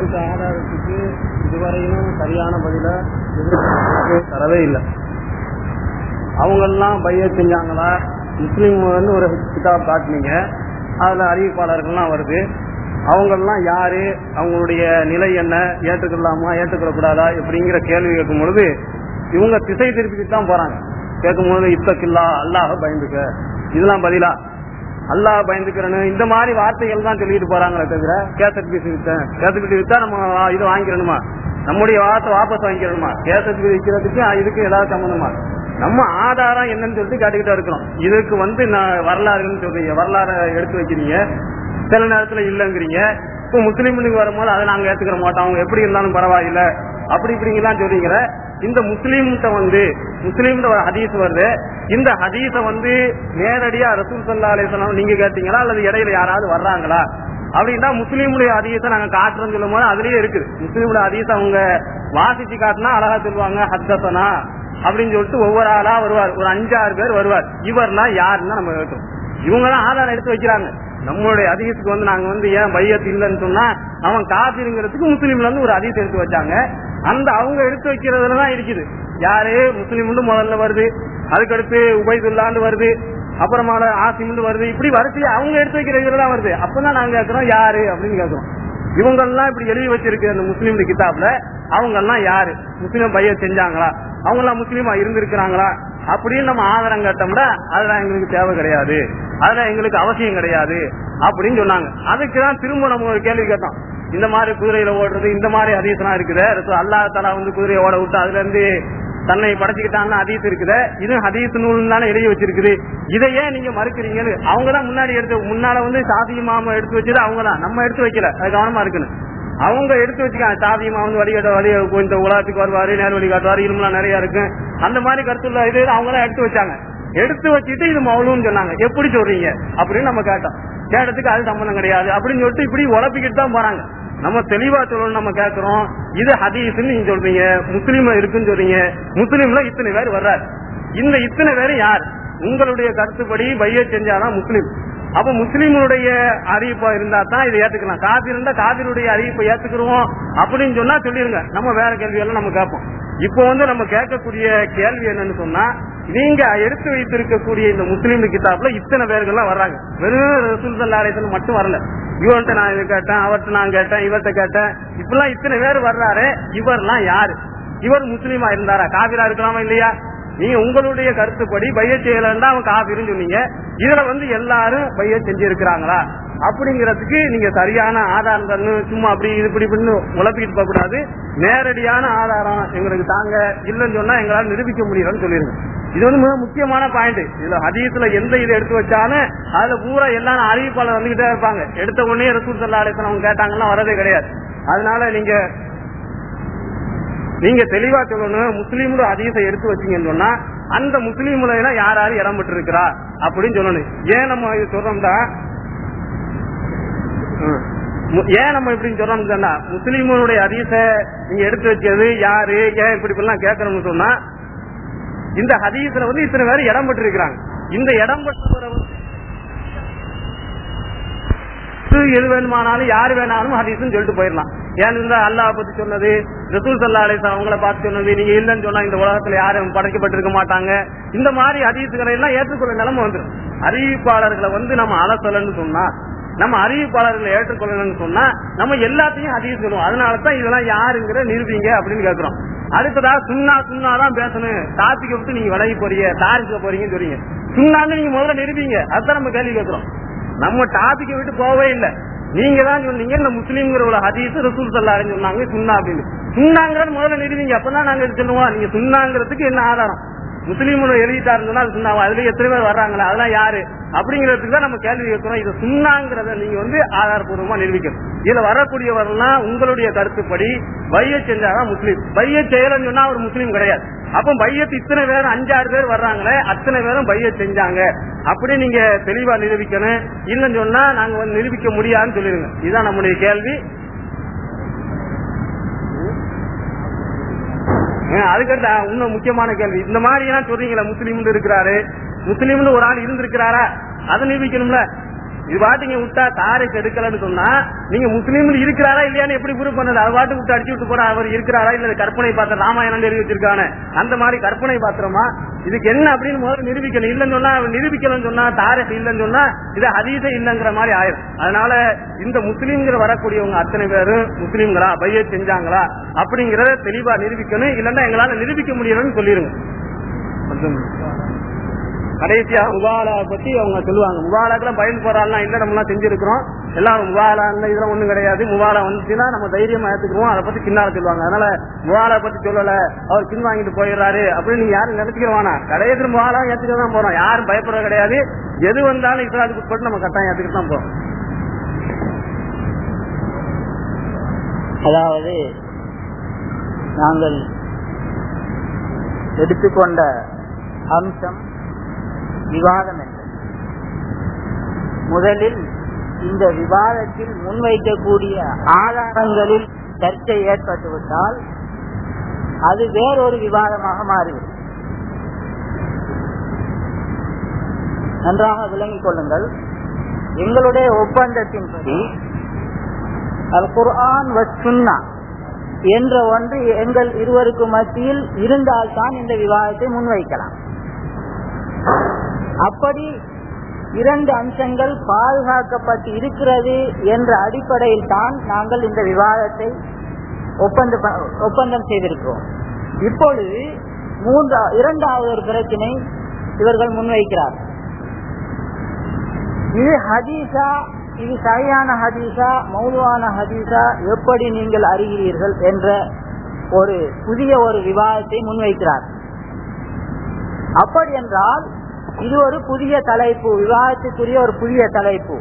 இந்த ஆதாரத்துக்கு இதுவரையிலும் சரியான பதில தரவே இல்லை. அவங்கெல்லாம் பைய செஞ்சாங்களா? முஸ்லீம் வந்து ஒரு கிதாப் காட்டினீங்க. அதுல அறிவிப்பாளர்கள்லாம் வருது. அவங்கெல்லாம் யாரு? அவங்களுடைய நிலை என்ன? ஏற்றுக்கலாமா ஏற்றுக்கொள்ள கூடாதா அப்படிங்கிற கேள்வி கேட்கும் பொழுது இவங்க திசை திருப்பிட்டு தான் போறாங்க. கேட்கும் பொழுது இத்தக்கில்லா அல்லாஹ் பயந்துக்க. இதெல்லாம் பதிலா. அல்லாஹ் பயந்துக்கிறனு இந்த மாதிரி வார்த்தைகள் தான் சொல்லிட்டு போறாங்களே தவிர கேசட் பீஸ் வித்தேன் கேசட் பீஸ் வித்தா நம்ம இது வாங்கிக்கணுமா நம்முடைய வார்த்தை வாபஸ் வாங்கிக்கணுமா கேசட் பீஸ் விற்கிறதுக்கு இதுக்கு ஏதாவது சம்பந்தமா நம்ம ஆதாரம் என்னன்னு சொல்லிட்டு கேட்டுக்கிட்டே இருக்கிறோம். இதுக்கு வந்து நான் வரலாறுன்னு சொல்றீங்க. வரலாறு எடுத்து வைக்கிறீங்க. சில நேரத்துல இல்லங்கிறீங்க. இப்போ முஸ்லீம்களுக்கு வரும்போது அதை நாங்க ஏத்துக்கிற மாட்டோம். அவங்க எப்படி இருந்தாலும் பரவாயில்ல. அப்படி இப்படிங்கலாம் சொல்றீங்கள இந்த முஸ்லீம்கிட்ட வந்து முஸ்லீம்கிட்ட ஒரு ஹதீஸ் வருது. இந்த ஹதீஸ வந்து நேரடியா ரசூல் சல்லா அலிஸ்லாம் நீங்க கேட்டீங்களா? அல்லது இடையில யாராவது வர்றாங்களா? அப்படின்னா முஸ்லீமுடைய அதிகத்தை நாங்க காட்டுறோம் சொல்லும் போது அதுலயே இருக்குது. முஸ்லீமுடைய அதிகத்தை அவங்க வாசிச்சு காட்டினா அழகா சொல்லுவாங்க ஹத்தசனா அப்படின்னு சொல்லிட்டு ஒவ்வொரு ஆளா வருவார். ஒரு அஞ்சாறு பேர் வருவார். இவர்னா யாருன்னா நம்ம கேட்டோம். இவங்க தான் ஆதாரம் எடுத்து வைக்கிறாங்க. நம்மளுடைய அதிகத்துக்கு வந்து நாங்க வந்து ஏன் பையத்து இல்லைன்னு சொன்னா அவன் காபிருங்கிறதுக்கு முஸ்லீம்ல இருந்து ஒரு அதிகத்தை எடுத்து வச்சாங்க. அந்த அவங்க எடுத்து வைக்கிறதுல தான் இருக்குது. யாரு? முஸ்லீம் முதல்ல வருது. அதுக்கடுத்து உபைதுல்லாண்டு வருது. அப்புறமா ஆசிம் வருது. இப்படி வரிசையா அவங்க எடுத்து வைக்கிற இதுல தான் வருது. அப்பதான் நாங்க கேட்கிறோம் யாரு? அப்படின்னு கேட்கிறோம் இவங்க எல்லாம் இப்படி எழுதி வச்சிருக்க அந்த முஸ்லீம் கிதாப்ல. அவங்க எல்லாம் யாரு? முஸ்லீம் பைய செஞ்சாங்களா? அவங்க எல்லாம் முஸ்லீமா இருந்திருக்கிறாங்களா? அப்படின்னு நம்ம ஆதாரம் கேட்டோம்னா அதெல்லாம் எங்களுக்கு தேவை கிடையாது. அதெல்லாம் எங்களுக்கு அவசியம் கிடையாது அப்படின்னு சொன்னாங்க. அதுக்குதான் திரும்ப நம்ம ஒரு கேள்வி கேட்டோம். இந்த மாதிரி குதிரையில ஓடுறது இந்த மாதிரி அதிசலாம் இருக்குது. அல்லா தலா வந்து குதிரையை ஓட விட்டு அதுல இருந்து தன்னை படைச்சுக்கிட்டான்னு ஹதீஸ் இருக்குது. இது ஹதீஸ் நூல் தானே எழுதி வச்சிருக்குது. இதை ஏன் நீங்க மறுக்கிறீங்கன்னு அவங்க தான் முன்னாடி எடுத்து முன்னால வந்து சாதி மாமா எடுத்து வச்சது அவங்க தான் நம்ம எடுத்து வைக்கல. அது கவனமா இருக்குன்னு அவங்க எடுத்து வச்சுக்காங்க. சாதியமா வந்து வழிகாட்ட வழி இந்த உலகத்துக்கு வருவாரு நேர் வழி காட்டுவாரு இருமெல்லாம் நிறைய இருக்கு. அந்த மாதிரி கருத்துள்ள இது அவங்க தான் எடுத்து வச்சாங்க. எடுத்து வச்சுட்டு இது மௌலுன்னு சொன்னாங்க. எப்படி சொல்றீங்க? அப்படின்னு நம்ம கேட்டோம். கேட்டதுக்கு அது சம்பந்தம் கிடையாது. அப்படின்னு சொல்லிட்டு இப்படி உழப்பிக்கிட்டு தான் போறாங்க. நம்ம தெளிவா சொல்லணும் நம்ம கேட்கிறோம் இது ஹதீஸ்ன்னு நீங்க சொல்றீங்க. முஸ்லீம் இருக்குன்னு சொல்றீங்க. முஸ்லீம்ல இத்தனை பேர் வர்றாரு. இந்த இத்தனை பேரும் யார்? உங்களுடைய கருத்துப்படி பைய செஞ்சாதான் முஸ்லீம். அப்ப முஸ்லீம்களுடைய அறிவிப்பா இருந்தா தான் இதை ஏத்துக்கலாம். காபி இருந்தா காபிருடைய அறிவிப்பை ஏத்துக்கிறோம் அப்படின்னு சொன்னா சொல்லிருங்க. நம்ம வேற கேள்வி எல்லாம் நம்ம கேட்போம். இப்போ வந்து நம்ம கேட்கக்கூடிய கேள்வி என்னன்னு சொன்னா நீங்க எடுத்து வைத்திருக்கக்கூடிய இந்த முஸ்லீம் கிதாப்ல இத்தனை பேர்கள்லாம் வர்றாங்க. வெறும் ரசூல் சல்லாலயத்துல மட்டும் வரல. இவர்கிட்ட நான் இது கேட்டேன் அவர்கிட்ட நான் கேட்டேன் இவர்கிட்ட கேட்டேன். இப்பெல்லாம் இத்தனை பேர் வர்றாரு இவர்லாம் யாரு? இவர் முஸ்லீமா இருந்தாரா? காபிரா இருக்கலாமா இல்லையா? நீங்க உங்களுடைய கருத்துப்படி பைய செய்யலன்னா அவன் காபிருன்னு சொன்னீங்க. இதுல வந்து எல்லாரும் பைய செஞ்சிருக்கிறாங்களா? அப்படிங்கறதுக்கு நீங்க சரியான ஆதாரம் சும்மா அப்படி இது இப்படி இப்படின்னு உழப்பிட்டு போக கூடாது நேரடியான ஆதாரம் எங்களுக்கு தாங்க. இல்லைன்னு சொன்னா எங்களால நிரூபிக்க முடியலன்னு சொல்லிருங்க. இது வந்து மிக முக்கியமான பாயிண்ட் இதுல அதிகத்துல எந்த இது எடுத்து வச்சாலும் அதுல பூரா எல்லாரும் அறிவிப்பாளர் வந்துகிட்டே இருப்பாங்க. எடுத்த உடனே ரசூல் சல்லா அவங்க கேட்டாங்கன்னா வரதே கிடையாது. அதனால நீங்க நீங்க தெளிவா சொல்லணும் முஸ்லீம்ல அதிகத்தை எடுத்து வச்சீங்கன்னு சொன்னா அந்த முஸ்லீம்ல எல்லாம் யார் யாரு இடம் பெற்று இருக்கிறா அப்படின்னு சொல்லணும். ஏன் நம்ம இது சொல்றோம்டா? ஏன் நம்ம இப்படின்னு சொல்றோம்னா முஸ்லீம்களுடைய அதிச நீங்க எடுத்து வச்சது யாரு? ஏன் இப்படி எல்லாம் கேட்கணும்னு சொன்னா இந்த ஹதீஸ்ல வந்து இத்தனை பேர் இடம் பெற்று இருக்கிறாங்க இந்த இடம் பெற்றவரை எது வேணுமானாலும் யாரு வேணாலும் ஹதீஸ்ன்னு சொல்லிட்டு போயிடலாம். ஏன் இருந்தா அல்லாஹ் பத்தி சொன்னது? ரசூல் சல்லா அலிசா அவங்கள பார்த்து சொன்னது. நீங்க இல்லைன்னு சொன்னா இந்த உலகத்துல யாரும் படைக்கப்பட்டிருக்க மாட்டாங்க. இந்த மாதிரி அதிகத்துக்களை எல்லாம் ஏற்றுக்கொள்ள நிலைமை வந்துடும் அறிவிப்பாளர்களை வந்து நம்ம அலசலன்னு சொன்னா நம்ம அறிவிப்பாளர்களை ஏற்றுக்கொள்ளணும்னு சொன்னா நம்ம எல்லாத்தையும் அதிகம் சொல்லுவோம். அதனாலதான் இதெல்லாம் யாருங்கிற நிரூபிங்க அப்படின்னு கேக்குறோம். அடுத்ததா சுண்ணா சுண்ணா தான் பேசணும். டாபிக் விட்டு நீங்க விலகி போறீங்க தாரிக்க போறீங்கன்னு சொல்றீங்க. சுண்ணான்னு நீங்க முதல்ல நிரூபிங்க. அதுதான் நம்ம கேள்வி கேட்கிறோம் நம்ம டாபிக்கை விட்டு போகவே இல்லை. நீங்க தான் சொன்னீங்க இந்த முஸ்லீம்ங்கிற ஒரு ஹதீஸ் ரசூல் சல்லாருன்னு சொன்னாங்க சுண்ணா அப்படின்னு சுண்ணாங்கிறது முதல்ல நிறுவீங்க அப்பதான் நாங்க சொல்லுவோம். நீங்க சுண்ணாங்கிறதுக்கு என்ன ஆதாரம்? முஸ்லீம் எழுதிட்டாருன்னா அது அதுல எத்தனை பேர் வர்றாங்களா? அதெல்லாம் யாரு? அப்படிங்கிறதுக்கு தான் நம்ம கேள்வி கேட்கிறோம். இது சுண்ணாங்கிறத நீங்க வந்து ஆதாரபூர்வமா நிரூபிக்கணும். இதுல வரக்கூடியவரெல்லாம் உங்களுடைய கருத்துப்படி பைய செஞ்சாதான் முஸ்லீம். பைய செய்யலன்னு சொன்னா அவர் முஸ்லீம் கிடையாது. அப்ப பையத்து இத்தனை பேர் அஞ்சாறு பேர் வர்றாங்களே அத்தனை பேரும் பைய செஞ்சாங்க. அப்படி நீங்க தெளிவா நிரூபிக்கணும். இல்லன்னு சொன்னா நாங்க வந்து நிரூபிக்க முடியாதுன்னு சொல்லிருங்க இதுதான் நம்முடைய கேள்வி. அதுக்கடுத்து இன்னும் முக்கியமான கேள்வி. இந்த மாதிரி எல்லாம் சொல்றீங்களா முஸ்லீம் இருக்கிறாரு. முஸ்லீம்னு ஒரு ஆள் இருந்திருக்கிறாரா? அதை நிரூபிக்கணும்ல. இது பாட்டுங்க விட்டா தாரை எடுக்கலன்னு சொன்னா நீங்க முஸ்லீம் இருக்கிறாரா இல்லையான்னு எப்படி ப்ரூவ் பண்ணது? அது பாட்டு விட்டு அடிச்சு விட்டு போற அவர் இருக்கிறாரா? இல்ல கற்பனை பாத்திரம் ராமாயணம் எழுதி வச்சிருக்கானே அந்த மாதிரி கற்பனை பாத்திரமா? இதுக்கு என்ன அப்படின்னு முதல்ல நிரூபிக்கணும். இல்லைன்னு சொன்னா நிரூபிக்கலன்னு சொன்னா தாரக இல்லைன்னு சொன்னா இது ஹதீஸ இல்லைங்கிற மாதிரி ஆயிரும். அதனால இந்த முஸ்லீம்கள் வரக்கூடியவங்க அத்தனை பேரும் முஸ்லீம்களா? பைய செஞ்சாங்களா? அப்படிங்கறத தெளிவா நிரூபிக்கணும். இல்லன்னா எங்களால நிரூபிக்க முடியலன்னு சொல்லிருங்க. கடைசியா முபாலா பத்தி அவங்க சொல்லுவாங்க. முபாலாக்கெல்லாம் பயந்து போறாள்லாம் இல்ல நம்ம எல்லாம் செஞ்சிருக்கிறோம்? எல்லாம் முபாலா இதெல்லாம் ஒண்ணும் கிடையாது. முபாலா வந்துச்சுன்னா நம்ம தைரியமா ஏத்துக்குவோம். அதை பத்தி பின்னால சொல்லுவாங்க. அதனால முபாலா பத்தி சொல்லல. அவர் பின் வாங்கிட்டு போயிடுறாரு அப்படின்னு நீங்க யாரும் நினைச்சுக்கிறவானா கடையத்துல முபாலா ஏத்துக்க தான் போறோம். யாரும் பயப்படுறது கிடையாது. எது வந்தாலும் இஸ்லாத்துக்கு உட்பட்டு நம்ம கட்டாயம் ஏத்துக்கிட்டு தான் போறோம். அதாவது நாங்கள் எடுத்துக்கொண்ட அம்சம் விவாதம் முதலில் இந்த விவாதத்தில் முன்வைக்கக்கூடிய ஆதாரங்களில் சர்ச்சை ஏற்பட்டுவிட்டால் அது வேறொரு விவாதமாக மாறிவிடும். நன்றாக விளங்கிக் கொள்ளுங்கள். எங்களுடைய ஒப்பந்தத்தின்படி அல் குர்ஆன் சுன்னா என்ற ஒன்று எங்கள் இருவருக்கு மத்தியில் இருந்தால்தான் இந்த விவாதத்தை முன்வைக்கலாம். அப்படி இரண்டு அம்சங்கள் பாதுகாக்கப்பட்டு இருக்கிறது என்ற அடிப்படையில் தான் நாங்கள் இந்த விவாதத்தை ஒப்பந்த ஒப்பந்தம் செய்திருக்கிறோம். இப்பொழுது மூன்றா இரண்டாவது ஒரு பிரச்சனை இவர்கள் முன்வைக்கிறார். இது ஹதீஸா இது சரியான ஹதீஸா மௌலுவான ஹதீஸா எப்படி நீங்கள் அறிகிறீர்கள் என்ற ஒரு புதிய ஒரு விவாதத்தை முன்வைக்கிறார். அப்படி என்றால் இது ஒரு புதிய தலைப்பு விவாதத்துக்குரிய ஒரு புதிய தலைப்பு.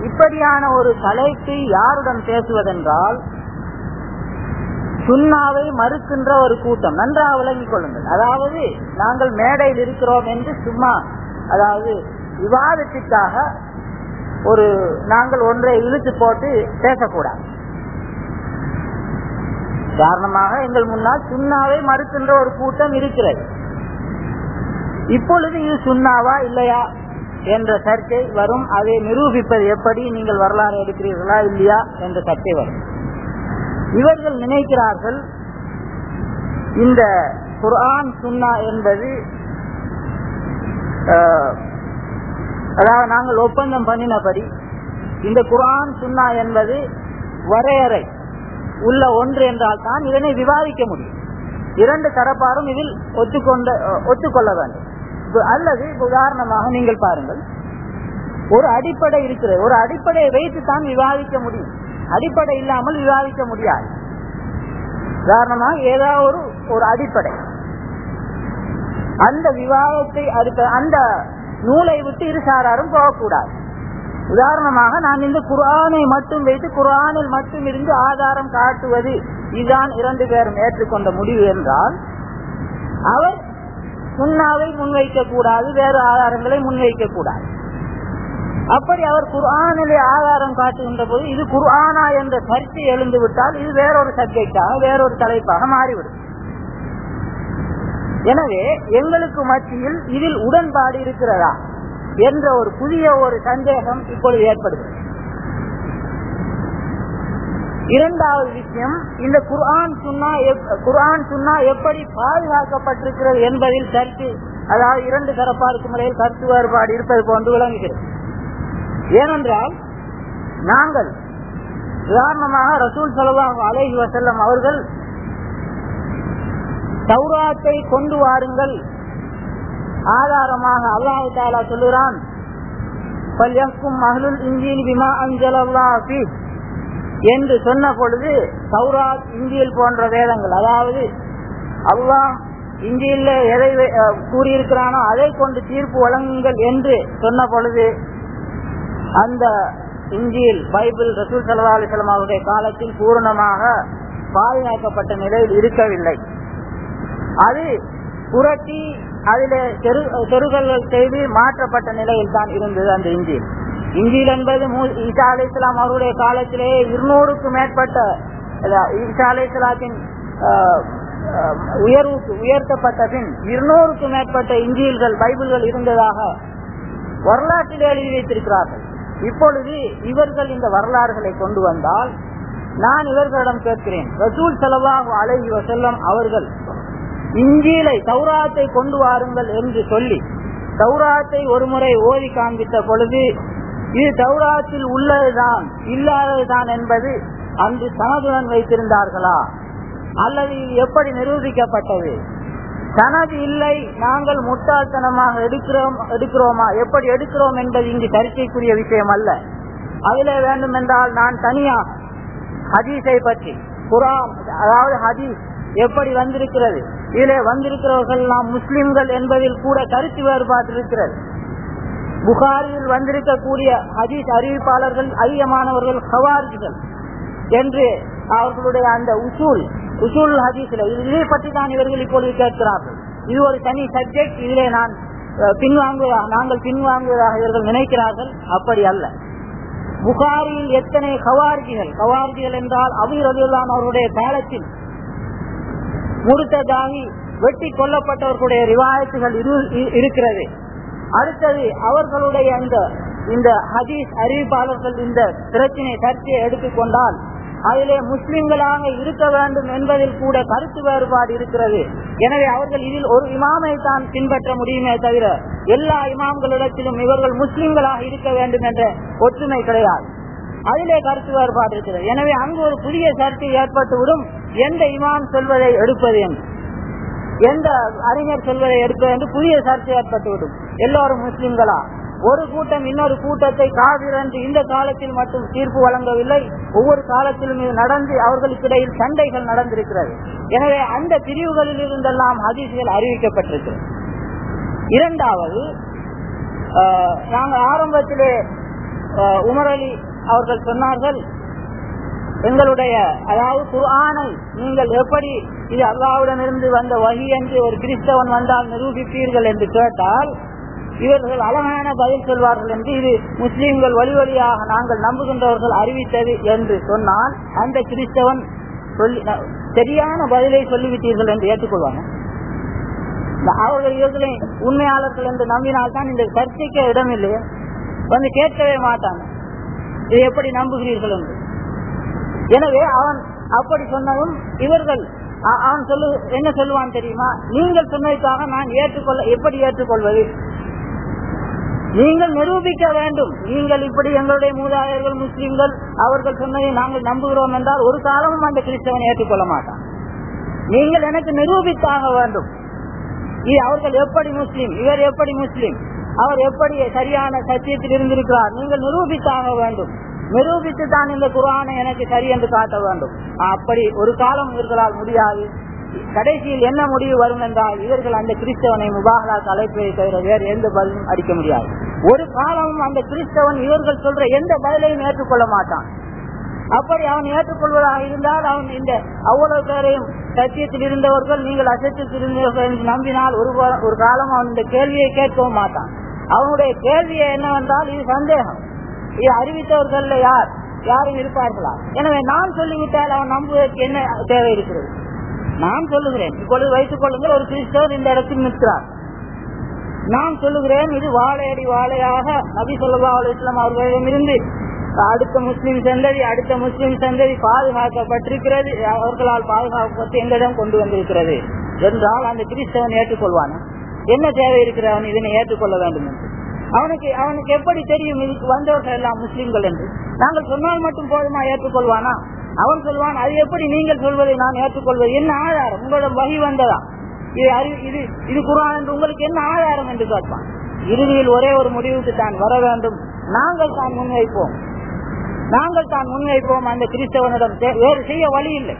இப்படியான ஒரு தலைப்பு யாருடன் பேசுவதென்றால் சுண்ணாவை மறுக்கின்ற ஒரு கூட்டம் நன்றாக விளங்கிக் கொள்ளுங்கள். அதாவது நாங்கள் மேடையில் இருக்கிறோம் என்று சும்மா அதாவது விவாதத்திற்காக ஒரு நாங்கள் ஒன்றை இழுத்து போட்டு பேசக்கூடாது. காரணமாக எங்கள் முன்னால் சுண்ணாவை மறுக்கின்ற ஒரு கூட்டம் இருக்கிறது. இப்பொழுது இது சுண்ணாவா இல்லையா என்ற சர்ச்சை வரும். அதை நிரூபிப்பது எப்படி? நீங்கள் வரலாறு எடுக்கிறீர்களா இல்லையா என்ற சர்ச்சை வரும். இவர்கள் நினைக்கிறார்கள் இந்த குர்ஆன் சுன்னா என்பது அதாவது நாங்கள் ஒப்பந்தம் பண்ணினபடி இந்த குரான் சுன்னா என்பது வரையறை உள்ள ஒன்று என்றால் தான் இதனை விவாதிக்க முடியும். இரண்டு தரப்பாரும் இதில் ஒத்துக்கொண்ட ஒத்துக்கொள்ள வேண்டும். அல்லது உதாரணமாக நீங்கள் பாருங்கள். ஒரு அடிப்படை இருக்கிறது. ஒரு அடிப்படையை வைத்து தான் விவாதிக்க முடியும். அடிப்படை இல்லாமல் விவாதிக்க முடியாது. உதாரணமாக ஏதாவது ஒரு ஒரு அடிப்படை. அந்த விவாதத்தை அடுத்த அந்த நூலை விட்டு இரு சாராரும் போகக்கூடாது. உதாரணமாக நான் இந்த குரானை மட்டும் வைத்து குரானில் மட்டும் இருந்து ஆதாரம் காட்டுவது. இதுதான் இரண்டு பேரும் ஏற்றுக்கொண்ட முடிவு என்றால் அவர் சுண்ணாவை முன்வைக்க கூடாது வேறு ஆதாரங்களை முன்வைக்க கூடாது அப்படி அவர் குர்ஆனிலே ஆதாரம் காட்டுகின்ற போது இது குர்ஆனா என்ற சர்ச்சை எழுந்து விட்டால் இது வேறொரு சப்ஜெக்டாக வேறொரு தலைப்பாக மாறிவிடும். எனவே எங்களுக்கு மத்தியில் இதில் உடன்பாடு இருக்கிறதா என்ற ஒரு புதிய ஒரு சந்தேகம் இப்பொழுது ஏற்படுகிறது. இரண்டாவது விஷயம் இந்த குர்ஆன் சுன்னா குர்ஆன் சுன்னா எப்படி பாதுகாக்கப்பட்டிருக்கிறது என்பதில் கருத்து அதாவது இரண்டு தரப்பாருக்கு முறையில் கருத்து வேறுபாடு இருப்பது போன்று விளங்குகிறது. ஏனென்றால் நாங்கள் உதாரணமாக ரசூல் சலவாஹ் அலேஹி வசல்லம் அவர்கள் சௌராத்தை கொண்டு வாருங்கள் ஆதாரமாக அல்லாஹு தாலா சொல்லுகிறான் என்று சொன்ன பொழுது சௌராத் இந்தியில் போன்ற வேதங்கள் அதாவது அல்லாஹ் இந்தியில எதை கூறியிருக்கிறானோ அதை கொண்டு தீர்ப்பு வழங்குங்கள் என்று சொன்ன பொழுது அந்த இந்தியில் பைபிள் ரசூல் சல்லா அலிஸ்லாம் அவருடைய காலத்தில் பூரணமாக பாதுகாக்கப்பட்ட நிலையில் இருக்கவில்லை. அது புரட்டி அதில தெருகள் செய்து மாற்றப்பட்ட நிலையில் தான் இருந்தது அந்த இந்தியில். இஞ்சில் என்பது ஈசா அலி இஸ்லாம் அவருடைய காலத்திலேயே இருநூறுக்கும் மேற்பட்ட ஈசா அலி இஸ்லாத்தின் உயர்வுக்கு உயர்த்தப்பட்ட பின் இருநூறுக்கும் மேற்பட்ட இஞ்சியல்கள் பைபிள்கள் இருந்ததாக வரலாற்றில் எழுதி வைத்திருக்கிறார்கள். இப்பொழுது இவர்கள் இந்த வரலாறுகளை கொண்டு வந்தால் நான் இவர்களிடம் கேட்கிறேன். ரசூல் செலவாக அழகி வசல்லம் அவர்கள் இஞ்சிலை சௌராத்தை கொண்டு வாருங்கள் என்று சொல்லி தௌராத்தை ஒருமுறை ஓதி காண்பித்த பொழுது இது தௌராத்தில் உள்ளதுதான் இல்லாததுதான் என்பது அன்று சனதுடன் வைத்திருந்தார்களா? அல்லது இது எப்படி நிரூபிக்கப்பட்டது? சனது இல்லை நாங்கள் முட்டாள்தனமாக எடுக்கிறோம் எடுக்கிறோமா? எப்படி எடுக்கிறோம் என்பது இங்கு கருத்தைக்குரிய விஷயம் அல்ல. அதிலே வேண்டும் என்றால் நான் தனியா ஹதீஸை பற்றி குரான் அதாவது ஹதீஸ் எப்படி வந்திருக்கிறது? இதிலே வந்திருக்கிறவர்கள் நாம் முஸ்லிம்கள் என்பதில் கூட கருத்து வேறுபாடு இருக்கிறது. புகாரில் வந்திருக்கக்கூடிய ஹதீஸ் அறிவிப்பாளர்கள் ஐயமானவர்கள் ஹவாரிகள் என்று அவர்களுடைய அந்த உசூல் உசூல் ஹதீஸ்ல இதை பற்றி தான் இவர்கள் இப்பொழுது கேட்கிறார்கள். இது ஒரு தனி சப்ஜெக்ட் இதிலே நான் பின்வாங்குவதாக நாங்கள் பின்வாங்குவதாக இவர்கள் நினைக்கிறார்கள். அப்படி அல்ல. புகாரியில் எத்தனை கவார்கிகள் கவார்கிகள் என்றால் அபீர் ரதியுல்லான் அவருடைய காலத்தில் முடுத்ததாகி வெட்டி கொல்லப்பட்டவர்களுடைய ரிவாயத்துகள் இருக்கிறது. அடுத்தது அவர்களுடைய அந்த இந்த ஹதீஸ் அறிவிப்பாளர்கள் இந்த பிரச்சனை சர்ச்சையை எடுத்துக்கொண்டால் அதிலே முஸ்லிம்களாக இருக்க வேண்டும் என்பதில் கூட கருத்து வேறுபாடு இருக்கிறது. எனவே அவர்கள் இதில் ஒரு இமாமை தான் பின்பற்ற முடியுமே தவிர எல்லா இமாம்களிடத்திலும் இவர்கள் முஸ்லிம்களாக இருக்க வேண்டும் என்ற ஒற்றுமை கிடையாது. அதிலே கருத்து வேறுபாடு இருக்கிறது. எனவே அங்கு ஒரு புதிய சர்ச்சை ஏற்பட்டுவிடும். எந்த இமாம் சொல்வதை எடுப்பது என்று. எந்த அறிஞர் சொல்வதை எடுக்க என்று புதிய சர்ச்சை ஏற்பட்டுவிடும் எல்லோரும் முஸ்லிம்களா? ஒரு கூட்டம் இன்னொரு கூட்டத்தை காவிர் என்று இந்த காலத்தில் மட்டும் தீர்ப்பு வழங்கவில்லை. ஒவ்வொரு காலத்திலும் இது நடந்து அவர்களுக்கு இடையில் சண்டைகள் நடந்திருக்கிறது. எனவே அந்த பிரிவுகளில் இருந்தெல்லாம் ஹதீஸ்கள் அறிவிக்கப்பட்டிருக்கிறது. இரண்டாவது நாங்கள் ஆரம்பத்திலே உமரலி அவர்கள் சொன்னார்கள் எங்களுடைய அதாவது குரானை நீங்கள் எப்படி இது அல்லாவுடனிருந்து வந்த வகி என்று ஒரு கிறிஸ்தவன் வந்தால் நிரூபிப்பீர்கள் என்று கேட்டால் இவர்கள் அழகான பதில் சொல்வார்கள் என்று இது முஸ்லீம்கள் வழி வழியாக நாங்கள் நம்புகின்றவர்கள் அறிவித்தது என்று சொன்னால் அந்த கிறிஸ்தவன் சொல்லி சரியான பதிலை சொல்லிவிட்டீர்கள் என்று ஏற்றுக்கொள்வாங்க. அவர்கள் இவர்களை உண்மையாளர்கள் என்று நம்பினால்தான் இந்த சர்ச்சைக்கு இடமில்லையே. வந்து கேட்கவே மாட்டாங்க. இதை எப்படி நம்புகிறீர்கள் என்று. எனவே அவன் அப்படி சொன்னதும் இவர்கள் அவன் சொல்லு என்ன சொல்லுவான் தெரியுமா? நீங்கள் சொன்னதுக்காக நான் ஏற்றுக்கொள்ள எப்படி ஏற்றுக்கொள்வது? நீங்கள் நிரூபிக்க வேண்டும். நீங்கள் இப்படி எங்களுடைய மூதாதையர்கள் முஸ்லிம்கள் அவர்கள் சொன்னதை நாங்கள் நம்புகிறோம் என்றால் ஒரு காலமும் அந்த கிறிஸ்தவன் ஏற்றுக்கொள்ள மாட்டான். நீங்கள் எனக்கு நிரூபித்தாக வேண்டும். இது அவர்கள் எப்படி முஸ்லீம்? இவர் எப்படி முஸ்லீம்? அவர் எப்படி சரியான சத்தியத்தில் இருந்திருக்கிறார்? நீங்கள் நிரூபித்தாக வேண்டும். நிரூபித்து தான் இந்த குரானை எனக்கு சரி என்று காட்ட வேண்டும். அப்படி ஒரு காலம் இவர்களால் முடியாது. கடைசியில் என்ன முடிவு வரும் என்றால் இவர்கள் அந்த கிறிஸ்தவனை முபாகலாக்கு அழைப்பதை தவிர வேறு எந்த பதிலும் அடிக்க முடியாது. ஒரு காலமும் அந்த கிறிஸ்தவன் இவர்கள் சொல்ற எந்த பதிலையும் ஏற்றுக்கொள்ள மாட்டான். அப்படி அவன் ஏற்றுக்கொள்வதாக இருந்தால் அவன் இந்த அவ்வளவு பேரையும் சத்தியத்தில் இருந்தவர்கள் நீங்கள் அசத்தியத்தில் இருந்தவர்கள் என்று நம்பினால் ஒரு ஒரு காலம் அவன் இந்த கேள்வியை கேட்கவும் மாட்டான். அவனுடைய கேள்வியை என்னவென்றால் இது சந்தேகம். இது அறிவித்தவர்கள் யார்? யாரும் இருப்பார்களா? எனவே நான் சொல்லிவிட்டால் அவன் நம்புவதற்கு என்ன தேவை இருக்கிறது? நான் சொல்லுகிறேன். இப்பொழுது வைத்துக் கொள்ளுங்கள் ஒரு கிறிஸ்தவர் இந்த இடத்தில் நிற்கிறார். நான் சொல்லுகிறேன் இது வாழையடி வாழையாக நபி சொல்லா அலுவலாம் அவர்களிடமிருந்து அடுத்த முஸ்லிம் சந்ததி அடுத்த முஸ்லிம் சந்ததி பாதுகாக்கப்பட்டிருக்கிறது அவர்களால் பாதுகாக்கப்பட்டு எங்களிடம் கொண்டு வந்திருக்கிறது? என்றால் அந்த கிறிஸ்தவன் ஏற்றுக்கொள்வான்? என்ன தேவை இருக்கிறவன் இதனை ஏற்றுக்கொள்ள வேண்டும் என்று? அவனுக்கு அவனுக்கு எப்படி தெரியும் இதுக்கு வந்தவர்கள் எல்லாம் முஸ்லிம்கள் என்று? நாங்கள் சொன்னால் மட்டும் போதுமா ஏற்றுக்கொள்வானா? அவன் சொல்வான் அது எப்படி நீங்கள் சொல்வதை நான் ஏற்றுக்கொள்வது என்ன ஆதாரம்? உங்களிடம் வகி வந்ததா? இது இது இது குரான் என்று உங்களுக்கு என்ன ஆதாரம் என்று கேட்பான். இறுதியில் ஒரே ஒரு முடிவுக்கு தான் வர வேண்டும். நாங்கள் தான் முன்வைப்போம். நாங்கள் தான் முன்வைப்போம். அந்த கிறிஸ்தவனிடம் வேறு செய்ய வழி இல்லை.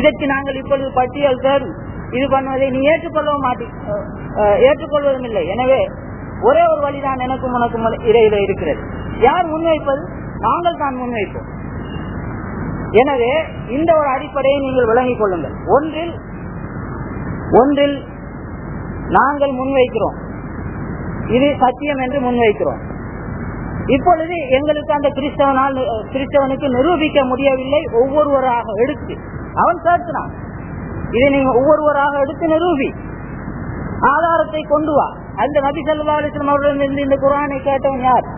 இதற்கு நாங்கள் இப்பொழுது பட்டியல் தேர்வு இது பண்ணுவதை நீ ஏற்றுக்கொள்ளவும் மாட்டி ஏற்றுக்கொள்வதும் இல்லை. எனவே ஒரே ஒரு வழிதான் எனக்கும் உனக்கும் இடையில இருக்கிறது. யார் முன்வைப்பது? நாங்கள் தான் முன்வைப்போம். எனவே இந்த ஒரு அடிப்படையை நீங்கள் விளங்கிக் கொள்ளுங்கள். ஒன்றில் ஒன்றில் நாங்கள் முன்வைக்கிறோம். இது சத்தியம் என்று முன்வைக்கிறோம். இப்பொழுது எங்களுக்கு அந்த கிறிஸ்தவனால் கிறிஸ்தவனுக்கு நிரூபிக்க முடியவில்லை. ஒவ்வொருவராக எடுத்து அவன் சேர்த்துனான் இதை நீங்க ஒவ்வொருவராக எடுத்து நிரூபி ஆதாரத்தை கொண்டு வா. அந்த நபி சல்லா அலிஸ்லாம் அவர்களிடம் இந்த குரானை கேட்டவன் யார்?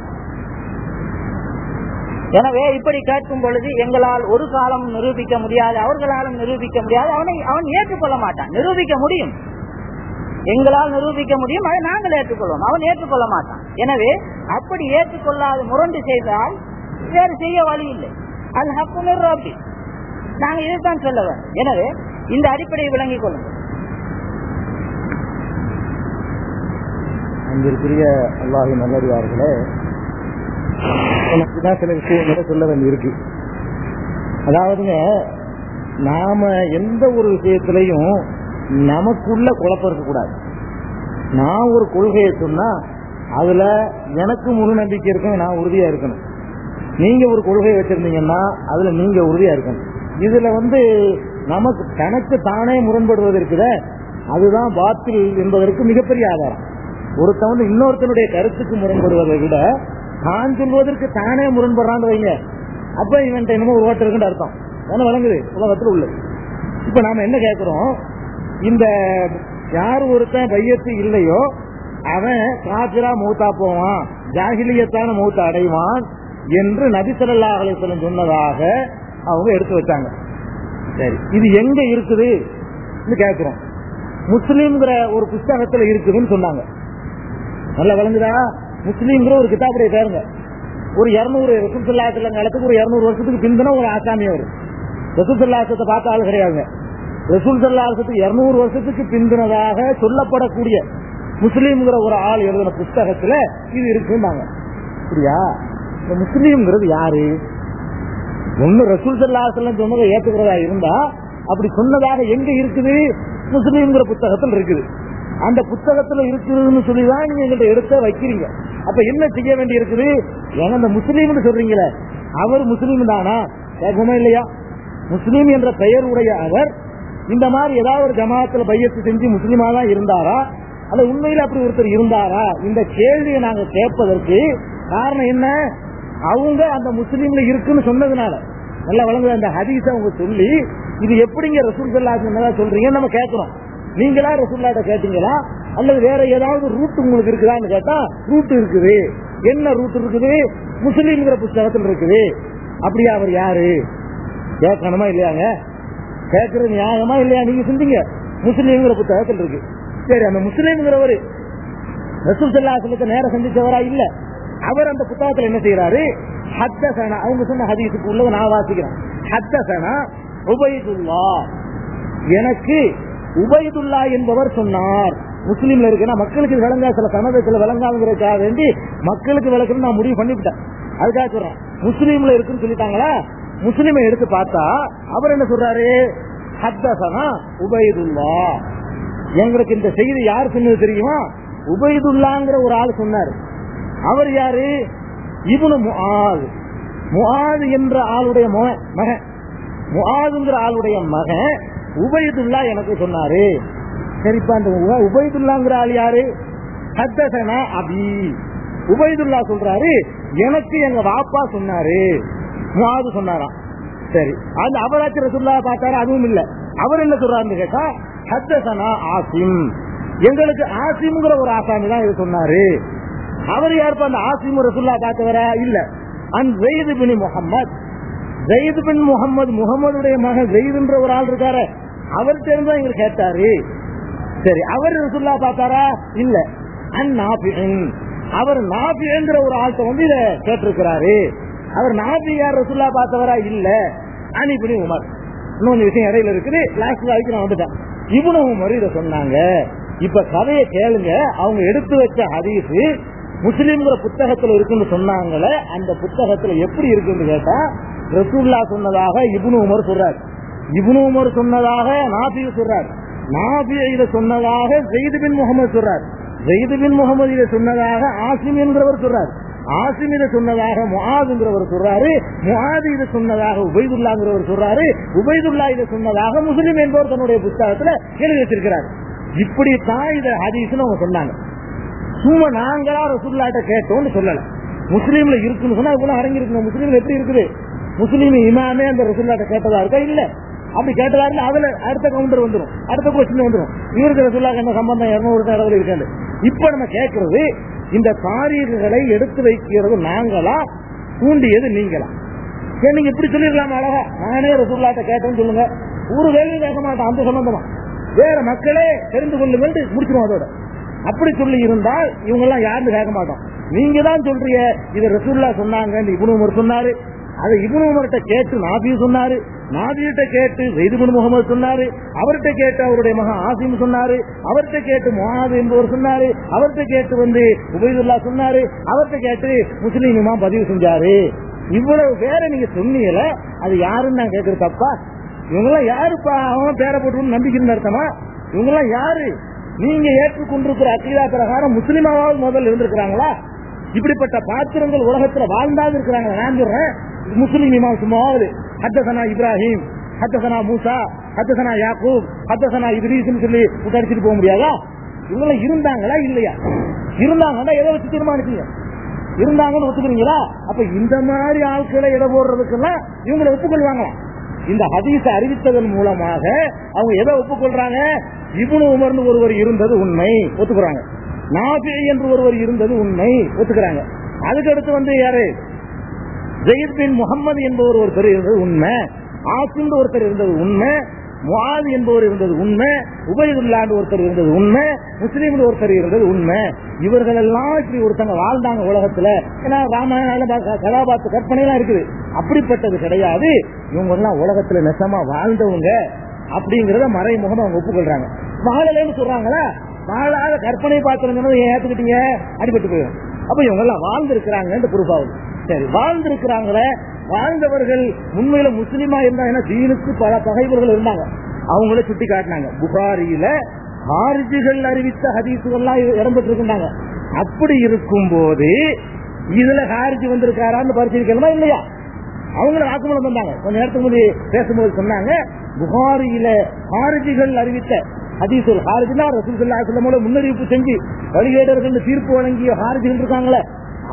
எனவே இப்படி கேட்கும் பொழுது எங்களால் ஒரு காலம் நிரூபிக்க முடியாது அவர்களாலும் நிரூபிக்க முடியாது அவனை அவன் ஏற்றுக்கொள்ள மாட்டான். நிரூபிக்க முடியும். எங்களால் நிரூபிக்க முடியும் அதை நாங்கள் ஏற்றுக்கொள்வோம். அவன் ஏற்றுக்கொள்ள மாட்டான். எனவே அப்படி ஏற்றுக்கொள்ளாது முரண்டு செய்தால் வேறு செய்ய வழி இல்லை. அது ஹக்கு நிர்வாபி நாங்கள் இதைத்தான் சொல்ல வேண்டும் எனவே இந்த அடிப்படையை விளங்கிக் கொள்ளுங்கள். அங்கிருக்கிற அல்லாஹி நல்லடியார்களே எனக்கு தான் சில விஷயங்களை சொல்ல வேண்டியிருக்கு. அதாவதுங்க நாம எந்த ஒரு விஷயத்திலையும் நமக்குள்ள குழப்பம் இருக்கக்கூடாது. நான் ஒரு கொள்கையை சொன்னா அதுல எனக்கு முழு நம்பிக்கை இருக்கணும் நான் உறுதியா இருக்கணும். நீங்க ஒரு கொள்கை வச்சிருந்தீங்கன்னா அதுல நீங்க உறுதியா இருக்கணும். இதுல வந்து நமக்கு தனக்கு தானே முரண்படுவது இருக்குத அதுதான் பாத்தில் என்பதற்கு மிகப்பெரிய ஆதாரம். ஒருத்தன் வந்து இன்னொருத்தனுடைய கருத்துக்கு முரண்படுவதை விட தான் சொல்வதற்கு தானே முரண்படுறான்னு வைங்க. அப்ப இவன்ட்ட என்னமோ ஒரு ஓட்டு அர்த்தம். தானே வழங்குது. உலகத்தில் உள்ளது இப்ப நாம என்ன கேட்கிறோம் இந்த யார் ஒருத்தன் பையத்து இல்லையோ அவன் காபிரா மூத்தா போவான். ஜாகிலியத்தான மூத்த அடைவான் என்று நபிசல்லா அலிஸ்வலம் சொன்னதாக அவங்க எடுத்து வச்சாங்க. சரி. இது எங்க இருக்குது? கேட்கிறோம் முஸ்லீம்ங்கிற ஒரு புஸ்தகத்துல இருக்குதுன்னு சொன்னாங்க. நல்லா விளங்குதா முஸ்லீம்ங்கிற ஒரு கிதாபுடைய பேருங்க. ஒரு இருநூறு ரசூசல்லாத்துல காலத்துக்கு ஒரு இருநூறு வருஷத்துக்கு பிந்தின ஒரு ஆசாமி அவர். ரசூசல்லாசத்தை பார்த்த ஆள் கிடையாதுங்க. ரசூல் சல்லாசத்துக்கு இருநூறு வருஷத்துக்கு பிந்தினதாக சொல்லப்படக்கூடிய முஸ்லீம்ங்கிற ஒரு ஆள் எழுதின புஸ்தகத்துல இது இருக்குன்னாங்க அப்படியா இந்த முஸ்லீம்ங்கிறது யாரு? ஒண்ணு ரசூல் சல்லாசல்லம் சொன்னதை ஏத்துக்கிறதா இருந்தா அப்படி சொன்னதாக எங்க இருக்குது? முஸ்லீம்ங்கிற புத்தகத்தில் இருக்குது. அந்த புத்தகத்துல இருக்குதுன்னு சொல்லிதான் நீங்க எங்கள்கிட்ட எடுத்த வைக்கிறீங்க. அப்ப என்ன செய்ய வேண்டி இருக்குது ஏன்னா இந்த முஸ்லீம்னு சொல்றீங்களே. அவர் முஸ்லீம் தானா? கேட்கணுமா இல்லையா? முஸ்லீம் என்ற பெயர் உடைய அவர் இந்த மாதிரி ஏதாவது ஒரு ஜமாத்துல பையத்து செஞ்சு முஸ்லீமா தான் இருந்தாரா? அல்ல உண்மையில அப்படி ஒருத்தர் இருந்தாரா? இந்த கேள்வியை நாங்க கேட்பதற்கு காரணம் என்ன? அவங்க அந்த முஸ்லீம்ல இருக்குன்னு சொன்னதுனால. நல்லா வழங்குற அந்த ஹதீஸ அவங்க சொல்லி இது எப்படிங்க ரசூல் சொல்லாத சொல்றீங்கன்னு நம்ம கேட்கிறோம். நீங்களா ரசூல்லாட்ட கேட்டீங்களா? அல்லது வேற ஏதாவது ரூட் உங்களுக்கு இருக்குதான்னு கேட்டா ரூட் இருக்குது. என்ன ரூட் இருக்குது? முஸ்லீம்ங்கிற புத்தகத்தில் இருக்குது. அப்படியா அவர் யாரு? கேட்கணுமா இல்லையாங்க? கேட்கறது நியாயமா இல்லையா? நீங்க சிந்திங்க. முஸ்லீம்ங்கிற புத்தகத்தில் இருக்கு. சரி அந்த முஸ்லீம்ங்கிறவர் ரசூல் சல்லாசலுக்கு நேரம் சந்திச்சவரா இல்ல. அவர் அந்த புத்தகத்தில் என்ன செய்யறாரு ஹத்தசனா அவங்க சொன்ன ஹதீஸுக்கு உள்ளதை நான் வாசிக்கிறேன். ஹத்தசனா உபயதுல்லா எனக்கு உபயதுல்லா என்பவர் சொன்னார். முஸ்லீம்ல இருக்குன்னா மக்களுக்கு விளங்கா சில சமதத்துல விளங்காதுங்கிறதுக்காக வேண்டி மக்களுக்கு விளக்குன்னு நான் முடிவு பண்ணிவிட்டேன். அதுக்காக சொல்றேன். முஸ்லீம்ல இருக்குன்னு சொல்லிட்டாங்களா? முஸ்லீமை எடுத்து பார்த்தா அவர் என்ன சொல்றாரு? ஹத்தசனா உபயதுல்லா எங்களுக்கு இந்த செய்தி யார் சொன்னது தெரியுமா? உபயதுல்லாங்கிற ஒரு ஆள் சொன்னார். அவர் யாரு? இவனு முஆது முஆது என்ற ஆளுடைய மகன் மகன். முஆதுங்கிற ஆளுடைய மகன் உபயதுல்லா எனக்கு சொன்னாரு. சரிப்பா அந்த உபயதுல்லாங்கிற ஆள் யாரு? ஹத்தசனா அபி. உபயதுல்லா சொல்றாரு எனக்கு எங்க வாப்பா சொன்னாரு. முஆது சொன்னாராம் சரி அந்த அவராச்சு ரசுல்லா பார்த்தாரு? அதுவும் இல்ல. அவர் என்ன சொல்றாருன்னு கேட்டா ஹத்தசனா ஆசிம். எங்களுக்கு ஆசிம்ங்கிற ஒரு ஆசாமி தான் இது சொன்னாரு. அவர் யாருப்பா அந்த ஆசிம் ரசுல்லா பார்த்தவரா? இல்ல. அன் ஜெயிது பினி முகமது ஜெயிது பின் முகமது முகமதுடைய மகன் ஜெயிதுன்ற ஒரு ஆள் இருக்காரு. அவர் தெரிஞ்சா எங்க கேட்டாரு. சரி அவர் ரசுல்லா பார்த்தாரா? இல்ல. அன் அவர் நாபிங்கிற ஒரு ஆள்கிட்ட வந்து இத கேட்டிருக்கிறாரு. அவர் நாபி யார் ரசுல்லா பார்த்தவரா? இல்ல. அனிபுனி உமர். இன்னொரு விஷயம் இடையில இருக்குது. லாஸ்ட் வரைக்கும் நான் வந்துட்டேன். இவனு உமர் இத சொன்னாங்க. இப்ப கதையை கேளுங்க. அவங்க எடுத்து வச்ச ஹதீஸ் முஸ்லீம்ங்கிற புத்தகத்துல இருக்குன்னு சொன்னாங்களே அந்த புத்தகத்துல எப்படி இருக்குன்னு கேட்டா ரசூல்லா சொன்னதாக இப்னு உமர் சொல்றார். இபுனு உமர் சொன்னதாக நாபி சொல்றார். நாபி இத சொன்னதாக ஜெயிது பின் முகமது சொல்றார். ஜெயிது பின் முகமது இதை சொன்னதாக ஆசிம் என்கிறவர் சொல்றார். ஆசிம் இதை சொன்னதாக முகாதுங்கிறவர் சொல்றாரு. முகாது இதை சொன்னதாக உபைதுல்லாங்கிறவர் சொல்றாரு. உபைதுல்லா இதை சொன்னதாக முஸ்லிம் என்பவர் தன்னுடைய புத்தகத்துல எழுதி வச்சிருக்கிறார். இப்படித்தான் இதை ஹதீஸ்னு அவங்க சொன்னாங்க. சும்மா நாங்களா ரசூல்லாட்ட கேட்டோம்னு சொல்லல. முஸ்லீம்ல இருக்குன்னு சொன்னா இவ்வளவு அடங்கி முஸ்லீம்ல எப்படி இருக்குது? முஸ்லீம் இமாமே அந்த ரசூல்லாட்ட கேட்டதா இருக்கா? இல்ல. அப்படி கேட்டதா இருந்தா அதுல அடுத்த கவுண்டர் வந்துரும். அடுத்த கொஸ்டின் வந்துரும். இவருக்கு ரசூல்லா என்ன சம்பந்தம்? இருநூறு இடத்துல இருக்காது. இப்ப நம்ம கேட்கறது இந்த தாரீகுகளை எடுத்து வைக்கிறது நாங்களா? தூண்டியது நீங்களா? ஏன் நீங்க இப்படி சொல்லிடலாமா அழகா? நானே ரசூல்லாட்ட கேட்டேன்னு சொல்லுங்க. ஒரு வேலையும் கேட்க மாட்டேன். அந்த சம்பந்தமா. வேற மக்களே தெரிந்து கொள்ளுங்கள் முடிச்சிருவோம் அதோட. அப்படி சொல்லி இருந்தால் இவங்க எல்லாம் யாருன்னு கேட்க மாட்டோம். நீங்க தான் சொல்றீங்க இது ரசூல்லா சொன்னாங்க இப்னு உமர் சொன்னாரு. அதை இபுன் உமர்கிட்ட கேட்டு நாபி சொன்னாரு. நாபியிட்ட கேட்டு ஜெய்துபின் முகமது சொன்னாரு. அவர்கிட்ட கேட்டு அவருடைய மகன் ஆசிம் சொன்னாரு. அவர்கிட்ட கேட்டு முகாது என்பவர் சொன்னாரு. அவர்கிட்ட கேட்டு வந்து உபயதுல்லா சொன்னாரு. அவர்கிட்ட கேட்டு முஸ்லீமுமா பதிவு செஞ்சாரு. இவ்வளவு பேரை நீங்க சொன்னீங்கல அது யாருன்னு நான் கேட்கறது தப்பா? இவங்கெல்லாம் யாருப்பா? அவன் பேரை போட்டு நம்பிக்கை அர்த்தமா? இவங்கெல்லாம் யாரு? நீங்க ஏற்றுக்கொண்டிருக்கிற அக்கீதா பிரகாரம் முஸ்லிமாவது முதல்ல இருந்திருக்கிறாங்களா? இப்படிப்பட்ட பாத்திரங்கள் உலகத்துல வாழ்ந்தாது இருக்கிறாங்க நான் சொல்றேன் முஸ்லீம் இமாம் சும்மாவது. ஹத்தசனா இப்ராஹிம் ஹத்தசனா மூசா ஹத்தசனா யாக்கூப் ஹத்தசனா இத்ரீஸ்னு சொல்லி உதரிச்சிட்டு போக முடியாதா? இவங்கள இருந்தாங்களா இல்லையா? இருந்தாங்கன்னா எதை வச்சு தீர்மானிச்சீங்க? இருந்தாங்கன்னு ஒத்துக்கிறீங்களா? அப்ப இந்த மாதிரி ஆட்களை எடை போடுறதுக்கெல்லாம் இவங்களை ஒப்புக்கொள்வாங்களா? இந்த ஹதீஸ அறிவித்ததன் மூலமாக அவங்க எதை ஒப்புக்கொள்றாங்க? இப்னு உமர்னு ஒருவர் இருந்தது உண்மை ஒத்துக்கிறாங்க. நாபி என்று ஒருவர் இருந்தது உண்மை ஒத்துக்கிறாங்க. அதுக்கடுத்து வந்து யாரு? ஜெயித் பின் முகமது என்பவர் ஒருத்தர் இருந்தது உண்மை ஆசின் ஒருத்தர் இருந்தது உண்மை முவாது என்பவர் இருந்தது உண்மை உபயதுல்லாண்டு ஒருத்தர் இருந்தது உண்மை முஸ்லீம் ஒருத்தர் இருந்தது உண்மை. இவர்கள் எல்லாம் இப்படி ஒருத்தங்க வாழ்ந்தாங்க உலகத்துல. ஏன்னா ராமாயண கதாபாத்திர கற்பனை எல்லாம் இருக்குது. அப்படிப்பட்டது கிடையாது. இவங்க எல்லாம் உலகத்துல நெசமா வாழ்ந்தவங்க. அப்படிங்கறத மறைமுகம் அவங்க ஒப்புக்கொள்றாங்க. வாழலைன்னு சொல்றாங்களா? வாழாத கற்பனை பாத்திரம் ஏத்துக்கிட்டீங்க? அடிபட்டு போயிடும் அப்ப இவங்க எல்லாம் வாழ்ந்திருக்கிறாங்க ப்ரூஃப் ஆகுது. சரி வாழ்ந்திருக்கிறாங்கள வாழ்ந்தவர்கள் உண்மையில முஸ்லீமா இருந்தாங்கன்னா சீனுக்கு தீனுக்கு பல பகைவர்கள் இருந்தாங்க. அவங்கள சுட்டி காட்டினாங்க. புகாரியில ஹாரிஜிகள் அறிவித்த ஹதீசுகள்லாம் இருந்தாங்க அப்படி இருக்கும் போது இதுல ஹாரிஜி வந்திருக்காரான்னு பரிசீலிக்கணுமா இல்லையா? அவங்கள வாக்குமூலம் பண்ணாங்க கொஞ்ச நேரத்துக்கு முன்னாடி பேசும்போது சொன்னாங்க புகாரியில ஹாரிஜிகள் அறிவித்த ஹதீசுல் ஹாரிஜினா ரசூல் சொல்ல முன்னறிவிப்பு செஞ்சு வழிகேடர்கள் தீர்ப்பு வழங்கிய ஹாரிஜிகள் இருக்காங்களே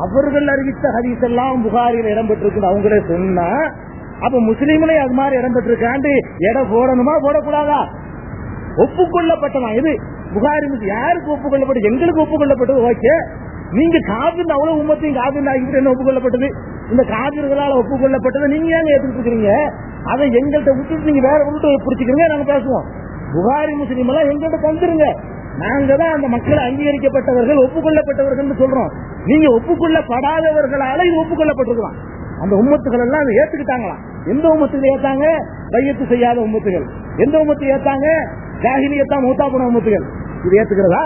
அவர்கள் அறிவித்த ஹதீஸ் எல்லாம் புகாரில் இடம்பெற்றிருக்கு அவங்களே சொன்னா அப்ப முஸ்லீம்களே அது மாதிரி இடம்பெற்றிருக்காண்டு எடை போடணுமா போடக்கூடாதா? ஒப்புக்கொள்ளப்பட்டதா? இது புகாரி யாருக்கு ஒப்புக்கொள்ளப்பட்டது? எங்களுக்கு ஒப்புக்கொள்ளப்பட்டது? ஓகே. நீங்க காபின் அவ்வளவு உமத்தையும் காபின் ஆகிட்டு என்ன ஒப்புக்கொள்ளப்பட்டது? இந்த காபிர்களால் ஒப்புக்கொள்ளப்பட்டதை நீங்க ஏங்க ஏத்துக்கிட்டு இருக்கீங்க அதை எங்கள்கிட்ட விட்டுட்டு நீங்க வேற விட்டு பிடிச்சிக்கிறீங்க நாங்க பேசுவோம். புகாரி முஸ்லீம் எல்லாம் எங்கள்கிட்ட தந்துருங்க. நாங்க தான் அந்த மக்களை அங்கீகரிக்கப்பட்டவர்கள் ஒப்புக்கொள்ளப்பட்டவர்கள் சொல்றோம். நீங்க ஒப்புக்கொள்ளப்படாதவர்களால இது ஒப்புக்கொள்ளப்பட்டிருக்கலாம் அந்த உம்மத்துகள் எல்லாம் அதை ஏத்துக்கிட்டாங்களாம் எந்த உம்மத்துகள் ஏத்தாங்க? பையத்து செய்யாத உம்மத்துகள். எந்த உம்மத்து ஏத்தாங்க? ஜாகிலியத்தான் மூத்தா போன உம்மத்துகள். இது ஏத்துக்கிறதா?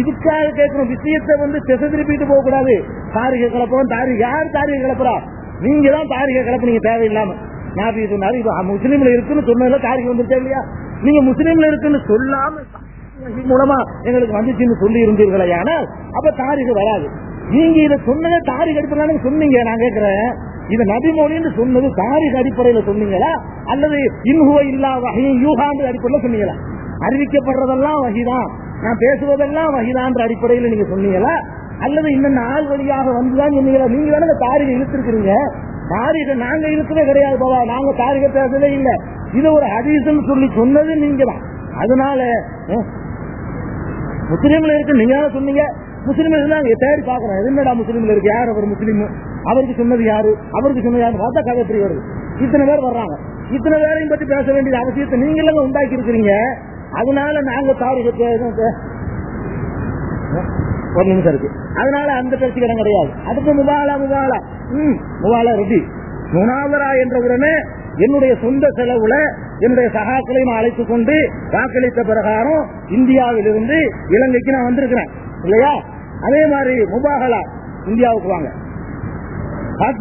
இதுக்காக கேட்கணும் விஷயத்தை வந்து திசை திருப்பிட்டு போக கூடாது தாரிகை கிளப்புறோம் தாரி யார் தாரிகை கலப்புறா? நீங்க தான் தாரிகை கிளப்புனீங்க தேவையில்லாம. நாபி சொன்னாரு முஸ்லீம்ல இருக்குன்னு சொன்னதுல தாரிகை வந்துருச்சா இல்லையா? நீங்க முஸ்லீம்ல இருக்குன்னு சொல்லாம மூலமா எங்களுக்கு வந்துச்சுன்னு சொல்லி இருந்தீர்களே ஆனால் அப்ப தாரிகை வராது. நீங்க இதை சொன்னதே தாரிக அடிப்படையில சொன்னீங்க நான் கேட்கிறேன். இது நபிமொழின்னு சொன்னது தாரிக அடிப்படையில சொன்னீங்களா? அல்லது இன்ஹுவ இல்லா வகையும் யூகாண்டு அடிப்படையில சொன்னீங்களா? அறிவிக்கப்படுறதெல்லாம் வகைதான் நான் பேசுவதெல்லாம் வகிதான்ற அடிப்படையில நீங்க சொன்னீங்களா? அல்லது இன்னும் நாள் வழியாக வந்துதான் சொன்னீங்களா? நீங்க தானே தாரிகை இழுத்திருக்கிறீங்க. தாரிகை நாங்க இழுக்கவே கிடையாது பாபா. நாங்க தாரிகை பேசவே இல்லை. இது ஒரு ஹதீஸ்ன்னு சொல்லி சொன்னது நீங்க தான் அதனால முஸ்லீம்ல இருக்கு நீங்க சொன்னீங்க. முஸ்லீம் இருந்தாங்க தேடி பாக்குறோம் என்னடா முஸ்லீம்ல இருக்கு? யார் அவர் முஸ்லீம்? அவருக்கு சொன்னது யாரு? அவருக்கு சொன்னது யாரு பார்த்தா கதை வருது. இத்தனை பேர் வர்றாங்க. இத்தனை பேரையும் பத்தி பேச வேண்டிய அவசியத்தை நீங்க உண்டாக்கி இருக்கிறீங்க அதனால நாங்க தாரிகத்தை ஒரு நிமிஷம் இருக்கு. அதனால அந்த பிரச்சனை இடம் கிடையாது. அடுத்து முபாலா முபாலா ம் முபாலா ரெட்டி. முனாவரா என்ற உடனே என்னுடைய சொந்த செலவுல என்னுடைய சகாக்களையும் நான் அழைத்துக் கொண்டு வாக்களித்த பிரகாரம் இந்தியாவில் இருந்து இலங்கைக்கு நான் வந்திருக்கிறேன். இல்லையா? அதே மாதிரி முபாகலா இந்தியாவுக்கு வாங்க.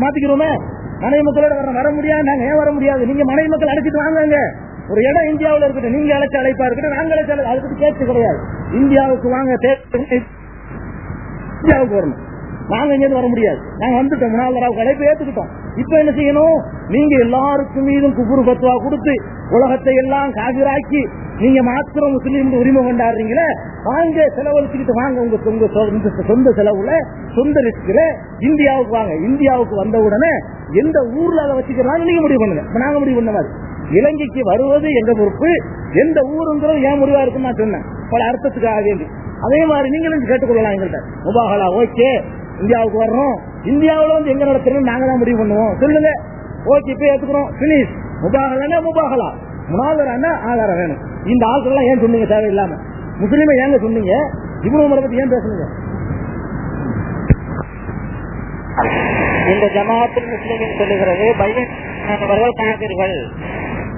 மாத்திக்கிறோமே? மனை மக்களோட வர வர முடியாது. நாங்க ஏன் வர முடியாது? நீங்க மனைவி மக்கள் அழைச்சிட்டு வாங்க ஒரு இடம் இந்தியாவில் இருக்கட்டும் நீங்க அழைச்ச அழைப்பா இருக்கட்டும் நாங்க அழைச்ச அதை பத்தி பேச்சு கிடையாது. இந்தியாவுக்கு வாங்க இந்தியாவுக்கு வரணும். நாங்க இங்க வர முடியாது. நாங்க வந்துட்டோம் முனாவராவுக்கு அழைப்பு ஏத்துக்கிட்டோம். இப்ப என்ன செய்யணும்? நீங்க எல்லாருக்கும் மீதும் குபுரு பத்துவா கொடுத்து உலகத்தை எல்லாம் காவிராக்கி நீங்க மாத்திரம் முஸ்லீம் உரிமை கொண்டாடுறீங்களே வாங்க செலவழிச்சுக்கிட்டு வாங்க உங்க உங்க சொந்த- சொந்த செலவுல சொந்த ரிஸ்க்ல இந்தியாவுக்கு வாங்க. இந்தியாவுக்கு வந்த உடனே எந்த ஊர்ல அதை வச்சுக்கிறாங்க நீங்க முடிவு பண்ணுங்க. நாங்க முடிவு பண்ண மாதிரி. இலங்கைக்கு வருவது எங்க பொறுப்பு எந்த ஊருங்கிறது ஏன் முடிவா இருக்குன்னு நான் சொன்னேன். பல அர்த்தத்துக்காக வேண்டி. அதே மாதிரி நீங்களும் கேட்டுக்கொள்ளலாம் எங்கள்கிட்ட முபாகலா ஓகே. இந்தியாவுக்கு வர்றோம். இந்தியாவுல வந்து எங்க நடத்துறோம் நாங்க தான் முடிவு பண்ணுவோம். சொல்லுங்க. ஓகே இப்ப ஏத்துக்கிறோம். பினிஷ் முபாகலன்னா முபாகலா? முனாதரான்னா ஆதாரம் வேணும். இந்த ஆட்கள் எல்லாம் ஏன் சொன்னீங்க? தேவையில்லாம. முஸ்லீமை ஏங்க சொன்னீங்க? இவ்வளவு முறை பத்தி ஏன் பேசுனீங்க? இந்த ஜமாத்தில் முஸ்லிமின் சொல்லுகிறது பையன்வர்கள் காவிர்கள்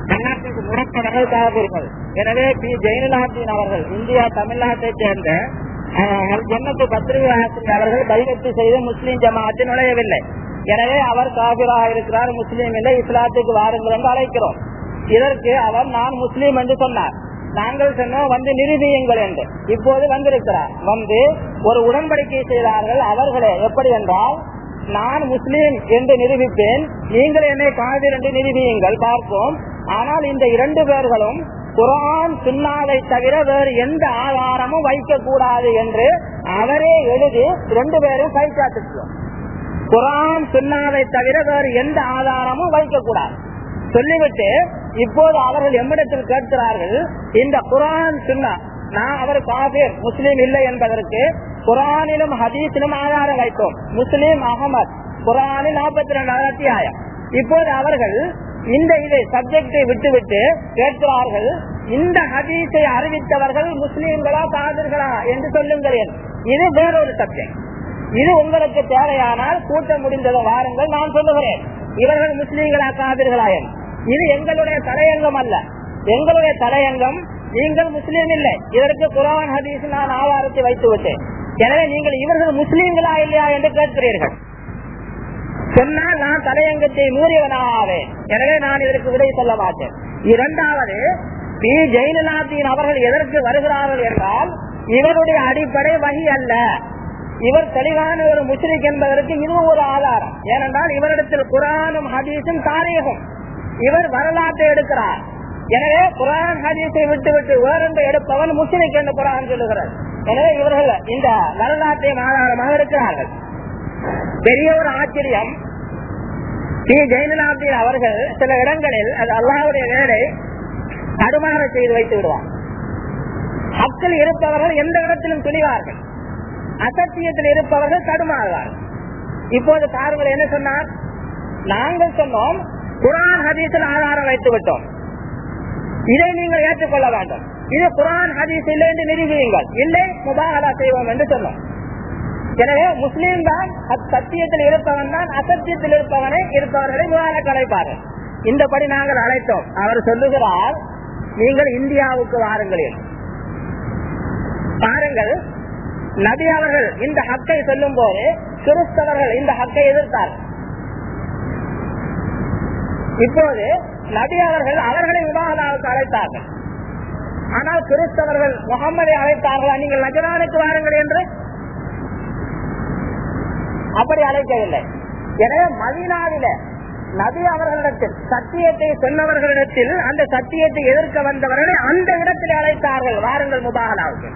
தமிழ்நாட்டுக்கு முறைப்படங்கள் காவிர்கள் எனவே பி. ஜெயலலிதாத்தின் அவர்கள் இந்தியா தமிழ்நாட்டைச் சேர்ந்த ஜன்னத்து பத்திரிகாசின் அவர்கள் பைரத்து செய்து முஸ்லீம் ஜமாத்தில் நுழையவில்லை. எனவே அவர் காபிராக இருக்கிறார் முஸ்லீம் இல்லை இஸ்லாத்துக்கு வாருங்கள் என்று அழைக்கிறோம். இதற்கு அவர் நான் முஸ்லீம் என்று சொன்னார். நாங்கள் சொன்னோம் வந்து நிரூபியுங்கள் என்று. இப்போது வந்திருக்கிறார். வந்து ஒரு உடன்படிக்கை செய்தார்கள் அவர்களே. எப்படி என்றால் நான் முஸ்லீம் என்று நிரூபிப்பேன் நீங்கள் என்னை காதல் என்று நிரூபியுங்கள் பார்ப்போம். ஆனால் இந்த இரண்டு பேர்களும் குரான் சுண்ணாவை தவிர வேறு எந்த ஆதாரமும் வைக்க கூடாது என்று அவரே எழுதி ரெண்டு பேரும் கைச்சாட்டுக்கிறோம் குரான் சுண்ணாவை தவிர வேறு எந்த ஆதாரமும் வைக்க கூடாது சொல்லிவிட்டு இப்போது அவர்கள் எம்மிடத்தில் கேட்கிறார்கள் இந்த குரான் சுன்னா நான் அவர் காபீர் முஸ்லீம் இல்லை என்பதற்கு குரானிலும் ஹதீஸிலும் ஆதாரம் வைத்தோம். முஸ்லீம் அகமது குரானில் நாற்பத்தி ரெண்டாவது அத்தியாயம். இப்போது அவர்கள் இந்த இதை சப்ஜெக்டை விட்டுவிட்டு கேட்கிறார்கள் இந்த ஹதீஸை அறிவித்தவர்கள் முஸ்லீம்களா காதர்களா என்று சொல்லுங்கள் இது வேறொரு சப்ஜெக்ட் இது உங்களுக்கு தேவையானால் கூட்டம் முடிந்ததை வாருங்கள் நான் சொல்லுகிறேன். இவர்கள் முஸ்லீம்களா காதர்களா இது எங்களுடைய தலையங்கம் அல்ல. எங்களுடைய தலையங்கம் நீங்கள் முஸ்லீம் இல்லை. இதற்கு குரான் ஹதீஸ் நான் ஆதாரத்தை வைத்து விட்டேன். எனவே நீங்கள் இவர்கள் முஸ்லீம்களா இல்லையா என்று கேட்கிறீர்கள். சொன்னால் நான் தலையங்கத்தை மூறியவனாவேன் எனவே நான் இதற்கு விடை சொல்ல மாட்டேன். இரண்டாவது பி. ஜெயலலாத்தின் அவர்கள் எதற்கு வருகிறார்கள் என்றால் இவருடைய அடிப்படை வகி அல்ல. இவர் தெளிவான ஒரு முஸ்லிக் என்பதற்கு இதுவும் ஒரு ஆதாரம். ஏனென்றால் இவரிடத்தில் குரானும் ஹதீஸும் தாரீகம். இவர் வரலாற்றை எடுக்கிறார். எனவே குரான் ஹதீஸை விட்டு வேறென்று எடுப்பவன் முஸ்லிக் என்று குரான் சொல்லுகிறார். எனவே இவர்கள் இந்த வரலாற்றை ஆதாரமாக இருக்கிறார்கள் பெரிய ஒரு ஆச்சரியம். ஸ்ரீ ஜெயலலாப்தீன் அவர்கள் சில இடங்களில் அது அல்லாவுடைய வேலை தடுமாற செய்து வைத்து விடுவார். மக்கள் இருப்பவர்கள் எந்த இடத்திலும் துணிவார்கள். அசத்தியத்தில் இருப்பவர்கள் தடுமாறுவார்கள் இப்போது பாருங்கள் என்ன சொன்னார்? நாங்கள் சொன்னோம் குரான் ஹதீஸில் ஆதாரம் வைத்து விட்டோம். இதை நீங்கள் ஏற்றுக்கொள்ள வேண்டும். இது குரான் ஹதீஸ் இல்லை என்று நிரூபியுங்கள். இல்லை முபாகலா செய்வோம் என்று சொன்னோம். எனவே முஸ்லீம் தான் சத்தியத்தில் இருப்பவன் தான் அசத்தியத்தில் இருப்பவனை இருப்பவர்களை முகால கலைப்பார்கள் இந்தபடி நாங்கள் அழைத்தோம். அவர் சொல்லுகிறார் நீங்கள் இந்தியாவுக்கு வாருங்கள் பாருங்கள் நபி அவர்கள் இந்த ஹக்கை சொல்லும் போது கிறிஸ்தவர்கள் இந்த ஹக்கை எதிர்த்தார் இப்போது நபி அவர்கள் அவர்களை விவாகதாவுக்கு அழைத்தார்கள். ஆனால் கிறிஸ்தவர்கள் முகம்மதை அழைத்தார்களா? நீங்கள் நஜரானுக்கு வாருங்கள் என்று அப்படி அழைக்கவில்லை. எனவே மதினாவில நபி அவர்களிடத்தில் சத்தியத்தை சொன்னவர்களிடத்தில் அந்த சத்தியத்தை எதிர்க்க வந்தவர்களை அந்த இடத்தில் அழைத்தார்கள். வாருங்கள் முபாகலாவுக்கு.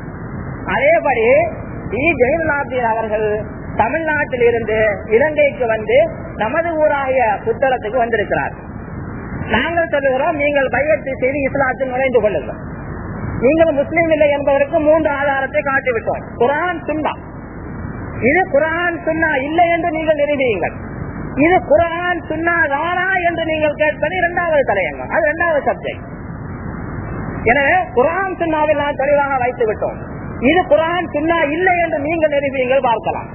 அதேபடி டி ஜெயலலிதாபின் அவர்கள் தமிழ்நாட்டில் இருந்து இலங்கைக்கு வந்து நமது ஊராகிய புத்தளத்துக்கு வந்திருக்கிறார். நாங்கள் சொல்லுகிறோம் நீங்கள் பையத்தை செய்து இஸ்லாத்தில் நுழைந்து கொள்ளுங்கள். நீங்கள் முஸ்லீம் இல்லை என்பதற்கு மூன்று ஆதாரத்தை காட்டிவிட்டோம். குரான் சுண்ணா. இது குரான் சுண்ணா இல்லை என்று நீங்கள் நிறுவியுங்கள் இது குரான் சுண்ணா தானா என்று நீங்கள் கேட்பது இரண்டாவது தலையங்கம். அது இரண்டாவது சப்ஜெக்ட் எனவே குரான் சுண்ணாவில் நான் தெளிவாக வைத்து விட்டோம் இது குரான் சுண்ணா இல்லை என்று நீங்கள் நிறுவியுங்கள் பார்க்கலாம்.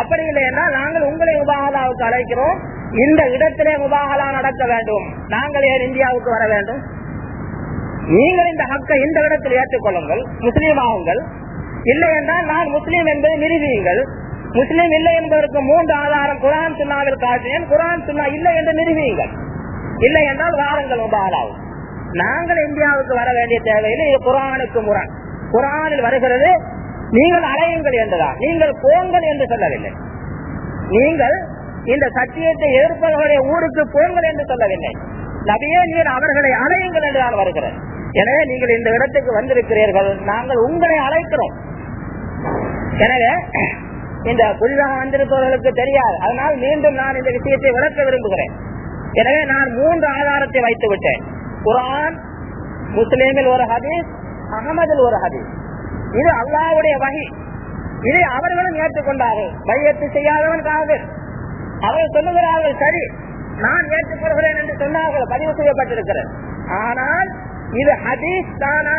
அப்படி இல்லை நாங்கள் உங்களை முபாகலாவுக்கு அழைக்கிறோம். இந்த இடத்திலே முபாகலா நடக்க வேண்டும். நாங்கள் ஏன் இந்தியாவுக்கு வர வேண்டும்? நீங்கள் இந்த ஹக்கை இந்த இடத்தில் ஏற்றுக்கொள்ளுங்கள். முஸ்லீம் ஆகுங்கள். இல்லை என்றால் நான் முஸ்லீம் என்பதை நிறுவியுங்கள் முஸ்லீம் இல்லை என்பதற்கு மூன்று ஆதாரம் குரான் சுண்ணாவில் காட்டினேன். குரான் சுண்ணா இல்லை என்று நிறுவியுங்கள் இல்லை என்றால் வாரங்கள் முபாகலாவும் நாங்கள் இந்தியாவுக்கு வர வேண்டிய தேவையில்லை. இது குரானுக்கு முரண். குரானில் வருகிறது நீங்கள் அலையுங்கள் என்றுதான். நீங்கள் போங்கள் என்று சொல்லவில்லை. நீங்கள் இந்த சத்தியத்தை எதிர்ப்பவர்களுடைய ஊருக்கு போங்கள் என்று சொல்லவில்லை. நபியே நீர் அவர்களை அலையுங்கள் என்று நான் வருகிறேன். எனவே நீங்கள் இந்த இடத்துக்கு வந்திருக்கிறீர்கள். நாங்கள் உங்களை அழைக்கிறோம். எனவே இந்த புதிதாக வந்திருப்பவர்களுக்கு தெரியாது. அதனால் மீண்டும் நான் இந்த விஷயத்தை விளக்க விரும்புகிறேன். எனவே நான் மூன்று ஆதாரத்தை வைத்து விட்டேன் குரான் முஸ்லீமில் ஒரு ஹதீஸ் அகமதில் ஒரு ஹதீஸ். இது அல்லாவுடைய வகை. இதை அவர்களும் ஏற்றுக்கொண்டார்கள். பையத்து செய்யாதவன் காதல். அவர்கள் சொல்லுகிறார்கள் சரி நான் ஏற்றுக்கொள்கிறேன் என்று சொன்னார்கள் பதிவு செய்யப்பட்டிருக்கிறது. ஆனால் இது ஹதீஸ் தானா?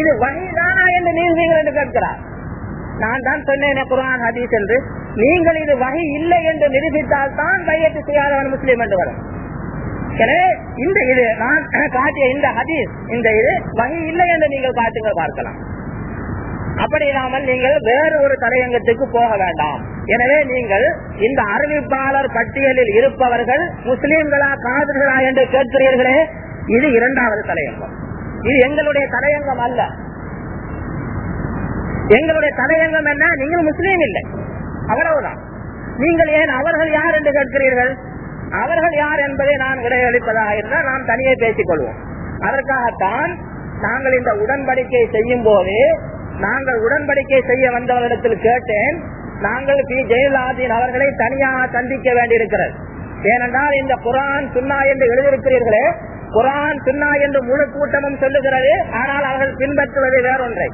இது வகை தானா என்று நீர்கள் என்று கேட்கிறார். நான் தான் சொன்னேன் குரான் ஹதீஸ் என்று. நீங்கள் இது வகை இல்லை என்று நிரூபித்தால் தான் பையத்து செய்யாதவன் முஸ்லீம் என்று வரும். எனவே இந்த இது நான் காட்டிய இந்த ஹதீஸ் இந்த இது வகை இல்லை என்று நீங்கள் காட்டுங்கள் பார்க்கலாம். அப்படி இல்லாமல் நீங்கள் வேறு ஒரு தலையங்கத்துக்கு போக வேண்டாம். எனவே நீங்கள் இந்த அறிவிப்பாளர் பட்டியலில் இருப்பவர்கள் முஸ்லீம்களா காதல்களா என்று கேட்கிறீர்களே இது இரண்டாவது தலையங்கம். இது எங்களுடைய தலையங்கம் அல்ல. எங்களுடைய தலையங்கம் என்ன? நீங்கள் முஸ்லீம் இல்லை. அவ்வளவுதான். நீங்கள் ஏன் அவர்கள் யார் என்று கேட்கிறீர்கள்? அவர்கள் யார் என்பதை நான் விடையளிப்பதாக இருந்தால் நாம் தனியே பேசிக் கொள்வோம். அதற்காகத்தான் நாங்கள் இந்த உடன்படிக்கை செய்யும் போது நாங்கள் உடன்படிக்கை செய்ய வந்தவர்களிடத்தில் கேட்டேன் நாங்கள் பி ஜெயலலாதீன் அவர்களை தனியாக சந்திக்க வேண்டியிருக்கிறது. ஏனென்றால் இந்த குரான் சுன்னா என்று எழுதியிருக்கிறீர்களே குரான் சுன்னா என்று முழு கூட்டமும் சொல்லுகிறது ஆனால் அவர்கள் பின்பற்றுவது வேறொன்றை.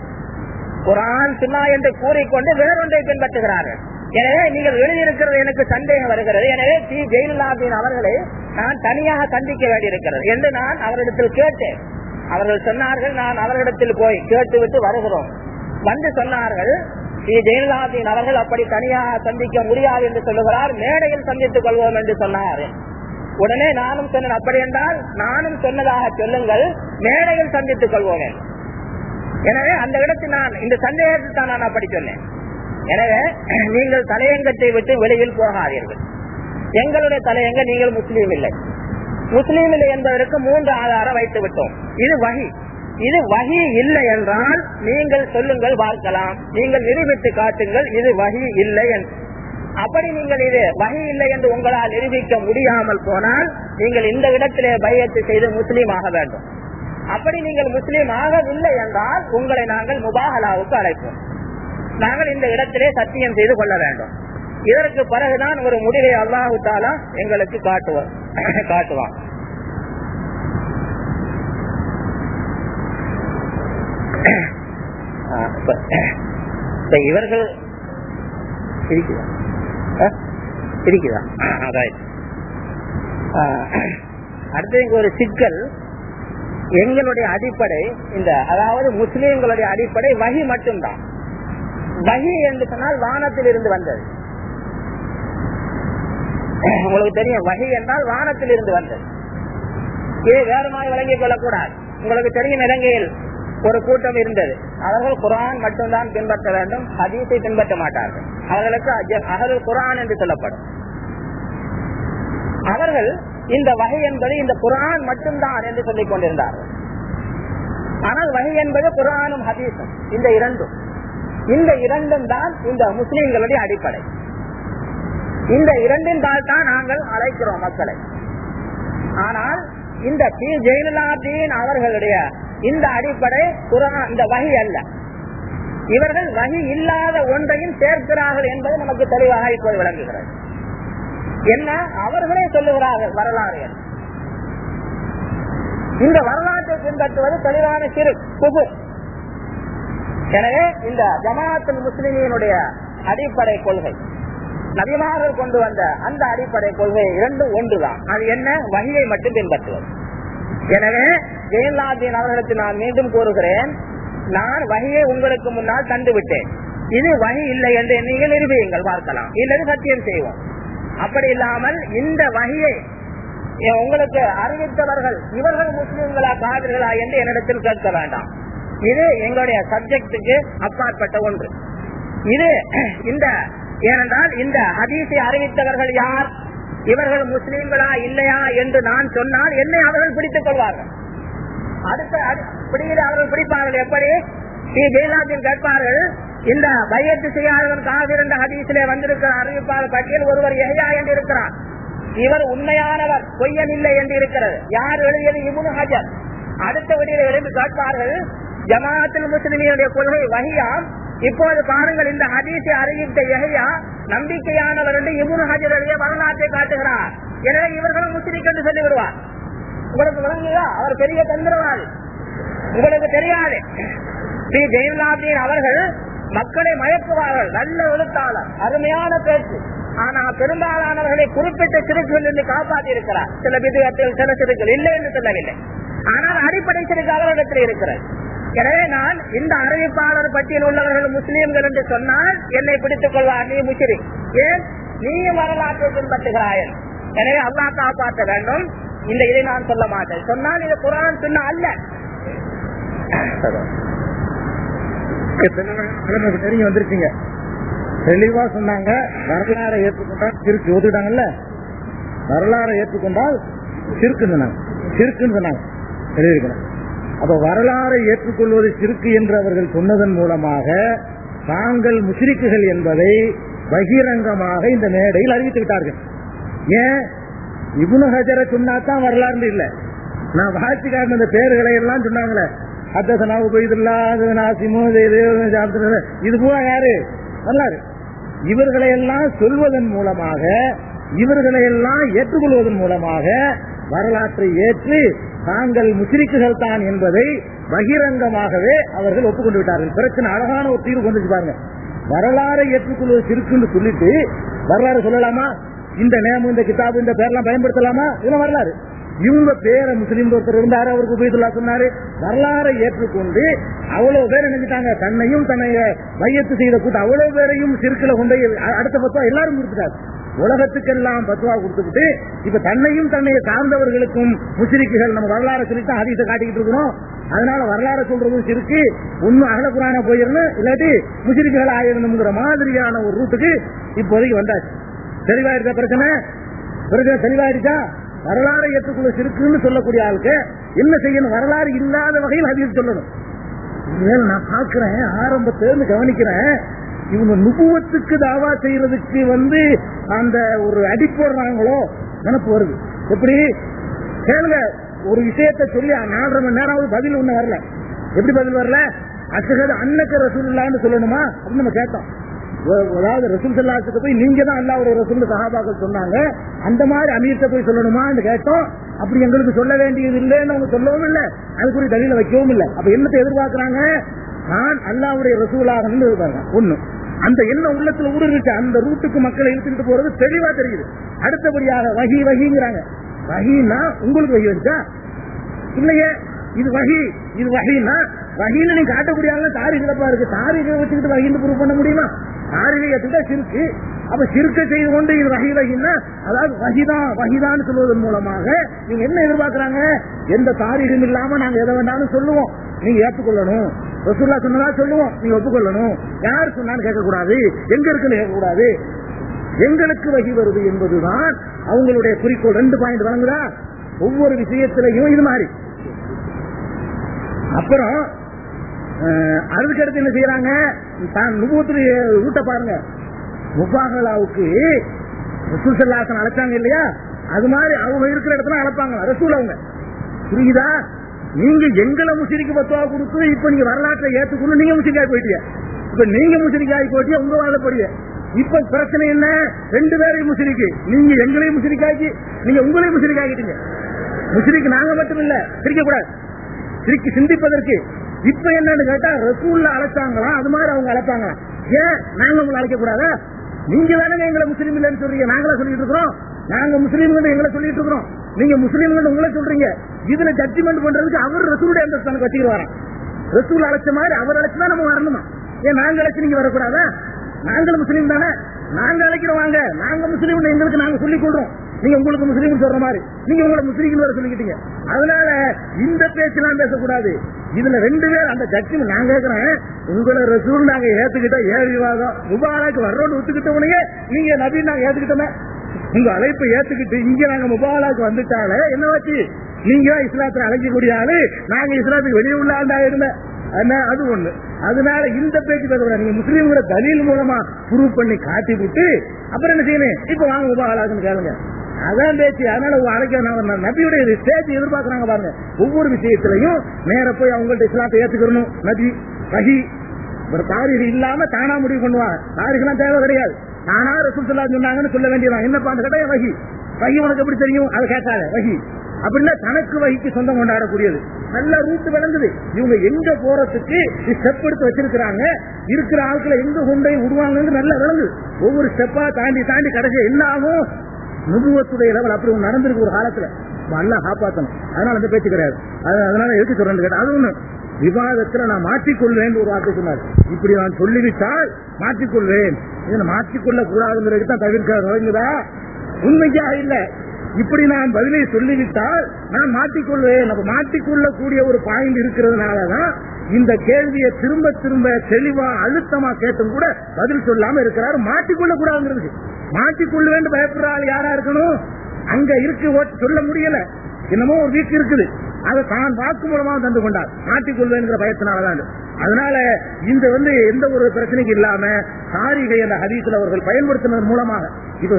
குரான் சுன்னா என்று கூறிக்கொண்டு வேறொன்றை பின்பற்றுகிறார்கள். எனவே நீங்கள் எழுதியிருக்கிறது எனக்கு சந்தேகம் வருகிறது. எனவே பி ஜெயலலாதீன் அவர்களை நான் தனியாக சந்திக்க வேண்டியிருக்கிறது என்று நான் அவரிடத்தில் கேட்டேன். அவர்கள் சொன்னார்கள் நான் அவர்களிடத்தில் போய் கேட்டுவிட்டு வருகிறோம். வந்து சொன்னார்கள் ஸ்ரீ ஜெயலலிதாவின் அவர்கள் அப்படி தனியாக சந்திக்க முடியாது என்று சொல்லுகிறார் மேடையில் சந்தித்துக் கொள்வோம் என்று சொன்னார். உடனே நானும் சொன்னேன் அப்படி என்றால் நானும் சொன்னதாக சொல்லுங்கள் மேடையில் சந்தித்துக் கொள்வோம் எனவே அந்த இடத்தில் நான் இந்த சந்தேகத்தில் தான் நான் அப்படி சொன்னேன். எனவே நீங்கள் தலையங்கத்தை விட்டு வெளியில் போகாதீர்கள். எங்களுடைய தலையங்க நீங்கள் முஸ்லீம் இல்லை. முஸ்லீம் இல்லை என்பதற்கு மூன்று ஆதாரம் வைத்து விட்டோம் இது வகி. இது வகி இல்லை என்றால் நீங்கள் சொல்லுங்கள் பார்க்கலாம். நீங்கள் நிரூபித்து காட்டுங்கள் இது வகி இல்லை என்று அப்படி நீங்கள் இது வகி இல்லை என்று உங்களால் நிரூபிக்க முடியாமல் போனால் நீங்கள் இந்த இடத்திலே பயத்து செய்து முஸ்லீம் ஆக வேண்டும். அப்படி நீங்கள் முஸ்லீம் ஆகவில்லை என்றால் உங்களை நாங்கள் முபாகலாவுக்கு அழைப்போம். நாங்கள் இந்த இடத்திலே சத்தியம் செய்து கொள்ள வேண்டும். இதற்கு பிறகுதான் ஒரு முடிவை அல்லாஹு தாலா எங்களுக்கு காட்டுவார் காட்டுவான். இப்ப- இவர்கள் இருக்குதா இருக்குதா அடுத்து இங்க ஒரு சிக்கல். எங்களுடைய அடிப்படை இந்த அதாவது முஸ்லீம்களுடைய அடிப்படை வகி மட்டும்தான். வகி என்று சொன்னால் வானத்தில் இருந்து வந்தது. உங்களுக்கு தெரியும் வகி என்றால் வானத்தில் இருந்து வந்தது. இது மாதிரி விளங்கிக் கொள்ளக்கூடாது. உங்களுக்கு தெரியும் இலங்கையில் ஒரு கூட்டம் இருந்தது. அவர்கள் குரான் மட்டும்தான் பின்பற்ற வேண்டும் ஹதீஸை பின்பற்ற மாட்டார்கள். அவர்களுக்கு அகல் குரான் என்று சொல்லப்படும். அவர்கள் இந்த வகை என்பது இந்த குரான் மட்டும்தான் என்று சொல்லிக் கொண்டிருந்தார்கள். ஆனால் வகை என்பது குரானும் ஹதீஸும் இந்த இரண்டும். இந்த இரண்டும் தான் இந்த முஸ்லிம்களுடைய அடிப்படை. இந்த இரண்டின் தான் நாங்கள் அழைக்கிறோம் மக்களை. ஆனால் இந்த பி ஜெயலலாதீன் அவர்களுடைய இந்த அடிப்படை குரான் இந்த வகை அல்ல. இவர்கள் வகி இல்லாத ஒன்றையும் சேர்க்கிறார்கள் என்பது நமக்கு தெளிவாக இப்போது விளங்குகிறது. என்ன? அவர்களே சொல்லுகிறார்கள் வரலாறு இந்த வரலாற்றை பின்பற்றுவது தெளிவான சிறு குபு எனவே இந்த ஜமாத்துல் முஸ்லிமியனுடைய அடிப்படை கொள்கை நபிமார்கள் கொண்டு வந்த அந்த அடிப்படை கொள்கை இரண்டும் ஒன்றுதான். அது என்ன? வகையை மட்டும் பின்பற்றுவது. எனவே ஜெயலலிதாவின் அவர்களுக்கு நான் மீண்டும் கூறுகிறேன் நான் வகையை உங்களுக்கு முன்னால் தந்துவிட்டேன். இது வகை இல்லை என்று நீங்கள் நிரூபியுங்கள் பார்க்கலாம். இல்லது சத்தியம் செய்வோம். அப்படி இல்லாமல் இந்த வகையை உங்களுக்கு அறிவித்தவர்கள் இவர்கள் முஸ்லிம்களா காதல்களா என்று என்னிடத்தில் கேட்க வேண்டாம். இது எங்களுடைய சப்ஜெக்டுக்கு அப்பாற்பட்ட ஒன்று. இது இந்த ஏனென்றால் இந்த ஹதீஸை அறிவித்தவர்கள் யார்? இவர்கள் முஸ்லீம்களா இல்லையா என்று நான் சொன்னால் என்னை அவர்கள் பிடித்துக் கொள்வார்கள். அடுத்த பிடியில் அவர்கள் பிடிப்பார்கள் எப்படி? ஸ்ரீ ஜெயலலிதாவில் கேட்பார்கள் இந்த பையத்து செய்யாதவன் காவிர் என்ற ஹதீஸிலே வந்திருக்கிற அறிவிப்பாளர் பட்டியல் ஒருவர் எஹ்யா என்று இருக்கிறார். இவர் உண்மையானவர் பொய்யன் இல்லை என்று இருக்கிறது. யார் எழுதியது? இமுனு ஹஜர். அடுத்த வழியில் எழுந்து கேட்பார்கள் ஜமாத்தில் முஸ்லிமியுடைய கொள்கை வகியாம் இப்போது பாருங்கள் இந்த ஹதீஸை அறிவித்த எகையா நம்பிக்கையானவர் என்று இபுனு ஹஜர் வரலாற்றை காட்டுகிறார். எனவே இவர்களும் முஸ்லிக் என்று சொல்லி விடுவார். உங்களுக்கு விளங்குதா? அவர் பெரிய தந்திரவாதி உங்களுக்கு தெரியாது. ஸ்ரீ ஜெயலாபின் அவர்கள் மக்களை மயக்குவார்கள் நல்ல எழுத்தாளர் அருமையான பேச்சு. ஆனா பெரும்பாலானவர்களை குறிப்பிட்ட சிறுக்குகள் இருந்து காப்பாற்றி இருக்கிறார் சில விதத்தில் சில சிறுக்கள் இல்லை என்று சொல்லவில்லை. ஆனால் அடிப்படை சிறுக்கு அவரிடத்தில் இருக்கிறது எனவே நான் இந்த அறிவிப்பாளர் பட்டியல் உள்ளவர்கள் முஸ்லீம்கள் என்று சொன்னால் என்னை பிடித்துக் கொள்வார். நீ முஷிரி. ஏன்? நீயும் வரலாற்றை பின்பற்றுகிறாயன் எனவே அல்லா காப்பாற்ற வேண்டும். இந்த இதை நான் சொல்ல மாட்டேன். சொன்னால் இது குரான் சொன்ன அல்ல. நெருங்கி வந்திருக்கீங்க. தெளிவா சொன்னாங்க. வரலாறை ஏற்றுக்கொண்டால் சிறுக்கு ஒத்துக்கிட்டாங்கல்ல வரலாறை ஏற்றுக்கொண்டால் சிறுக்குன்னு சொன்னாங்க. சிறுக்குன்னு சொன்னாங்க. தெரிவிக்கணும் அப்ப வரலாறை ஏற்றுக்கொள்வது சிறுக்கு என்று அவர்கள் சொன்னதன் மூலமாக தாங்கள் முஷிரிக்குகள் என்பதை பகிரங்கமாக இந்த மேடையில் அறிவித்து விட்டார்கள் ஏன்? இபுனு ஹஜரை சொன்னாதான் வரலாறு இல்ல. நான் வாழ்த்துக்காரன் இந்த பேர்களை எல்லாம் சொன்னாங்களே. அத்தசனா உபயுதுல்லா இது பூரா யாரு? வரலாறு. இவர்களை எல்லாம் சொல்வதன் மூலமாக இவர்களை எல்லாம் ஏற்றுக்கொள்வதன் மூலமாக வரலாற்றை ஏற்று தாங்கள் முஸ்லிக்குகள் தான் என்பதை பகிரங்கமாகவே அவர்கள் ஒப்புக்கொண்டு விட்டார்கள் பிரச்சனை அழகான ஒரு தீர்வு கொண்டு பாருங்க. வரலாறை ஏற்றுக்கொள்வது சிறுக்குன்னு சொல்லிட்டு வரலாறு சொல்லலாமா? இந்த நேம் இந்த கிதாபு இந்த பேர்லாம் பயன்படுத்தலாமா? இதெல்லாம் வரலாறு. இவங்க பேர முஸ்லீம் ஒருத்தர் இருந்தாரு அவருக்கு உபயத்துல்லா சொன்னாரு. வரலாறை ஏற்றுக்கொண்டு அவ்வளவு பேர் நினைச்சிட்டாங்க தன்னையும் தன்னை மையத்து செய்த கூட்டம் அவ்வளவு பேரையும் சிறுக்கில கொண்டு அடுத்த பத்துவா எல்லாரும் கொடுத்துட்டாரு உலகத்துக்கெல்லாம் பத்துவா கொடுத்துக்கிட்டு இப்ப தன்னையும் தன்னை சார்ந்தவர்களுக்கும் முஸ்லிக்குகள் நம்ம வரலாறு சொல்லிட்டு அதிகத்தை காட்டிக்கிட்டு இருக்கிறோம். அதனால வரலாறு சொல்றதும் சிறுக்கு ஒன்னும் அகல புராண போயிருந்து இல்லாட்டி முஸ்லிக்குகள் ஆயிரணுங்கிற மாதிரியான ஒரு ரூட்டுக்கு இப்போதைக்கு வந்தாச்சு. தெளிவாயிருச்சா பிரச்சனை? பிரச்சனை தெளிவாயிருச்சா? வரலாறு ஏற்றுக்குள்ள சிறுக்குன்னு சொல்லக்கூடிய ஆளுக்கு என்ன செய்யணும்? வரலாறு இல்லாத வகையில் அதிகம் சொல்லணும். இனிமேல் நான் பாக்குறேன் ஆரம்பத்திலிருந்து கவனிக்கிறேன். இவங்க நுபுவத்துக்கு தாவா செய்யறதுக்கு வந்து அந்த ஒரு அடி போடுறாங்களோ நினப்பு வருது. எப்படி? கேளுங்க ஒரு விஷயத்தை சொல்லி நாலரை மணி நேரம் பதில் ஒண்ணு வரல. எப்படி பதில் வரல? அசகது அன்னக்க ரசூல்லான்னு சொல்லணுமா? அப்படின்னு நம்ம கேட்டோம். அதாவது ரசூல் சல்லாத்துக்கு போய் நீங்க தான் அல்லாவுடைய ரசூல் சகாபாக்கள் சொன்னாங்க. அந்த மாதிரி அமீர்த்த போய் சொல்லணுமான்னு கேட்டோம். அப்படி எங்களுக்கு சொல்ல வேண்டியது இல்லைன்னு அவங்க சொல்லவும் இல்லை. அதுக்குரிய தலையில வைக்கவும் இல்லை. அப்ப என்னத்தை எதிர்பார்க்கிறாங்க? நான் அல்லாவுடைய ரசூலாக இருக்காங்க ஒண்ணு. அந்த எண்ணம் உள்ளத்துல ஊடுருச்சு அந்த ரூட்டுக்கு மக்களை இழுத்துட்டு போறது தெளிவா தெரியுது. அடுத்தபடியாக வகி வகிங்கிறாங்க. வகினா உங்களுக்கு வகி வந்துச்சா இல்லையே. இது வகி. இது வகினா வகின்னு நீ காட்டக்கூடிய தாரி சிறப்பா இருக்கு. தாரிகை வச்சுக்கிட்டு வகிந்து ப்ரூவ் பண்ண முடியுமா? தாரிகை எடுத்துட்டா சிறுக்கு அப்ப சிறுக்க செய்து கொண்டு இது வகி அதாவது வகிதா வகிதான்னு சொல்வதன் மூலமாக நீங்க என்ன எதிர்பார்க்கிறாங்க? எந்த தாரிகம் இல்லாம நாங்க எதை வேண்டாம்னு சொல்லுவோம். நீங்க ஏற்றுக்கொள்ளணும் ரசூல்லா சொன்னதா சொல்லுவோம். நீங்க ஒப்புக்கொள்ளணும். யார் சொன்னான்னு கேட்கக்கூடாது. எங்க இருக்குன்னு கேட்கக்கூடாது. எங்களுக்கு வகி வருது என்பதுதான் அவங்களுடைய குறிக்கோள். ரெண்டு பாயிண்ட் வழங்குதா? ஒவ்வொரு விஷயத்திலையும் இது மாதிரி. அப்புறம் அஹ், அதுக்கு அடுத்து என்ன செய்யறாங்க? தான் நுபூத்துல ஊட்ட பாருங்க. முபாகலாவுக்கு ரசூல் சல்லாசன் அழைச்சாங்க இல்லையா? அது மாதிரி அவங்க இருக்கிற இடத்துல அழைப்பாங்க. ரசூல் அவங்க. புரியுதா? நீங்க எங்களை முசிறிக்கு பத்துவா கொடுத்து இப்ப நீங்க வரலாற்றை ஏத்துக்கணும் நீங்க முஸ்லிக்காய் போயிட்டீங்க. இப்ப நீங்க முஸ்லிக்காய் போயிட்டீங்க உங்க வாழப்படிய இப்ப பிரச்சனை என்ன? ரெண்டு பேரையும் முஸ்லிக்கு நீங்க எங்களையும் முஸ்லிக்காக்கி நீங்க உங்களையும் முஸ்லிக்காக்கிட்டீங்க முஸ்லிக்கு நாங்க மட்டும் இல்ல சிரிக்க கூடாது சிரிக்கு சிந்திப்பதற்கு இப்ப என்னன்னு கேட்டா ரசூல்ல அழைச்சாங்களா? அது மாதிரி அவங்க அழைப்பாங்க ஏன்? நாங்க உங்களை அழைக்க கூடாதா நீங்க தானே எங்களை முஸ்லீம் இல்லைன்னு சொல்றீங்க. நாங்களா சொல்லிட்டு இருக்கிறோம். நாங்க முஸ்லீம்கள் எங்களை சொல்லிட்டு இருக்கிறோம். நீங்க முஸ்லீம்கள் உங்களை சொல்றீங்க. இதுல ஜட்ஜ்மெண்ட் பண்றதுக்கு அவர் ரசூலுடைய அந்த ஸ்தானத்துக்கு வச்சுக்கிட்டு வரான் ரசூல் அழைச்ச மாதிரி அவர் அழைச்சுதான் நம்ம வரணுமா? ஏன் நாங்க அழைச்சு நீங்க வரக்கூடாதா? நாங்களும் முஸ்லீம் தானே? நாங்க அழைக்கிறோம் வாங்க. நாங்க முஸ்லீம் எங்களுக்கு நாங்க சொல்லிக் கொள்றோம். நீங்க உங்களுக்கு முஸ்லீம் சொல்ற மாதிரி. நீங்க உங்களை முஸ்லீம் வேற சொல்லிக்கிட்டீங்க. அதனால இந்த பேச்செல்லாம் பேசக்கூடாது. இதுல ரெண்டு பேர் அந்த ஜட்ஜி நான் கேட்கிறேன் உங்களை ரசூல் நாங்க ஏத்துக்கிட்ட ஏழு விவாதம். முபாரக் வர்றோம்னு ஒத்துக்கிட்டவனையே நீங்க நபி நாங்க ஏத்துக்கிட்டோமே. உங்க அழைப்பை ஏத்துக்கிட்டு இங்க நாங்க முபாலாக்கு வந்துட்டாலே என்ன வச்சு நீங்க இஸ்லாத்துல அழைக்கக்கூடிய ஆளு நாங்க இஸ்லாத்துக்கு வெளியே உள்ள ஆண்டா இருந்தேன் என்ன? அது ஒண்ணு. அதனால இந்த பேச்சு பேசக்கூடாது. நீங்க முஸ்லீம்களை தலீல் மூலமா ப்ரூவ் பண்ணி காட்டி விட்டு அப்புறம் என்ன செய்யணும்? இப்ப வாங்க முபாலாக்குன்னு கேளுங்க. அதான் பேச்சு. அதனால உங்க அழைக்க நான் நபியுடைய ஸ்டேஜ் எதிர்பார்க்கிறாங்க பாருங்க. ஒவ்வொரு விஷயத்திலையும் நேர போய் அவங்கள்ட்ட இஸ்லாத்தை ஏத்துக்கணும் நபி வஹி ஒரு தாரிகள் இல்லாம தானா முடிவு பண்ணுவாங்க தாரிகெல்லாம் தேவை கிடையாது. நானா ரசூல் சொன்னாங்கன்னு சொல்ல வேண்டியதான் என்னப்பா அந்த கேட்டா வகி வகி உனக்கு எப்படி தெரியும்? அதை கேட்காத வகி அப்படின்னா தனக்கு வகிக்கு சொந்தம் கொண்டாடக்கூடியது நல்ல ரூட் விளங்குது இவங்க எங்க போறதுக்கு ஸ்டெப் எடுத்து வச்சிருக்கிறாங்க. இருக்கிற ஆட்களை எங்க கொண்டு விடுவாங்க விடுவாங்கன்னு நல்லா விளங்குது ஒவ்வொரு ஸ்டெப்பா தாண்டி தாண்டி கடைசி என்ன ஆகும்? நுபுவத்துடைய லெவல் அப்படி ஒன்று நடந்திருக்கு ஒரு காலத்துல. நல்லா காப்பாற்றணும் அதனால அந்த பேச்சு கிடையாது அதனால எதுக்கு சொல்றேன்னு கேட்டா அது ஒண்ணு. விவாதத்துல நான் மாற்றிக்கொள்வேன் ஒரு வார்த்தை சொன்னார். இப்படி நான் சொல்லிவிட்டால் மாற்றிக்கொள்வேன். மாற்றிக்கொள்ள கூடாதுங்கிறதுக்கு தான் தவிர்க்க வழங்குதா உண்மையா இல்ல? இப்படி நான் பதிலை சொல்லிவிட்டால் நான் மாட்டிக்கொள்வேன். அப்ப மாட்டிக்கொள்ளக்கூடிய ஒரு பாயிண்ட் இருக்கிறதுனாலதான் இந்த கேள்வியை திரும்ப திரும்ப தெளிவா அழுத்தமா கேட்டும் கூட பதில் சொல்லாம இருக்கிறாரு. மாட்டிக்கொள்ள கூடாதுங்கிறது மாட்டிக்கொள்ளுவேன் பயப்படுற ஆள் யாரா இருக்கணும்? அங்க இருக்கு சொல்ல முடியல. என்னமோ ஒரு வீக்கு இருக்குது. அதை தான் வாக்கு மூலமா தந்து கொண்டார். மாட்டிக்கொள்வேங்கிற பயத்தினாலதான் அதனால இந்த வந்து எந்த ஒரு பிரச்சனைக்கு இல்லாம சாரிகை என்ற ஹதீசில் அவர்கள் பயன்படுத்தினதன் மூலமாக இது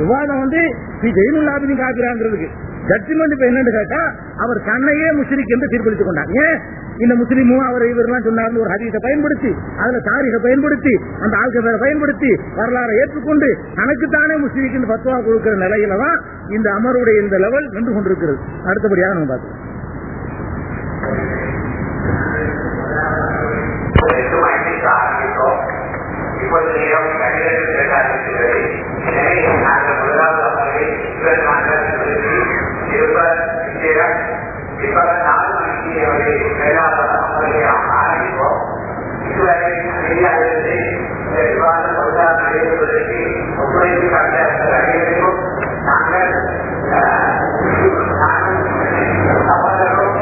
விவாதம் வந்து ஸ்ரீ ஜெயினுல்லாபினி காக்கிறாங்கிறதுக்கு ஜட்ஜ்மெண்ட் இப்ப என்னன்னு கேட்டா அவர் தன்னையே முஸ்லிக் என்று தீர்ப்பளித்துக் கொண்டார். ஏன்? இந்த முஸ்லீமும் அவர் இவரெல்லாம் சொன்னார் ஒரு ஹதீஸை பயன்படுத்தி அதுல தாரிகை பயன்படுத்தி அந்த ஆள்களை பயன்படுத்தி வரலாறை ஏற்றுக்கொண்டு தனக்குத்தானே முஸ்லீக்கு பத்துவா கொடுக்கிற நிலையில தான் இந்த அமருடைய இந்த லெவல் நின்று கொண்டிருக்கிறது அடுத்தபடியாக நம்ம பார்க்கலாம்? இப்போது நேரம் கடிதத்தில் கேட்டார்கள் எனவே நாங்கள் முதலாவது அமர்வை நாலு மணிக்கு அமர்வை ஆரம்பிப்போம் இதுவரை இந்த விவாதம் நடைபெறுவதற்கு ஒத்துழைப்பு காட்ட அனைவருக்கும் நாங்கள் அஹ், நாங்கள் சகோதரரும்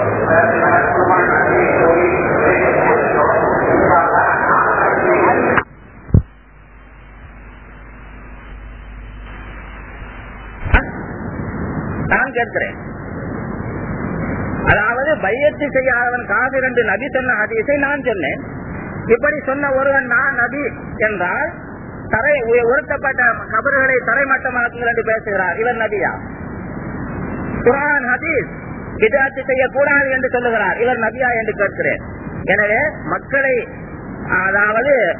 மனக்குமார் நன்றியை கூறி விடைபெற்றுக் கொள்கிறோம். நான் கேட்கிறேன் முயற்சி பையத்து செய்யாதவன் காவிர் என்று நபி சொன்ன ஹதீஸை நான் சொன்னேன். இப்படி சொன்ன ஒருவன் நான் நபி என்றால் தரை உய- உயர்த்தப்பட்ட கபறுகளை தரைமட்டமாக்குங்கள் என்று பேசுகிறார். இவர் நபியா? குரான் ஹதீஸ் விதாத்து செய்யக்கூடாது என்று சொல்லுகிறார். இவர் நபியா என்று கேட்கிறேன். எனவே மக்களை அதாவது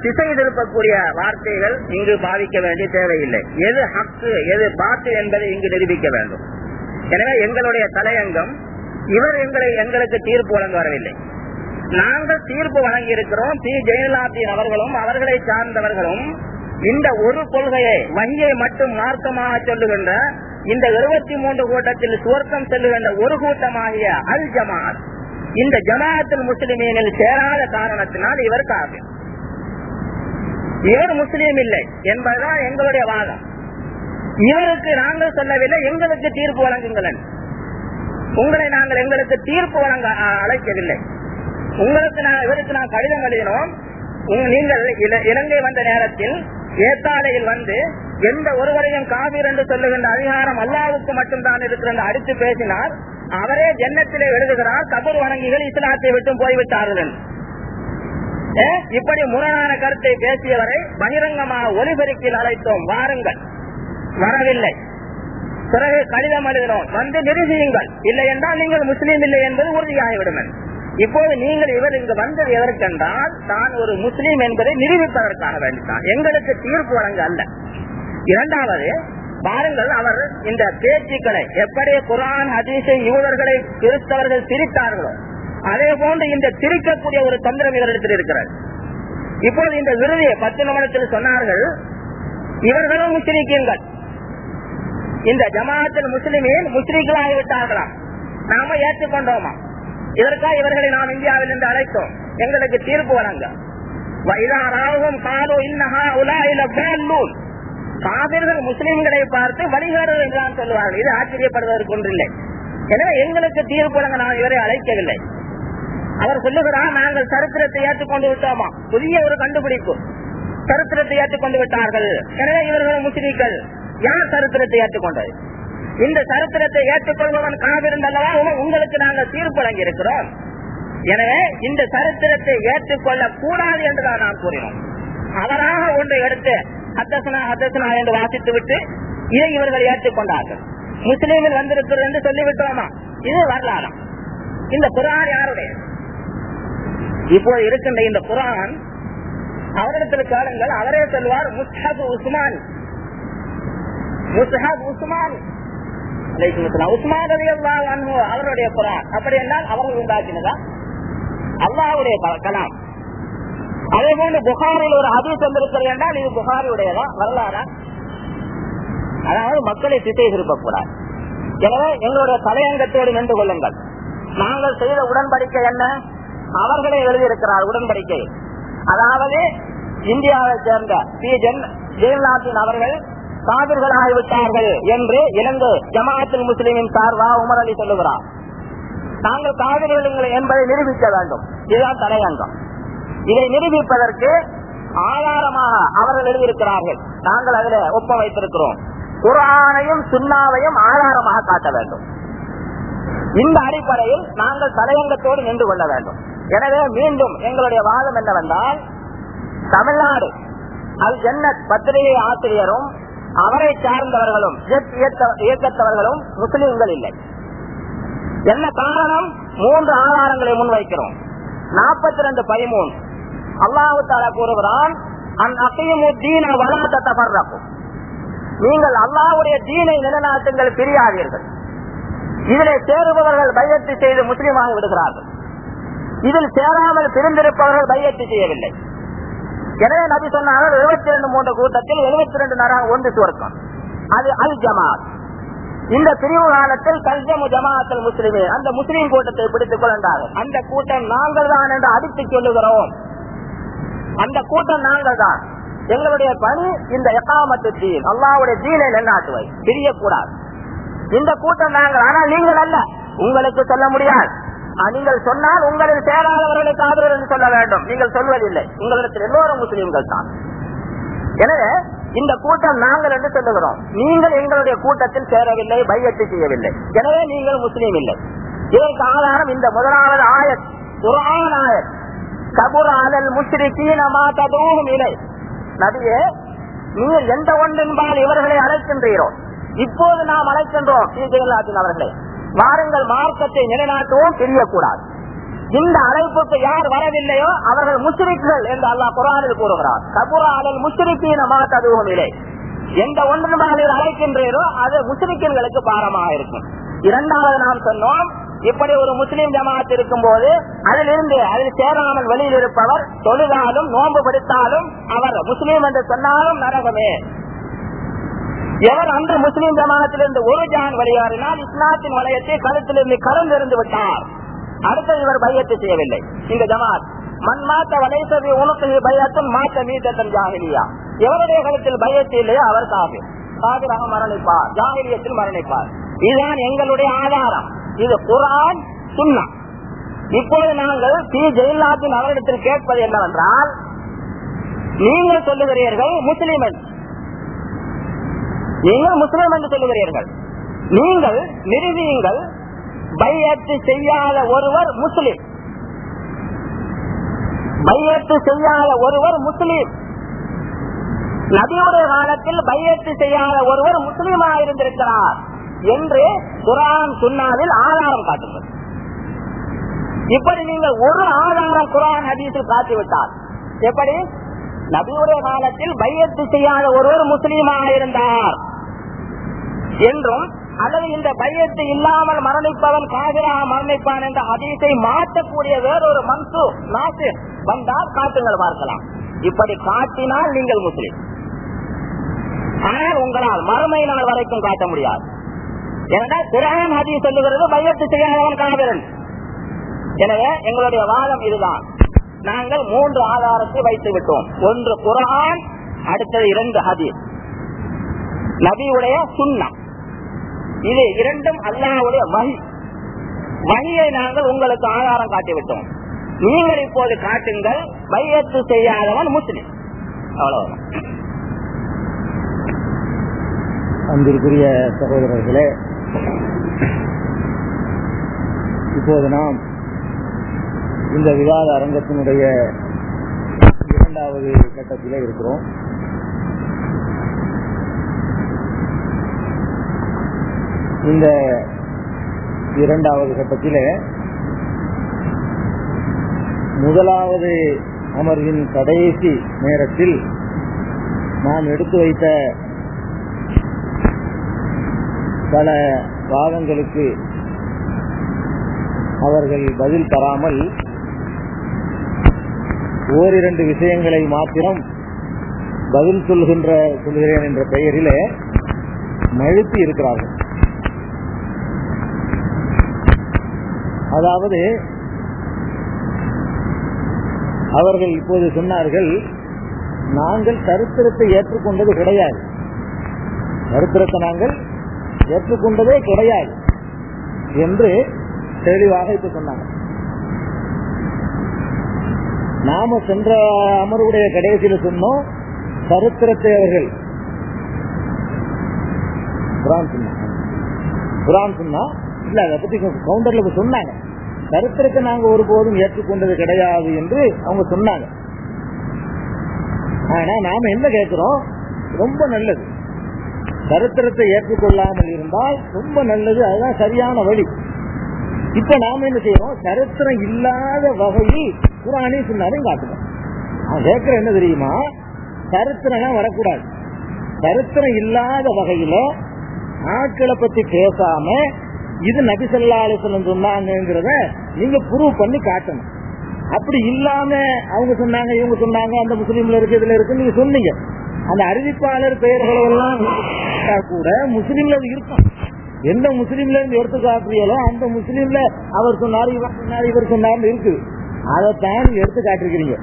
திசை திருப்பக்கூடிய வார்த்தைகள் இங்கு பாதிக்க வேண்டிய தேவையில்லை. எது ஹக்கு எது பாத்து என்பதை இங்கு நிரூபிக்க வேண்டும். எனவே எங்களுடைய தலையங்கம் இவர் எங்களை எங்களுக்கு தீர்ப்பு வழங்க வரவில்லை. நாங்கள் தீர்ப்பு வழங்கி இருக்கிறோம் பி. ஜெயலலிதா அவர்களும் அவர்களை சார்ந்தவர்களும் இந்த ஒரு கொள்கையை வங்கியை மட்டும் மார்க்கமாக சொல்லுகின்ற இந்த எழுபத்தி மூன்று கூட்டத்தில் சுவர்க்கம் செல்லுகின்ற ஒரு கூட்டமாகிய அல் ஜமாத் இந்த ஜமாத்தில் முஸ்லிமீனில் சேராத காரணத்தினால் இவர் காவியம் இவர் முஸ்லீம் இல்லை என்பதுதான் எங்களுடைய வாதம். இவருக்கு நாங்கள் சொல்லவில்லை எங்களுக்கு தீர்ப்பு வழங்குங்கள் உங்களை நாங்கள் எங்களுக்கு தீர்ப்பு வழங்க அழைக்கவில்லை. உங்களுக்கு நான் இவருக்கு நான் கடிதம் எழுதினோம். நீங்கள் இல- இலங்கை வந்த நேரத்தில் ஏத்தாலையில் வந்து எந்த ஒருவரையும் காவிர் என்று சொல்லுகின்ற அதிகாரம் அல்லாவுக்கு மட்டும்தான் இருக்கிற அடித்து பேசினார். அவரே ஜன்னத்திலே எழுதுகிறார் கபூர் வணங்கிகள் இஸ்லாத்தை விட்டு போய்விட்டார்கள். ஏ, இப்படி முரணான கருத்தை பேசியவரை பகிரங்கமாக ஒலிபெருக்கில் அழைத்தோம். வாருங்கள். வரவில்லை. பிறகு கடிதம் எழுதினோம் வந்து நிரூபியுங்கள். இல்லை என்றால் நீங்கள் முஸ்லீம் இல்லை என்பது உறுதியாகிவிடும். இப்போது நீங்கள் இவர் இங்கு வந்தது எதற்கென்றால் தான் ஒரு முஸ்லீம் என்பதை நிரூபிப்பதற்காக வேண்டித்தான். எங்களுக்கு தீர்ப்பு வழங்க அல்ல. இரண்டாவது பாருங்கள் அவர் இந்த பேச்சுக்களை எப்படி குரான் ஹதீஸை யூதர்களை கிறிஸ்தவர்கள் திரித்தார்களோ அதே போன்று இந்த திரிக்கக்கூடிய ஒரு தந்திரம் இவரிடத்தில் இருக்கிறது. இப்போது இந்த விருதியை பத்து நிமிடத்தில் சொன்னார்கள். இவர்களும் முஸ்லிக்கீங்கள் இந்த ஜமாத்தில் முஸ்லிமின் முஸ்லிம்களாகி விட்டார்களாம் நாம ஏற்றுக்கொண்டோமா? இதற்காக இவர்களை நாம் இந்தியாவில் இருந்து அழைத்தோம். எங்களுக்கு தீர்ப்பு வழங்க. வைதாராவும் காலோ இன்னஹா உலா இல காவிர்கள் முஸ்லிம்களை பார்த்து வழிகாடுகள் என்றுதான் சொல்லுவார்கள். இது ஆச்சரியப்படுவதற்கு ஒன்றில்லை. எனவே எங்களுக்கு தீர்ப்பு வழங்க நான் இவரை அழைக்கவில்லை. அவர் சொல்லுகிறார் நாங்கள் சரித்திரத்தை ஏற்றுக்கொண்டு விட்டோமா? புதிய ஒரு கண்டுபிடிப்பு. சரித்திரத்தை ஏற்றுக்கொண்டு விட்டார்கள். எனவே இவர்கள் முஸ்லீம்கள். யார் சரித்திரத்தை ஏற்றுக்கொண்டது? இந்த சரித்திரத்தை ஏற்றுக்கொள்பவன் காவிருந்தல்லவா உங்களுக்கு நாங்கள் தீர்ப்பு வழங்கி இருக்கிறோம் எனவே இந்த சரித்திரத்தை ஏற்றுக்கொள்ள கூடாது என்றுதான் நாம் கூறினோம். அவராக ஒன்றை எடுத்து ஹத்தசனா ஹத்தசனா என்று வாசித்து விட்டு இதை இவர்கள் ஏற்றுக்கொண்டார்கள். முஸ்லீமில் வந்திருக்கிறது என்று சொல்லிவிட்டோமா? இது வரலாறு. இந்த குரான் யாருடைய? இப்போ இருக்கின்ற இந்த குரான் அவரிடத்தில் கேளுங்கள். அவரே சொல்வார் முஸ்ஹப் உஸ்மான். முஸ்ஹப் உஸ்மான். அலைக்கும் அஸ்ஸலாம். உஸ்மான் ரலியல்லாஹு அன்ஹு அவருடைய குரான். அப்படி என்றால் அவர்கள் உண்டாக்கினதா? அல்லாஹ்வுடைய க- கலாம். அதே போன்று புகாரில் ஒரு ஹதீஸ் வந்திருக்கிறது என்றால் இது புகாரியுடையதா? வரலாறா? அதாவது மக்களை திசை திருப்பக்கூடாது எனவே எங்களுடைய தலையங்கத்தோடு நின்று கொள்ளுங்கள். நாங்கள் செய்த உடன்படிக்கை என்ன? அவர்களே எழுதியிருக்கிறார் உடன்படிக்கை. அதாவது இந்தியாவை சேர்ந்த பி. ஜென். ஜெயலலிதாவின் அவர்கள் காவிர்களாகிவிட்டார்கள் என்று இலங்கை ஜமாஅத்துல் முஸ்லிமின் சார்பா உமர் அலி சொல்லுகிறார். நாங்கள் காவிரிகள் என்பதை நிரூபிக்க வேண்டும். இதுதான் தலையங்கம் இதை நிரூபிப்பதற்கு ஆதாரமாக அவர்கள் எழுதியிருக்கிறார்கள். நாங்கள் அதில் ஒப்ப வைத்திருக்கிறோம். குரானையும் சுண்ணாவையும் ஆதாரமாக காட்ட வேண்டும். இந்த அடிப்படையில் நாங்கள் தலையங்கத்தோடு நின்று கொள்ள வேண்டும். எனவே மீண்டும் எங்களுடைய வாதம் என்னவென்றால் தமிழ்நாடு அல் ஜன்னத் பத்திரிகை ஆசிரியரும் அவரை சார்ந்தவர்களும் இயக்கத்தவர்களும் முஸ்லிம்கள் இல்லை. என்ன காரணம்? மூன்று ஆதாரங்களை முன்வைக்கிறோம். நாற்பத்தி ரெண்டு பதிமூணு அல்லாஹு தாரா கூறுகிறான் அன் அசையும் நீங்கள் அல்லாஹ்வுடைய தீனை நிலநாட்டுங்கள் பிரியாதீர்கள். இதிலே சேருபவர்கள் பையத்து செய்து முஸ்லீமாக விடுகிறார்கள். இதில் சேராமல் பிரிந்திருப்பவர்கள் பையத்து செய்யவில்லை. எனவே நபி சொன்னார்கள் எழுபத்தி ரெண்டு மூன்று கூட்டத்தில் எழுபத்தி ரெண்டு நரம் ஒன்று சுவர்க்கம். அது அல் ஜமாத் இந்த பிரிவு காலத்தில் கல்ஜமு ஜமாத்தல் முஸ்லிமே அந்த முஸ்லீம் கூட்டத்தை பிடித்துக் கொண்டார்கள் அந்த கூட்டம் நாங்கள் தான் என்று அடித்து சொல்லுகிறோம். அந்த கூட்டம் நாங்கள் தான். எங்களுடைய பணி இந்த எக்காமத்து தீன் அல்லாவுடைய தீனை நிலைநாட்டுவை பிரியக்கூடாது. இந்த கூட்டம் நாங்கள் ஆனால் நீங்கள் அல்ல. உங்களுக்கு சொல்ல முடியாது. நீங்கள் சொன்னால் உங்களில் சேராதவர்களை ஆதரவு என்று சொல்ல வேண்டும். நீங்கள் சொல்வதில்லை. உங்களிடத்தில் எல்லோரும் முஸ்லீம்கள் தான். எனவே இந்த கூட்டம் நாங்கள் என்று சொல்லுகிறோம். நீங்கள் எங்களுடைய கூட்டத்தில் சேரவில்லை பையட்டு செய்யவில்லை. எனவே நீங்கள் முஸ்லீம் இல்லை. இதற்கு ஆதாரம் இந்த முதலாவது ஆயத். குரான் ஆயத். கபுர் அலல் முஸ்ரிகீன மா ததூஹும் இலை. நபியே நீங்கள் எந்த ஒன்றின்பால் இவர்களை அழைக்கின்றீரோ? இப்போது நாம் அழைக்கின்றோம். அவர்களை. வாருங்கள் மார்க்கத்தை நிலைநாட்டவும் தெரியக்கூடாது இந்த அழைப்புக்கு யார் வரவில்லையோ அவர்கள் முஸ்ரிக்குகள் என்று அல்லாஹ் குரானில் கூறுகிறார். கபுரா அலல் முஸ்ரிக்கீன மாத்ததுவும் இல்லை எந்த ஒன்றின் அழைக்கின்றீரோ அது முஸ்லிம்களுக்கு பாரமாக இருக்கும். இரண்டாவது நாம் சொன்னோம் இப்படி ஒரு முஸ்லீம் ஜமாத் இருக்கும் போது அதிலிருந்து அதில் சேராமல் வெளியில் இருப்பவர் தொழுதாலும் நோன்பு படுத்தாலும் அவர் முஸ்லீம் என்று சொன்னாலும் நரகமே. எவர் அன்று முஸ்லீம் ஜமானத்திலிருந்து ஒரு ஜான் வெளியேறினால் இஸ்லாத்தின் வளையத்தை கழுத்திலிருந்து கலந்திருந்து விட்டார். அடுத்த இவர் பையத்தை செய்யவில்லை. இந்த ஜமாத் மண் மாத்த வலைசவி உனக்கு பயத்தும் மாத்த மீதத்தன் ஜாகிலியா. எவருடைய கழுத்தில் பையத்து இல்லையோ அவர் காபிர். காபிராக மரணிப்பார். ஜாகிலியத்தில் மரணிப்பார். இதுதான் எங்களுடைய ஆதாரம். இது குரான் சுண்ணா இப்போது நாங்கள் சி ஜெயலாத்தின் அவரிடத்தில் கேட்பது என்னவென்றால் நீங்கள் சொல்லுகிறீர்கள் முஸ்லிமன். நீங்கள் முஸ்லிம் என்று சொல்லுகிறீர்கள். நீங்கள் நிறுவியுங்கள். பையத்து செய்யாத ஒருவர் முஸ்லிம். பையத்து செய்யாத ஒருவர் முஸ்லிம். நபியுடைய காலத்தில் பையத்து செய்யாத ஒருவர் முஸ்லீமாக இருந்திருக்கிறார் என்று குரான் சுன்னாவில் ஆதாரம் காட்டுங்கள் இப்படி நீங்கள் ஒரு ஆதாரம் குரான் ஹதீஸில் காட்டிவிட்டார் எப்படி? நபியுடைய காலத்தில் பையத்து செய்யாத ஒருவர் முஸ்லீமாக இருந்தார். என்றும் அல்லது இந்த பையத்து இல்லாமல் மரணிப்பவன் காதிராக மரணிப்பான் என்ற ஹதீஸை மாற்றக்கூடிய வேறொரு மன்சு நாசு வந்தால் காட்டுங்கள் பார்க்கலாம். இப்படி காட்டினால் நீங்கள் முஸ்லீம். ஆனால் உங்களால் மறுமை நாள் வரைக்கும் காட்ட முடியாது. ஏனென்றால் குரான் ஹதி சொல்லுகிறது பையத்து செய்யாதவன் காதலன் எனவே எங்களுடைய வாதம் இதுதான். நாங்கள் மூன்று ஆதாரத்தை வைத்து விட்டோம். ஒன்று குரான் அடுத்தது இரண்டு ஹதீஸ். நபியுடைய சுண்ணம் இது இரண்டும் அல்லாஹ்வுடைய வகி. வகியை நாங்கள் உங்களுக்கு ஆதாரம் காட்டிவிட்டோம். நீங்கள் இப்போது காட்டுங்கள் பையத்து செய்யாதவன் முஸ்லிம். அவ்வளவுதான். அன்பிற்குரிய சகோதரர்களே இப்போது நாம் இந்த விவாத அரங்கத்தினுடைய இரண்டாவது கட்டத்திலே இருக்கிறோம். இந்த இரண்டாவது கட்டத்திலே முதலாவது அமர்வின் கடைசி நேரத்தில் நாம் எடுத்து வைத்த பல வாதங்களுக்கு அவர்கள் பதில் தராமல் ஓரிரண்டு விஷயங்களை மாத்திரம் பதில் சொல்கின்ற சொல்கிறேன் என்ற பெயரிலே மழுத்தி இருக்கிறார்கள். அதாவது அவர்கள் இப்போது சொன்னார்கள் நாங்கள் சரித்திரத்தை ஏற்றுக்கொண்டது கிடையாது. சரித்திரத்தை நாங்கள் ஏற்றுக்கொண்டதே கிடையாது என்று தெளிவாக இப்ப சொன்னாங்க. நாம சென்ற அமர்வுடைய கடைசியில சொன்னோம் சரித்திரத்தை அவர்கள் குரான் சொன்னா குரான் சொன்னா இல்ல அதை பத்தி கவுண்டர்ல சொன்னாங்க. சரித்திரத்தை நாங்க ஒருபோதும் ஏற்றுக்கொண்டது கிடையாது என்று அவங்க சொன்னாங்க. ஆனா நாம என்ன கேட்கிறோம்? ரொம்ப நல்லது. சரித்திரத்தை ஏற்றுக்கொள்ளாமல் இருந்தால் ரொம்ப நல்லது அதுதான் சரியான வழி. இப்ப நாம என்ன செய்யறோம்? சரித்திரம் இல்லாத வகையில் குரானே சொன்னாலும் காட்டுவோம் அவன் கேட்கிற என்ன தெரியுமா? சரித்திரம் வரக்கூடாது. சரித்திரம் இல்லாத வகையில ஆட்களை பத்தி பேசாம இது நபி சொல்லா சொன்னாங்கிறத நீங்க ப்ரூவ் பண்ணி காட்டணும். அப்படி இல்லாம அவங்க சொன்னாங்க இவங்க சொன்னாங்க அந்த முஸ்லீம்ல இருக்கு இதுல இருக்கு நீங்க சொன்னீங்க. அந்த அறிவிப்பாளர் பெயர்களை எல்லாம் கூட முஸ்லீம்ல அது இருக்கும். எந்த முஸ்லீம்ல இருந்து எடுத்து காட்டுறீங்களோ அந்த முஸ்லீம்ல அவர் சொன்னார் இவர் சொன்னார் இவர் சொன்னார்னு இருக்குது அதை நீங்க எடுத்து காட்டிருக்கிறீங்க.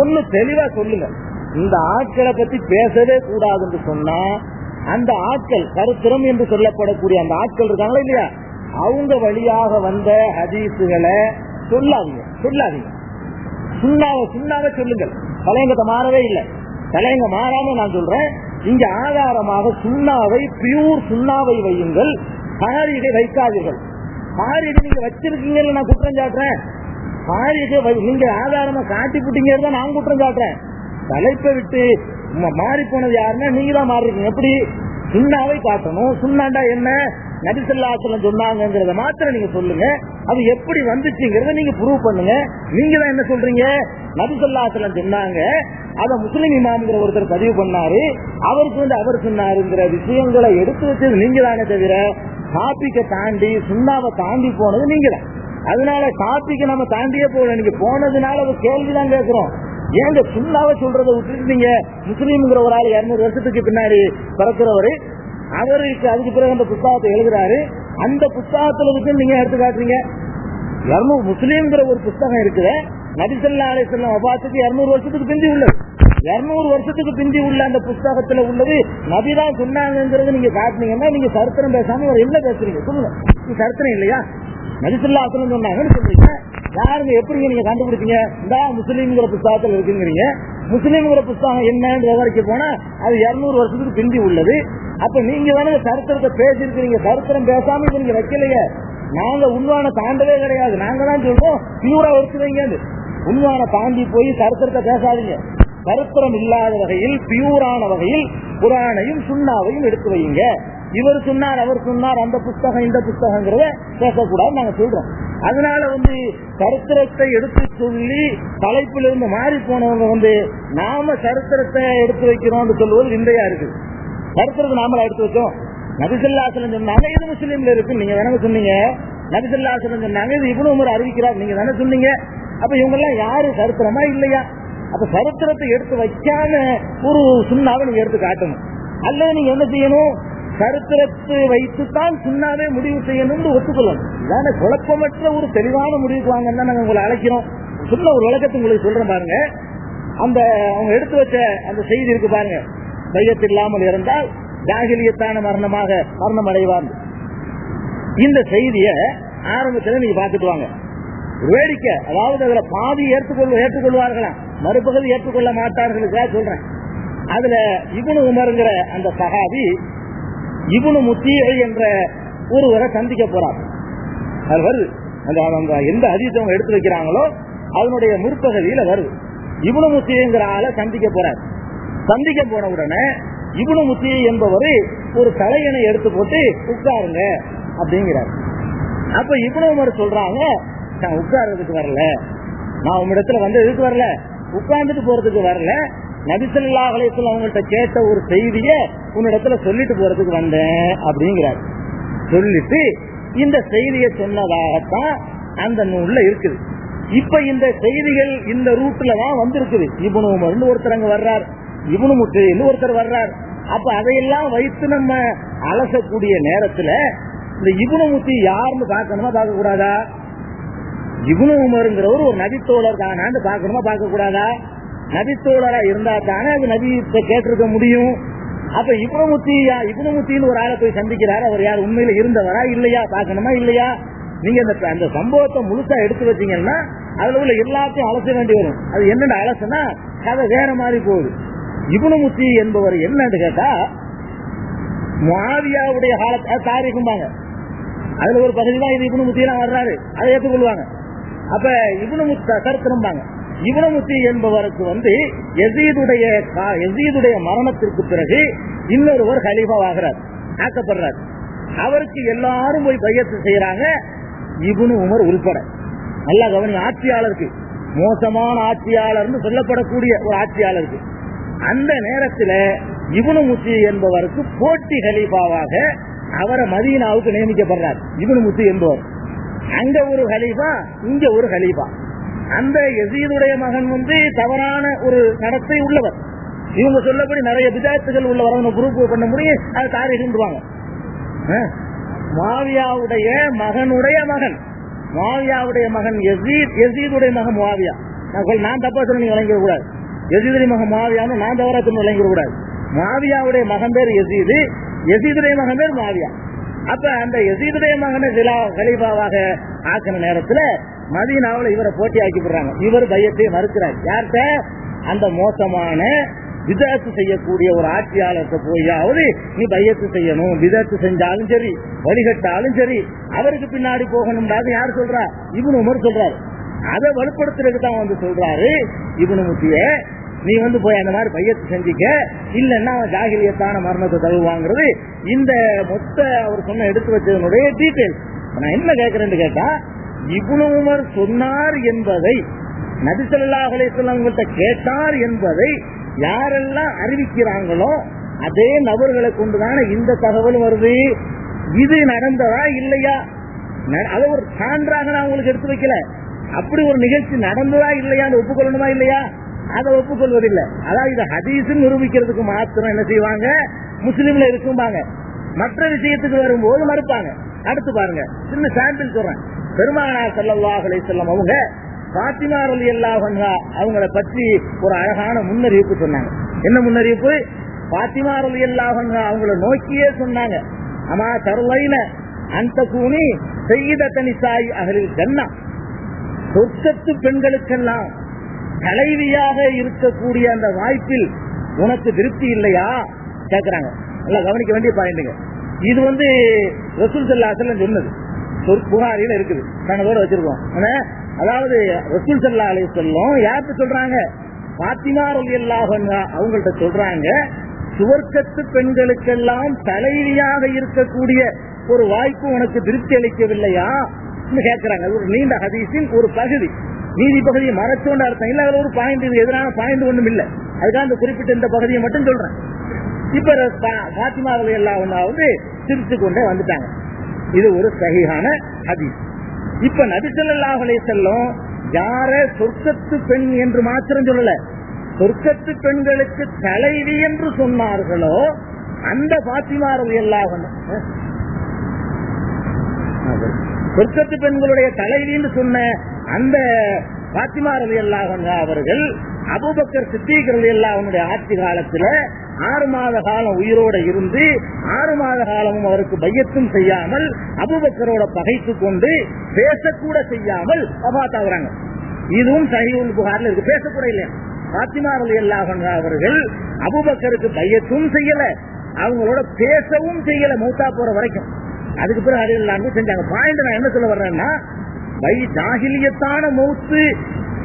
ஒண்ணு தெளிவா சொல்லுங்க. இந்த ஆட்களை பத்தி பேசவே கூடாதுன்னு சொன்னா அந்த ஆட்கள் கருத்திரம் என்று சொல்லப்படக்கூடிய அந்த ஆட்கள் இருக்காங்களா இல்லையா? அவங்க வழியாக வந்த ஹதீசுகளை சொல்லாதீங்க சொல்லாதீங்க. சுண்ணாவை சுண்ணாவை சொல்லுங்கள். தலையங்கத்தை மாறவே இல்லை. தலையங்க மாறாம நான் சொல்றேன். இங்க ஆதாரமாக சுண்ணாவை பியூர் சுண்ணாவை வையுங்கள். பாரிகை வைக்காதீர்கள். பாரிகை நீங்க வச்சிருக்கீங்கன்னு நான் குற்றம் சாட்டுறேன். பாரிகை நீங்க ஆதாரமா காட்டி புட்டிங்கிறத நான் குற்றம் சாட்டுறேன். தலைப்பை விட்டு மாறி போனது யாருன்னா நீங்க தான் மாறி இருக்கீங்க எப்படி? சுண்ணாவை காட்டணும். சுண்ணாண்டா என்ன? நபிசல்லாசலம் சொன்னாங்கிறத மாத்திரம் நீங்க சொல்லுங்க. அது எப்படி வந்துச்சுங்கிறத நீங்க ப்ரூவ் பண்ணுங்க. நீங்க தான் என்ன சொல்றீங்க? நபிசல்லாசலம் சொன்னாங்க. அத முஸ்லிம் இமாம்ங்கிற ஒருத்தர் பதிவு பண்ணாரு. அவருக்கு வந்து அவர் சொன்னாருங்கிற விஷயங்களை எடுத்து வச்சது நீங்க தானே தவிர டாபிக்கை தாண்டி சுண்ணாவை தாண்டி போனது நீங்க தான் அதனால டாபிக்கை நம்ம தாண்டியே போகல. நீங்க போனதுனால ஒரு கேள்விதான் கேட்கிறோம் ஏங்க சுண்ணாவை சொல்றதை விட்டுட்டு நீங்க முஸ்லீம்ங்கிற ஒரு ஆள் இருநூறு வருஷத்துக்கு பின்னாடி பிறக்கிறவரு. அவருக்கு அதுக்கு பிறகு அந்த புத்தகத்தை எழுதுறாரு. அந்த புத்தகத்துல இருக்கு நீங்க எடுத்து காட்டுறீங்க. இருநூறு முஸ்லீம்ங்கிற ஒரு புத்தகம் இருக்குது. நபிசல்லா அலிசல்லாம் அபாத்துக்கு இருநூறு வருஷத்துக்கு பிந்தி உள்ளது. இருநூறு வருஷத்துக்கு பிந்தி உள்ள அந்த புத்தகத்துல உள்ளது. நபிதான் சொன்னாங்கிறது நீங்க காட்டுனீங்கன்னா நீங்க சரித்திரம் பேசாம என்ன பேசுறீங்க? சொல்லுங்க. சரித்திரம் இல்லையா? நபிசல்லா அசலம் சொன்னாங்கன்னு சொல்றீங்க. யாருங்க எப்படிங்க நீங்க கண்டுபிடிச்சீங்க? இந்த முஸ்லீம்ங்கிற புத்தகத்துல இருக்குங்கிறீங்க. முஸ்லீம்ங்கிற புத்தகம் என்னன்னு விவரிக்க போனா அது இருநூறு வருஷத்துக்கு பிந்தி உள்ளது. அப்ப நீங்க தானே சரித்திரத்தை பேசிருக்கிறீங்க சரித்திரம் பேசாம இதை நீங்க வைக்கலையே. நாங்க உண்வான தாண்டவே கிடையாது. நாங்க தான் சொல்றோம். பியூரா எடுத்து வைங்க உண்வான தாண்டி போய் சரித்திரத்தை பேசாதீங்க. சரித்திரம் இல்லாத வகையில் பியூரான வகையில் குரானையும் சுண்ணாவையும் எடுத்து வைங்க இவர் சொன்னார் அவர் சொன்னார் அந்த புஸ்தகம் இந்த புஸ்தகங்கிறத பேசக்கூடாது நாங்க சொல்றோம். அதனால வந்து சரித்திரத்தை எடுத்து சொல்லி தலைப்பிலிருந்து மாறி போனவங்க வந்து நாம சரித்திரத்தை எடுத்து வைக்கிறோம்னு சொல்லுவது விந்தையா இருக்குது சரித்திரத்தை நாமளா எடுத்து வச்சோம் நபிசல்லாசலம் சொன்னாங்க இது முஸ்லீம்ல இருக்கு நீங்க தானே சொன்னீங்க? நபிசல்லாசலம் சொன்னாங்க இது இவ்வளவு முறை அறிவிக்கிறார் நீங்க தானே சொன்னீங்க? அப்ப இவங்க எல்லாம் யாரு? சரித்திரமா இல்லையா? அப்ப சரித்திரத்தை எடுத்து வைக்காம ஒரு சுண்ணாவை நீங்க எடுத்து காட்டணும். அல்லது நீங்க என்ன செய்யணும்? சரித்திரத்தை வைத்துத்தான் சுண்ணாவே முடிவு செய்யணும்னு ஒத்துக்கொள்ளணும் இதான குழப்பமற்ற ஒரு தெளிவான முடிவுக்கு வாங்க நாங்க உங்களை அழைக்கிறோம். சொன்ன ஒரு விளக்கத்தை உங்களுக்கு சொல்றேன் பாருங்க. அந்த அவங்க எடுத்து வச்ச அந்த செய்தி இருக்கு பாருங்க. பையத்து இல்லாமல் இருந்தால் ஜாகிலியத்தான மரணமாக மரணம் அடைவார் இந்த செய்திய ஆரம்பத்துல நீங்க பாத்துட்டு வாங்க. வேடிக்கை. அதாவது அதுல பாதி ஏற்றுக்கொள்ள ஏற்றுக்கொள்வார்களாம் மறுபகுதி ஏற்றுக்கொள்ள மாட்டார்களுக்காக சொல்றேன். அதுல இவனு உமருங்கிற அந்த சகாதி இவனு முத்தியை என்ற ஒருவரை சந்திக்க போறார். அவர் வருது. அந்த எந்த அதிசயம் எடுத்து வைக்கிறாங்களோ அதனுடைய முற்பகுதியில வருது. இவனு முத்தியங்கிற ஆளை சந்திக்க போறார். சந்திக்க போன உடனே இவனு முத்தி என்பவர் ஒரு தலையணை எடுத்து போட்டு உட்காருங்க அப்படிங்கிறார். அப்ப இபுனு உமர் சொல்றாங்க நான் உட்கார்றதுக்கு வரல. நான் உம்மிடத்துல வந்து எதுக்கு வரல? உட்கார்ந்துட்டு போறதுக்கு வரல. நபிசல்லா அலையத்துல அவங்கள்ட்ட கேட்ட ஒரு செய்திய உன்னிடத்துல சொல்லிட்டு போறதுக்கு வந்தேன் அப்படிங்கிறார். சொல்லிட்டு இந்த செய்தியை சொன்னதாகத்தான் அந்த நூல்ல இருக்குது. இப்ப இந்த செய்திகள் இந்த ரூட்ல தான் வந்திருக்குது. இவனு ஒருத்தர் அங்க வர்றார். இவனு முத்து ஒருத்தர் வர்றார். அப்ப அதையெல்லாம் வைத்து நம்ம அலசக்கூடிய நேரத்துல இந்த இபுனு முத்தி யாருன்னு பாக்கணுமா பார்க்க கூடாதா இவனு உமருங்கிறவர் ஒரு நபித்தோழர் தானான்னு பாக்கணுமா பார்க்க கூடாதா நபித்தோழரா இருந்தா தானே அது நபி கேட்டிருக்க முடியும். அப்ப இபுனமுத்தி இபுனமுத்தின்னு ஒரு ஆளை போய் சந்திக்கிறாரு. அவர் யார் உண்மையில இருந்தவரா இல்லையா? பாக்கணுமா இல்லையா? நீங்க அந்த சம்பவத்தை முழுசா எடுத்து வச்சீங்கன்னா அதுல உள்ள எல்லாத்தையும் அலச வேண்டி வரும். அது என்னென்ன அலசுனா கதை வேற மாதிரி போகுது. இபுனமுத்தி என்பவர் என்னன்னு கேட்டா மாவியாவுடைய காலத்தை தாரிக்கும்பாங்க. அதுல ஒரு பகுதி தான் இது இபுனு முத்தியெல்லாம் வர்றாரு. அதை ஏற்றுக்கொள்வாங்க அப்ப இபுனு முத்த கருத்திரும்பாங்க என்பவருக்கு வந்து எசீதுடைய எசீதுடைய மரணத்திற்கு பிறகு இன்னொருவர் ஹலீஃபாவாகிறார் ஆக்கப்படுறார். அவருக்கு எல்லாரும் போய் பையத்து செய்யறாங்க இவனு உமர் உள்பட. நல்லா கவனி ஆட்சியாளருக்கு. மோசமான ஆட்சியாளர்னு சொல்லப்படக்கூடிய ஒரு ஆட்சியாளருக்கு. அந்த நேரத்தில் இவனு முத்தி என்பவருக்கு போட்டி ஹலீஃபாவாக அவரை மதீனாவுக்கு நியமிக்கப்படுறார். இவனு முத்தி என்பவர். அங்க ஒரு ஹலீஃபா இங்க ஒரு ஹலீஃபா. அந்த எசீதுடைய மகன் வந்து தவறான ஒரு நடத்தை உள்ளவர். இவங்க சொல்லபடி நிறைய விதாத்துகள் உள்ளவர் அவங்க குரூப் பண்ண முடியும் அது தாரிகின்றுவாங்க. மாவியாவுடைய மகனுடைய மகன். மாவியாவுடைய மகன் எசீத் எசீதுடைய மகன் மாவியா நான் நான் தப்பா சொல்ல நீங்க விளங்கிட கூடாது எசீதுடைய மகன் மாவியான்னு நான் தவறா சொல்ல விளங்கிட கூடாது மாவியாவுடைய மகன் பேர் எசீது எசீதுடைய மகன் பேர் மாவியா அப்ப அந்த எசீதுடைய மகனை கலீபாவாக ஆக்கின நேரத்துல மதீனாவுல இவரை போட்டி ஆக்கிப்படுறாங்க இவர் பயத்தை மறுக்கிறார். யார்கிட்ட? அந்த மோசமான விதத்து செய்யக்கூடிய ஒரு ஆட்சியாளர்கிட்ட போயாவது நீ பையத்து செய்யணும். விதத்து செஞ்சாலும் சரி வழிகட்டாலும் சரி அவருக்கு பின்னாடி போகணும்டாது யார் சொல்றா? இவனு உமர் சொல்றாரு. அதை வலுப்படுத்துறதுக்கு தான் வந்து சொல்றாரு. இவனு முத்திய நீ வந்து போய் அந்த மாதிரி பையத்து செஞ்சுக்க. இல்லன்னா அவன் ஜாகிரியத்தான மரணத்தை தழுவாங்கிறது இந்த மொத்த அவர் சொன்ன எடுத்து வச்சதனுடைய டீட்டெயில் நான் என்ன கேட்கறேன்னு கேட்டா இப்னு உமர் சொன்னார் என்பதை நபிசல்லாஹ் அலைஹிஸ்ஸலாம்கிட்ட கேட்டார் என்பதை யாரெல்லாம் அறிவிக்கிறாங்களோ அதே நபர்களை கொண்டுதான இந்த தகவல் வருது. இது நடந்ததா இல்லையா? அதை ஒரு சான்றாக நான் உங்களுக்கு எடுத்து வைக்கல. அப்படி ஒரு நிகழ்ச்சி நடந்ததா இல்லையான்னு ஒப்புக்கொள்ளணுமா இல்லையா? அதை ஒப்புக்கொள்வதில்லை. அதாவது இதை ஹதீஸ் நிரூபிக்கிறதுக்கு மாத்திரம் என்ன செய்வாங்க? முஸ்லீம்ல இருக்கும்பாங்க. மற்ற விஷயத்துக்கு வரும்போது மறுப்பாங்க. அடுத்து பாருங்க சின்ன சாம்பிள் சொல்றேன். பெருமானார் செல்லவாகலை அலைஹி அவங்க பாத்திமா ரலியல்லாஹு அன்ஹா அவங்கள பற்றி ஒரு அழகான முன்னறிவிப்பு சொன்னாங்க. என்ன முன்னறிவிப்பு? பாத்திமா ரலியல்லாஹு அன்ஹா அவங்கள நோக்கியே சொன்னாங்க. அம்மா தருவைன அந்த கூனி செய்த தனிசாய் அகலில் ஜன்னா. சொர்க்கத்து பெண்களுக்கெல்லாம் தலைவியாக இருக்கக்கூடிய அந்த வாய்ப்பில் உனக்கு திருப்தி இல்லையா? கேக்குறாங்க. நல்லா கவனிக்க வேண்டிய பாயிண்ட்டுங்க இது வந்து ரசூல் சல்லாசலம் சொன்னது. புகாரில இருக்குது. கணவோட வச்சிருக்கோம். அதாவது ரசூல் சல்லா அலி சொல்லும் யாருக்கு சொல்றாங்க? பாத்திமார் அவங்கள்ட்ட சொல்றாங்க சுவர்க்கத்து பெண்களுக்கெல்லாம் தலைவியாக இருக்கக்கூடிய ஒரு வாய்ப்பு உனக்கு திருப்தி அளிக்கவில்லையா? கேட்கிறாங்க ஒரு நீண்ட ஹதீஸின் ஒரு பகுதி. நீதி பகுதியை மறைச்சோண்ட அர்த்தம் இல்ல அதுல ஒரு பாயிண்ட் இது. எதிரான பாயிண்ட் ஒண்ணும் இல்ல. அதுக்காக அந்த குறிப்பிட்ட இந்த பகுதியை மட்டும் சொல்றேன். இப்ப பா- பாத்திமா ஒன்னா வந்து சிரித்து கொண்டே வந்துட்டாங்க. இது ஒரு சகிஹான ஹதீஸ். இப்ப நபிசல்லாஹ் செல்லும் யார சொர்க்கத்து பெண் என்று மாத்திரம் சொல்லல. சொர்க்கத்து பெண்களுக்கு தலைவி என்று சொன்னார்களோ அந்த பாத்திமாரல் எல்லாம் சொர்க்கத்து பெண்களுடைய தலைவின்னு சொன்ன அந்த பாத்திமா ரவி அவர்கள் அபுபக்கர் சித்திக் ரவி அவனுடைய ஆட்சி காலத்துல ஆறு மாத காலம் உயிரோட இருந்து ஆறு மாத காலமும் அவருக்கு பையத்தும் செய்யாமல் அபுபக்கரோட பகைத்து கொண்டு பேசக்கூட செய்யாமல் வபாத்தாகிறாங்க இதுவும் சஹீவுல் புகார்ல இருக்கு. பேசக்கூட இல்லையா? பாத்திமா ரவி அவர்கள் அபுபக்கருக்கு பையத்தும் செய்யல அவங்களோட பேசவும் செய்யல மூத்தா போற வரைக்கும். அதுக்கு பிறகு அடியில் செஞ்சாங்க. பாயிண்ட் நான் என்ன சொல்ல வர்றேன்னா பை ஜாகிலியத்தான மௌத்து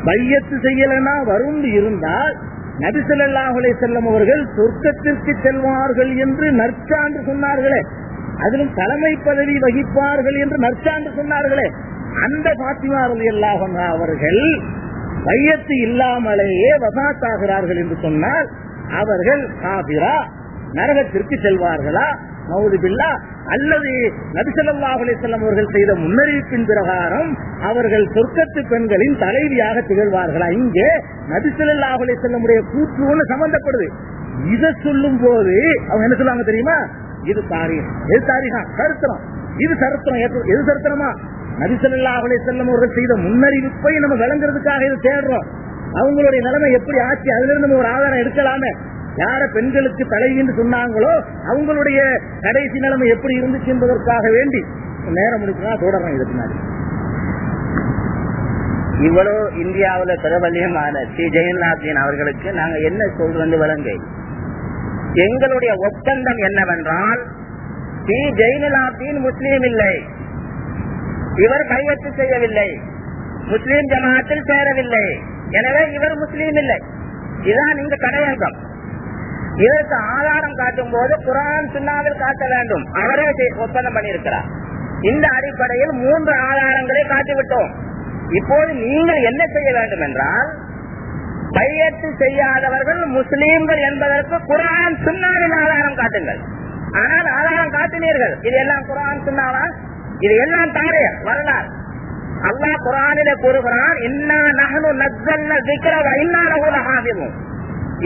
பையத்து செய்யலனா வரும் இருந்தால் நபிசல்லாஹுலே செல்லம் அவர்கள் சொர்க்கத்திற்கு செல்வார்கள் என்று நற்சான்று சொன்னார்களே. அதிலும் தலைமை பதவி வகிப்பார்கள் என்று நற்சான்று சொன்னார்களே. அந்த பாத்திமா ரலியல்லாஹு அவர்கள் பையத்து இல்லாமலேயே வசாத்தாகிறார்கள் என்று சொன்னால் அவர்கள் காபிரா நரகத்திற்கு செல்வார்களா? மௌதுபில்லா பில்லா அல்லது நபிசல்லாஹ் அலிசல்லம் அவர்கள் செய்த முன்னறிவிப்பின் பிரகாரம் அவர்கள் சொர்க்கத்து பெண்களின் தலைவியாக திகழ்வார்களா? இங்கே நபிசல்லாஹ் கூற்று கூற்றுன்னு சம்பந்தப்படுது. இதை சொல்லும் போது அவங்க என்ன சொல்லுவாங்க தெரியுமா? இது தாரீகம் எது தாரீகம் சரித்திரம். இது சரித்திரம். எது- எது சரித்திரமா? நபிசல்லாஹ் அலிசல்லம் அவர்கள் செய்த முன்னறிவிப்பை நம்ம விளங்குறதுக்காக இது தேடுறோம். அவங்களுடைய நிலைமை எப்படி ஆச்சு? அதுல இருந்து நம்ம ஒரு ஆதாரம் எடுக்கலாமே. யார பெண்களுக்கு தலைவின்னு சொன்னாங்களோ அவங்களுடைய கடைசி நிலைமை எப்படி இருந்துச்சு என்பதற்காக வேண்டி நேரம் முடிச்சுனா தொடர்றேன் இதுக்கு நான் இவ்வளவு இந்தியாவுல பிரபல்யமான ஸ்ரீ ஜெயநாத்தின் அவர்களுக்கு நாங்க என்ன சொல்றது வழங்க எங்களுடைய ஒப்பந்தம் என்னவென்றால் ஸ்ரீ ஜெயலலாத்தின் முஸ்லீம் இல்லை. இவர் கையெழுத்து செய்யவில்லை. முஸ்லீம் ஜமாத்தில் சேரவில்லை. எனவே இவர் முஸ்லீம் இல்லை. இதுதான் இந்த கடையங்கம். இதற்கு ஆதாரம் காட்டும் போது குரான் சுண்ணாவில் காட்ட வேண்டும். அவரே ஒப்பந்தம் பண்ணியிருக்கிறார். இந்த அடிப்படையில் மூன்று ஆதாரங்களை காட்டிவிட்டோம். இப்போது நீங்கள் என்ன செய்ய வேண்டும் என்றால் பையத்து செய்யாதவர்கள் முஸ்லீம்கள் என்பதற்கு குரான் சுண்ணாவின் ஆதாரம் காட்டுங்கள். ஆனால் ஆதாரம் காட்டினீர்கள். இது எல்லாம் குரான் சுண்ணாவா? இது எல்லாம் தாரே வரலாறு. அல்லாஹ் குரானில கூறுகிறான் இன்னா நகனு நக்கல்ல விக்கிரவ இன்னாரகு நகாதிரும்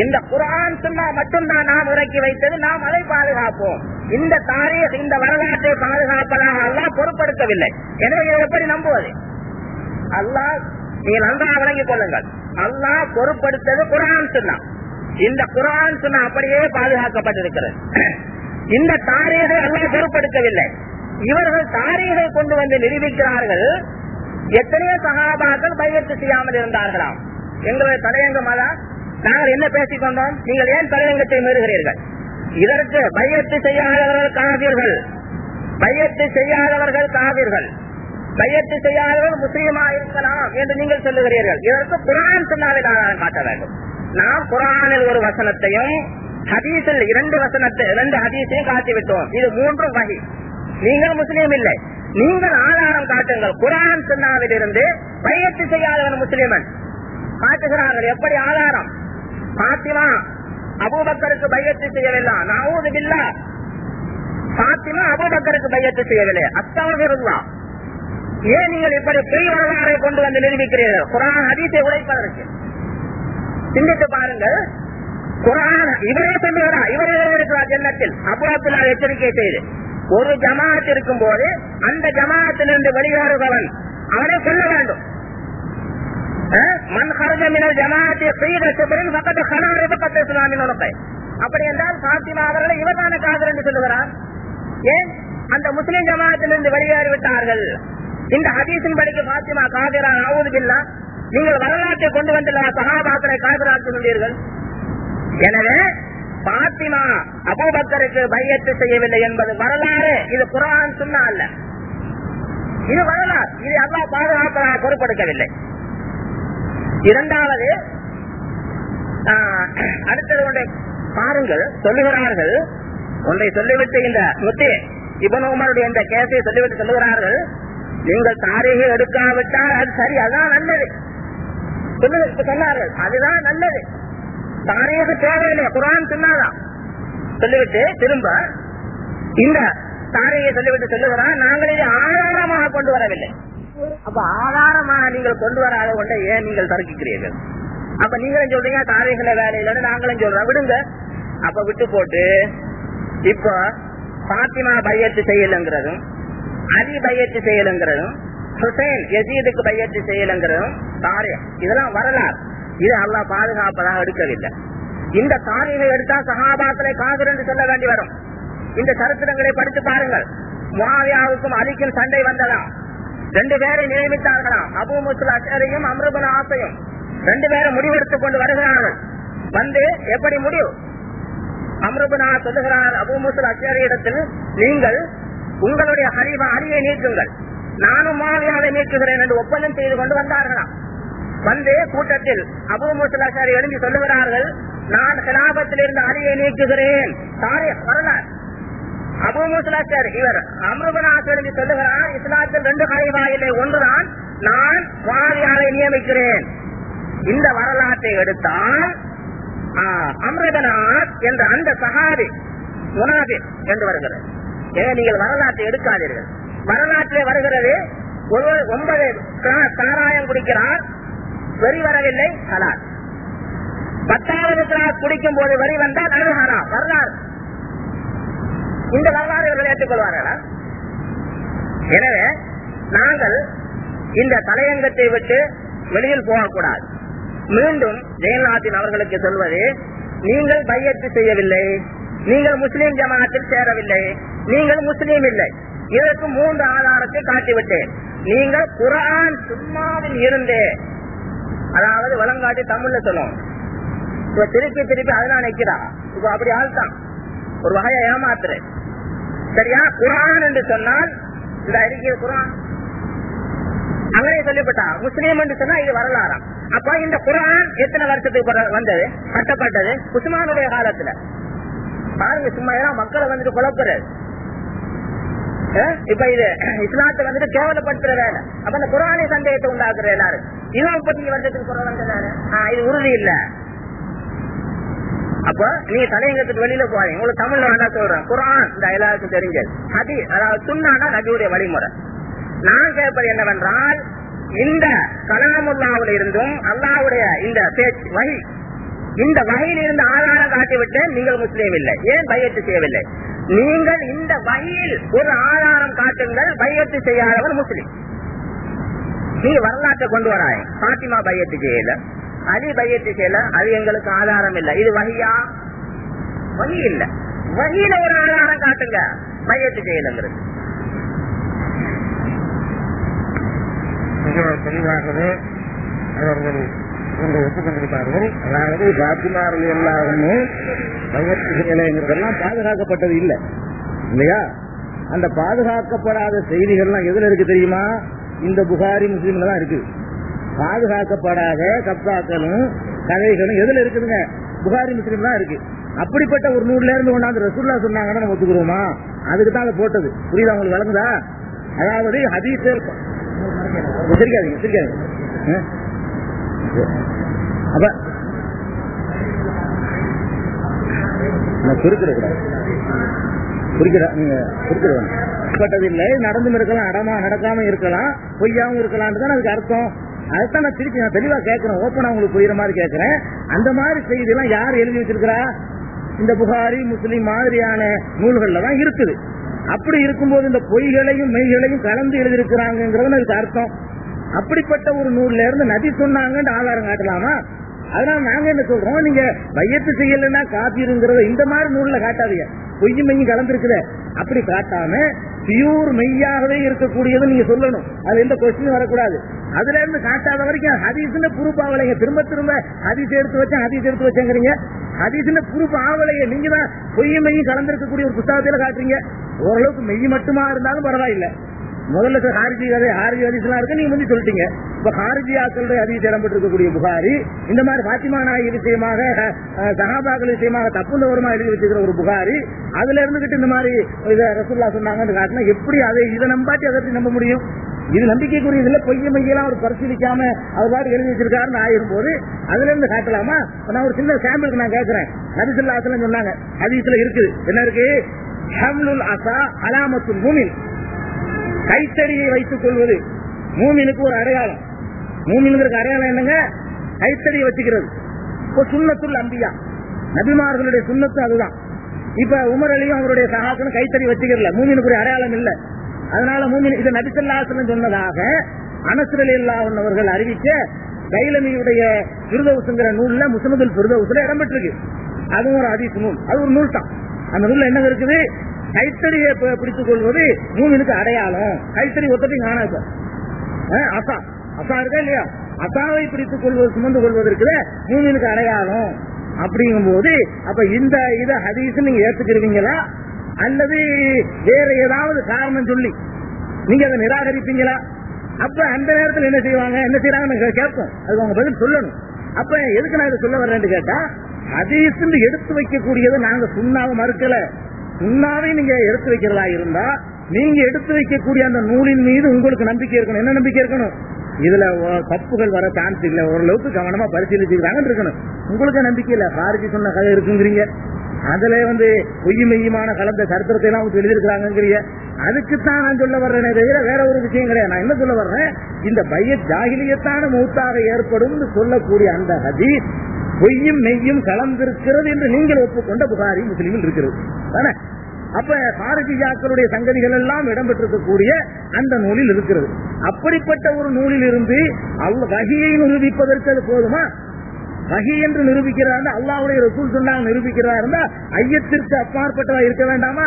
இந்த குரான் சுன்னா மட்டும்தான் நாம் இறக்கி வைத்தது நாம் அதை பாதுகாப்போம். இந்த தாரீக் இந்த வரலாற்றை பாதுகாப்பதாக அல்லா பொருட்படுத்தவில்லை. எனவே எப்படி நம்புவது? அல்லாஹ் நீங்கள் நன்றாக விளங்கிக் கொள்ளுங்கள். அல்லாஹ் பொருட்படுத்தது குரான் சுன்னா இந்த குரான் சுன்னா அப்படியே பாதுகாக்கப்பட்டிருக்கிறது. இந்த தாரீகை அல்லாஹ் பொருட்படுத்தவில்லை. இவர்கள் தாரீகை கொண்டு வந்து நிரூபிக்கிறார்கள். எத்தனையோ சகாபாக்கள் பயிற்சி செய்யாமல் இருந்தார்களாம். எங்களுடைய தலையங்கம் நாங்கள் என்ன பேசிக் கொண்டோம்? நீங்கள் ஏன் தலையங்கத்தை மீறுகிறீர்கள்? இதற்கு பையத்து செய்யாதவர்கள் காவீர்கள். பையத்து செய்யாதவர்கள் காவீர்கள். பையத்து செய்யாதவர்கள் முஸ்லீமா இருக்கலாம் என்று நீங்கள் சொல்லுகிறீர்கள். இதற்கு குரான் சொன்னாலே ஆதாரம் காட்ட வேண்டும். நாம் குரானில் ஒரு வசனத்தையும் ஹதீஸில் இரண்டு வசனத்தை இரண்டு ஹதீஸையும் காட்டிவிட்டோம். இது மூன்று வகை. நீங்கள் முஸ்லீம் இல்லை. நீங்கள் ஆதாரம் காட்டுங்கள். குரான் சுன்னாவில் இருந்து பையத்து செய்யாதவன் முஸ்லீமன். காட்டுகிறார்கள். எப்படி ஆதாரம்? பாத்திமா அபூபக்கருக்கு பையத்து செய்யவில்லை. நாவூது பில்லா. பாத்திமா அபூபக்கருக்கு பையத்து செய்யவில்லை. அத்தவர்களா ஏன் நீங்கள் இப்படி பொய் வரலாறை கொண்டு வந்து நிரூபிக்கிறீர்கள்? குரான் அதிசய உழைப்பதற்கு சிந்தித்து பாருங்கள். குரான் இவரே சொல்லுகிறார் இவரே இருக்கிறார் ஜன்னத்தில். அபுராத்துலா எச்சரிக்கை செய்து. ஒரு ஜமாத் இருக்கும் போது அந்த ஜமாத்திலிருந்து வெளியேறுபவன் அவனை சொல்ல வேண்டும். மண் மன் ஹரஜ மினல் ஜமாத்தி செய்த பக்கத்து பக்கத்து இஸ்லாமின் அப்படி என்றால் பாத்திமா அவர்களை இவர்தான காதல் என்று சொல்லுகிறார்? ஏன்? அந்த முஸ்லிம் ஜமாத்திலிருந்து வெளியேறிவிட்டார்கள். இந்த ஹதீசின் படிக்கு பாத்திமா காதிரா ஆவுது நீங்கள் வரலாற்றை கொண்டு வந்துள்ள சகாபாக்களை காதிராக்குகின்றீர்கள் எனவே பாத்திமா அபூபக்கருக்கு பையத்து செய்யவில்லை என்பது வரலாறு. இது குரான் சொன்னா அல்ல. இது வரலாறு. இது அல்லா பாதுகாப்பதாக பொறுப்படுத்தவில்லை இரண்டாவது அடுத்தது ஒன்றை பாருங்கள் சொல்லுகிறார்கள். ஒன்றை சொல்லிவிட்டு இந்த முத்தி இபன் உமருடைய இந்த கேஸை சொல்லிவிட்டு சொல்லுகிறார்கள். நீங்கள் தாரீகை எடுக்காவிட்டால் அது சரி அதான் நல்லது. சொல்லுங்க சொன்னார்கள் அதுதான் நல்லது. தாரீக தேவையில்லை குரான் சொன்னாதான். சொல்லிவிட்டு திரும்ப இந்த தாரீகை சொல்லிவிட்டு சொல்லுகிறான் நாங்கள் இதை ஆதாரமாக கொண்டு வரவில்லை. அப்ப ஆதாரமாக நீங்கள் கொண்டு வராத கொண்ட ஏன் நீங்கள் தர்க்கிக்கிறீர்கள் அப்ப நீங்களும் சொல்றீங்க தாரைகளை வேலை நாங்களும் சொல்றோம். விடுங்க. அப்ப விட்டு போட்டு இப்போ பாத்திமா பையத்து செய்யலங்கிறதும் அலி பையத்து செய்யலங்கிறதும் ஹுசைன் எஜீதுக்கு பையத்து செய்யலங்கிறதும் தாரிய இதெல்லாம் வரலாறு. இது அல்லா பாதுகாப்பதாக எடுக்கவில்லை. இந்த தாரியை எடுத்தா சகாபாக்களை காதல் என்று சொல்ல வேண்டி வரும். இந்த சரித்திரங்களை படித்து பாருங்கள். மாவியாவுக்கும் அலிக்கும் சண்டை வந்ததான் ரெண்டு பேரை நியமித்தார்களாம். அபு முஸ்ல அச்சரையும் அம்ருபன் ஆசையும். ரெண்டு பேரும் முடிவெடுத்துக் கொண்டு வருகிறார்கள். வந்து எப்படி முடிவு? அம்ருபனா சொல்லுகிறார் அபு அச்சாரியிடத்தில் நீங்கள் உங்களுடைய ஹரிவா அலியை நீக்குங்கள். நானும் மாவியாவை நீக்குகிறேன் என்று ஒப்பந்தம் செய்து கொண்டு வந்தார்களாம். வந்து கூட்டத்தில் அபு முஸ்லாச்சாரி எழுந்து சொல்லுகிறார்கள் நான் கிராபத்தில் இருந்து அலியை நீக்குகிறேன். தாரே வரலாறு. அபு இவர் அமிர்தநாத் சொல்லுகிறார் இஸ்லாத்தில் ரெண்டு கலைவாயிலே ஒன்றுதான் நான் மாவியாவை நியமிக்கிறேன். இந்த வரலாற்றை எடுத்தால் அமிர்தநாத் என்ற அந்த சகாதி முனாபிக் என்று வருகிறது எனவே நீங்கள் வரலாற்றை எடுக்காதீர்கள். வரலாற்றிலே வருகிறது ஒரு ஒன்பது சாராயம் குடிக்கிறார் வெறி வரவில்லை ஹலால். பத்தாவது கிளாஸ் குடிக்கும் போது வரி வந்தால் அது ஹராம். வரலாறு இந்த வரலாறு இவர்கள் ஏற்றுக்கொள்வார்களா? எனவே நாங்கள் இந்த தலையங்கத்தை விட்டு வெளியில் போகக்கூடாது. மீண்டும் ஜெயநாத்தின் அவர்களுக்கு சொல்வது நீங்கள் பையத்து செய்யவில்லை நீங்கள் முஸ்லீம் ஜமாத்தில் சேரவில்லை நீங்கள் முஸ்லீம் இல்லை. இதற்கு மூன்று ஆதாரத்தை காட்டிவிட்டேன். நீங்கள் குரான் சும்மாவில் இருந்தே அதாவது வளங்காட்டி தமிழ்ல சொல்லும் இப்ப திருப்பி திருப்பி அதெல்லாம் நிக்கிறா. இப்ப அப்படி ஆள்தான். ஒரு வகையை ஏமாத்துறேன். சரியா? குரான் என்று சொன்னால் இந்த அறிக்கை குரான் அங்கே சொல்லப்பட்டா முஸ்லீம் என்று சொன்னா இது வரலாறாம். அப்ப இந்த குரான் எத்தனை வருஷத்துக்கு வந்தது? கட்டப்பட்டது? உஸ்மானுடைய காலத்துல. பாருங்க சும்மா ஏன்னா மக்களை வந்துட்டு குழப்பறது. இப்ப இது இஸ்லாத்தை வந்துட்டு கேவலப்படுத்துற வேலை. அப்ப இந்த குரானை சந்தேகத்தை உண்டாக்குற எல்லாரும். இருபத்தி வருஷத்துக்கு குறை வந்ததாரு இது உறுதி இல்லை. அப்ப நீ தலையங்கத்துக்கு வெளியில போறீங்க உங்களுக்கு தமிழ்ல வேண்டாம் சொல்றேன். குரான் இந்த எல்லாருக்கும் தெரிஞ்சது. ஹதி அதாவது சுண்ணானா நபியுடைய வழிமுறை. நான் கேட்பது என்னவென்றால் இந்த கலாமுல்லாவில் இருந்தும் அல்லாவுடைய இந்த பேச்சு வகை இந்த வகையில் இருந்து ஆதாரம் காட்டிவிட்டு நீங்கள் முஸ்லீம் இல்லை. ஏன் பையத்து செய்யவில்லை? நீங்கள் இந்த வகையில் ஒரு ஆதாரம் காட்டுங்கள் பையத்து செய்யாதவர் முஸ்லீம். நீ வரலாற்றை கொண்டு வராய். பாத்திமா பையத்து செய்யல. அலி பையத்து செய்யல அது எங்களுக்கு ஆதாரம் இல்லை. இது வகையா? வகி இல்ல. வகையில ஒரு ஆதாரம் காட்டுங்க. பையத்து செய்யலங்கிறது. தெளிவாகவே அவர்கள் ஒப்புக்கொண்டிருப்பார்கள் அதாவது பாத்திமார்கள் எல்லாருமே பயத்துகிறதெல்லாம் பாதுகாக்கப்பட்டது இல்லை. இல்லையா? அந்த பாதுகாக்கப்படாத செய்திகள்லாம் எதுல இருக்கு தெரியுமா? இந்த புகாரி முஸ்லீம்ல தான் இருக்கு. பாதுகாக்கப்படாத கப்சாக்களும் கதைகளும் எதுல இருக்குதுங்க? புகாரி முஸ்லீம் தான் இருக்கு. அப்படிப்பட்ட ஒரு நூல்ல இருந்து கொண்டாந்து ரசூல்லா சொன்னாங்கன்னா நம்ம ஒத்துக்குறோமா அதுக்கு தான் அதை போட்டது. புரியுதா உங்களுக்கு வழங்குதா? அதாவது ஹதீசர் சிரிக்காதீங்க சிரிக்காதீங்க. அப்ப நான் குறிக்கிட கூடாது நீங்க நடந்தும் இருக்கலாம் அடமா நடக்காம இருக்கலாம் பொய்யாவும் இருக்கலாம் தான் அதுக்கு அர்த்தம். அதுதான் நான் திருப்பி நான் தெளிவா கேட்கிறேன். ஓப்பனா உங்களுக்கு புரியுற மாதிரி கேட்கிறேன். அந்த மாதிரி செய்தி எல்லாம் யார் எழுதி வச்சிருக்கிறா? இந்த புகாரி முஸ்லீம் மாதிரியான நூல்கள்ல தான் இருக்குது. அப்படி இருக்கும்போது இந்த பொய்களையும் மெய்களையும் கலந்து எழுதியிருக்கிறாங்கிறது அதுக்கு அர்த்தம். அப்படிப்பட்ட ஒரு நூல்ல இருந்து நதி சொன்னாங்கன்னு ஆதாரம் காட்டலாமா? அதனால நாங்க என்ன சொல்றோம்? நீங்க பையத்து செய்யலன்னா காப்பீருங்கிறத இந்த மாதிரி நூல்ல காட்டாதீங்க. பொய் மெய்யும் கலந்துருக்குது. அப்படி காட்டாம பியூர் மெய்யாகவே இருக்கக்கூடியது நீங்க சொல்லணும். அது எந்த கொஸ்டின் வரக்கூடாது. அதுல இருந்து காட்டாத வரைக்கும் ஹதீஸ்னு ப்ரூஃப் ஆகலைங்க. திரும்ப திரும்ப ஹதீஸ் எடுத்து வச்சேன் ஹதீஸ் எடுத்து வச்சேங்கிறீங்க. ஹதீஸ்னு ப்ரூஃப் ஆகலையே. நீங்க தான் பொய் மெய்யும் கலந்திருக்கக்கூடிய ஒரு புத்தகத்தில காட்டுறீங்க. ஓரளவுக்கு மெய் மட்டுமா இருந்தாலும் பரவாயில்லை. முதல்ல ஹாரிஜி கதை ஹாரிஜி ஹதீஸ்லாம் இருக்கு நீங்க சொல்லிட்டீங்க. இப்ப ஹாரிஜி ஆக்களுடைய ஹதீஸ் இடம்பெற்று புகாரி இந்த மாதிரி பாத்திமா நாயகி விஷயமாக சகாபாக்கள் விஷயமாக தப்பு தவறுமா எழுதி வச்சிருக்கிற ஒரு புகாரி அதுல இருந்துகிட்டு இந்த மாதிரி இதை ரசூல்லா சொன்னாங்கன்னு காட்டினா எப்படி அதை இதை நம்பாட்டி அதை நம்ப முடியும்? இது நம்பிக்கைக்குரியது இல்ல பொய்ய மையெல்லாம் அவர் பரிசீலிக்காம அவர் பாட்டு எழுதி வச்சிருக்காருன்னு ஆயிரும் போது அதுல இருந்து காட்டலாமா? நான் ஒரு சின்ன சாம்பிளுக்கு நான் கேட்கிறேன் ஹதீஸ்ல சொன்னாங்க ஹதீஸ்ல இருக்குது. என்ன இருக்கு? ஹம்லுல் அசா அலாமத்துல் மூமின். கைத்தடியை வைத்துக் கொள்வது. மூமினுக்கு ஒரு அடையாளம். மூமினுக்கு அடையாளம் என்னங்க? கைத்தடியை வச்சுக்கிறது. இப்போ சுண்ணத்துள் அம்பியா. நபிமார்களுடைய சுண்ணத்து அதுதான். இப்ப உமர் அலியும் அவருடைய சகாக்களும் கைத்தறி வச்சுக்கல மூமினுக்கு ஒரு அடையாளம் இல்ல. அதனால மூமின் இது நபிசல்லாசனம் சொன்னதாக அனசுரலி அவர்கள் அறிவிக்க கைலமியுடைய விருதவுசுங்கிற நூல்ல முசமதுல் விருதவுசுல இடம்பெற்றிருக்கு. அதுவும் ஒரு அதிச நூல். அது ஒரு நூல் தான் அந்த நூல்ல என்ன இருக்குது? கைத்தடியை பிடித்துக் கொள்வது மூமினுக்கு அடையாளம். கைத்தறி ஒத்தத்தையும் காணா இப்ப? அசா. அசா இருக்கா இல்லையா? அசாவை பிடித்துக் கொள்வது சுமந்து கொள்வதற்கு இருக்குது அடையாளம். அப்படிங்கும் போது அப்ப இந்த இதை ஹதீஸ் நீங்க ஏத்துக்கிறீங்களா அல்லது வேற ஏதாவது காரணம் சொல்லி நீங்க அதை நிராகரிப்பீங்களா? அப்ப அந்த நேரத்தில் என்ன செய்வாங்க? என்ன செய்யறாங்கன்னு கேட்போம். அது அவங்க பதில் சொல்லணும். அப்ப எதுக்கு நான் இதை சொல்ல வர்றேன்னு கேட்டா ஹதீஸ் எடுத்து வைக்கக்கூடியதை நாங்க சுண்ணாவை மறுக்கல. உண்ணாவே நீங்க எடுத்து வைக்கிறதா இருந்தா நீங்க எடுத்து வைக்கக்கூடிய அந்த நூலின் மீது உங்களுக்கு நம்பிக்கை இருக்கணும். என்ன நம்பிக்கை இருக்கணும்? இதுல தப்புகள் வர சான்ஸ் இல்ல. ஓரளவுக்கு கவனமா பரிசீலிச்சுக்கிறாங்கன்னு இருக்கணும். உங்களுக்கு நம்பிக்கை இல்ல. பாரதி சொன்ன கதை இருக்குங்கிறீங்க. அதுல வந்து பொய் மெய்யமான கலந்த சரித்திரத்தை எல்லாம் அவங்க அதுக்குத்தான் நான் சொல்ல வர்றேனே தவிர வேற ஒரு விஷயம் கிடையாது. நான் என்ன சொல்ல வர்றேன்? இந்த பைய ஜாகிலியத்தான மூத்தாக ஏற்படும் சொல்லக்கூடிய அந்த ஹதீஸ் பொய்யும் மெய்யும் கலந்திருக்கிறது என்று நீங்கள் ஒப்புக்கொண்ட புகாரி முஸ்லீமில் இருக்கிறது. அப்ப பாரதியாக்களுடைய சங்கதிகள் எல்லாம் இடம்பெற்றிருக்கக்கூடிய அந்த நூலில் இருக்கிறது. அப்படிப்பட்ட ஒரு நூலில் இருந்து அல்ல வகையை நிரூபிப்பதற்கு அது போதுமா? வகி என்று நிரூபிக்கிறார் அல்லாவுடைய ரசூல் சொன்னாங்க நிரூபிக்கிறதா இருந்தா ஐயத்திற்கு அப்பாற்பட்டதா இருக்க வேண்டாமா?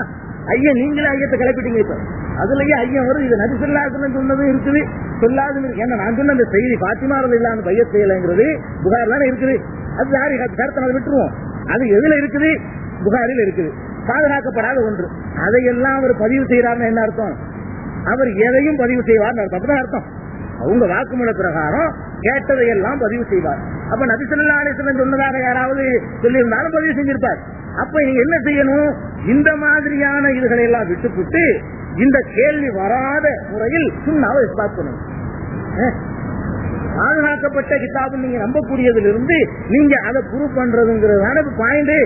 ஐயன் நீங்களே ஐயத்தை கிளப்பிட்டீங்க இப்ப. அதுலயே ஐயன் வரும் இது நபி சொல்லாதுன்னு சொன்னதும் இருக்குது. சொல்லாதுன்னு இருக்கு ஏன்னா நான் சொன்ன அந்த செய்தி பாத்திமாறது இல்லாம பைய செய்யலைங்கிறது புகார் தானே இருக்குது. அது யாரு கருத்தை அதை விட்டுருவோம். அது எதுல இருக்குது? புகாரில் இருக்குது. பாதுகாக்கப்படாத ஒன்று. அதையெல்லாம் அவர் பதிவு செய்யறாருன்னு என்ன அர்த்தம்? அவர் எதையும் பதிவு செய்வார் அர்த்தம். அர்த்தம். அவங்க வாக்குமூல பிரகாரம் கேட்டதை எல்லாம் பதிவு செய்வார். அப்ப நபிசல்லா அலிஸ்லம் சொன்னதாக யாராவது சொல்லியிருந்தாலும் பதிவு செஞ்சிருப்பார். அப்ப நீங்க என்ன செய்யணும்? இந்த மாதிரியான இதுகளை எல்லாம் விட்டுவிட்டு இந்த கேள்வி வராத முறையில் சுண்ணாவை இஸ்பாத் பாதுகாக்கப்பட்ட கிதாபு நீங்க நம்பக்கூடியதிலிருந்து நீங்க அதை ப்ரூவ் பண்றதுங்கிறதான பாயிண்ட்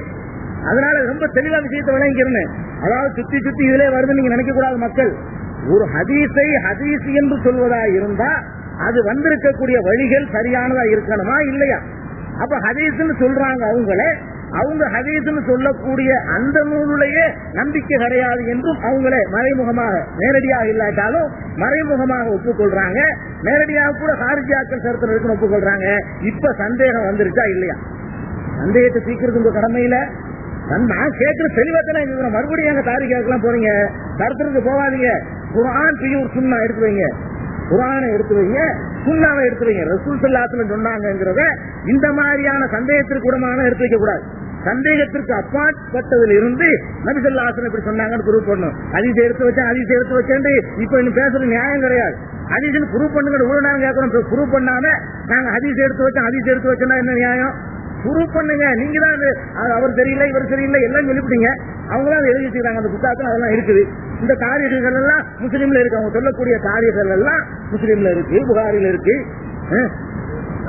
அதனால ரொம்ப தெளிவா விஷயத்தை விளங்கிக்கிறேன் அதாவது சுத்தி சுத்தி இதுல வருது நீங்க நினைக்க கூடாது மக்கள். ஒரு ஹதீஸை ஹதீஸ் என்று சொல்வதா இருந்தா அது வந்திருக்கக்கூடிய வழிகள் சரியானதா இருக்கணுமா இல்லையா? அப்ப ஹதீஸ்னு சொல்றாங்க அவங்களே அவங்க ஹதீஸ்னு சொல்லக்கூடிய அந்த நூலுடைய நம்பிக்கை கிடையாது என்றும் அவங்களே மறைமுகமாக நேரடியாக இல்லாட்டாலும் மறைமுகமாக ஒப்புக்கொள்றாங்க. நேரடியாக கூட ஹாரிஜியாக்கள் சரித்திரம் இருக்குன்னு ஒப்புக்கொள்றாங்க. இப்ப சந்தேகம் வந்துருச்சா இல்லையா? சந்தேகத்தை சீக்கிரம் கடமையில? நான் கேட்கிற தெளிவத்தனை மறுபடியும் எங்க தாரி கேட்கலாம் போறீங்க. சரித்திரத்துக்கு போகாதீங்க. குரான் பியூர் சுண்ணா எடுத்து வைங்க. குரானை எடுத்து வைங்க. சுண்ணாவை எடுத்து வைங்க. ரசூல் சல்லாத்துல சொன்னாங்கிறத இந்த மாதிரியான சந்தேகத்திற்கு கூடமான எடுத்து வைக்க கூடாது சந்தேகத்திற்கு அப்பாற்பட்டதில் இருந்து நபிசல்லாசன் இப்படி சொன்னாங்கன்னு ப்ரூவ் பண்ணும் அதிசயம் எடுத்து வச்சேன் அதிசயம் எடுத்து வச்சேன் இப்ப இன்னும் பேசுறது நியாயம் கிடையாது. அதிசன் ப்ரூவ் பண்ணுங்க ஒரு நேரம் கேட்கணும் ப்ரூவ் பண்ணாம நாங்க அதிசை எடுத்து வச்சோம் அதிசயம் எடுத்து வச்சோம்னா என்ன நியாயம்? ப்ரூவ் பண்ணுங்க நீங்க தான் அவர் சரியில்லை இவர் சரியில்லை எல்லாம் சொல்லிவிட்டீங்க. அவங்க தான் எழுதி வச்சுக்கிறாங்க அந்த புத்தகத்துல அதெல்லாம் இருக்குது. இந்த தாரியர்கள் எல்லாம் முஸ்லீம்ல இருக்கு. அவங்க சொல்லக்கூடிய தாரியர்கள் எல்லாம் முஸ்லீம்ல இருக்கு. புகாரில இருக்கு. அஹ்,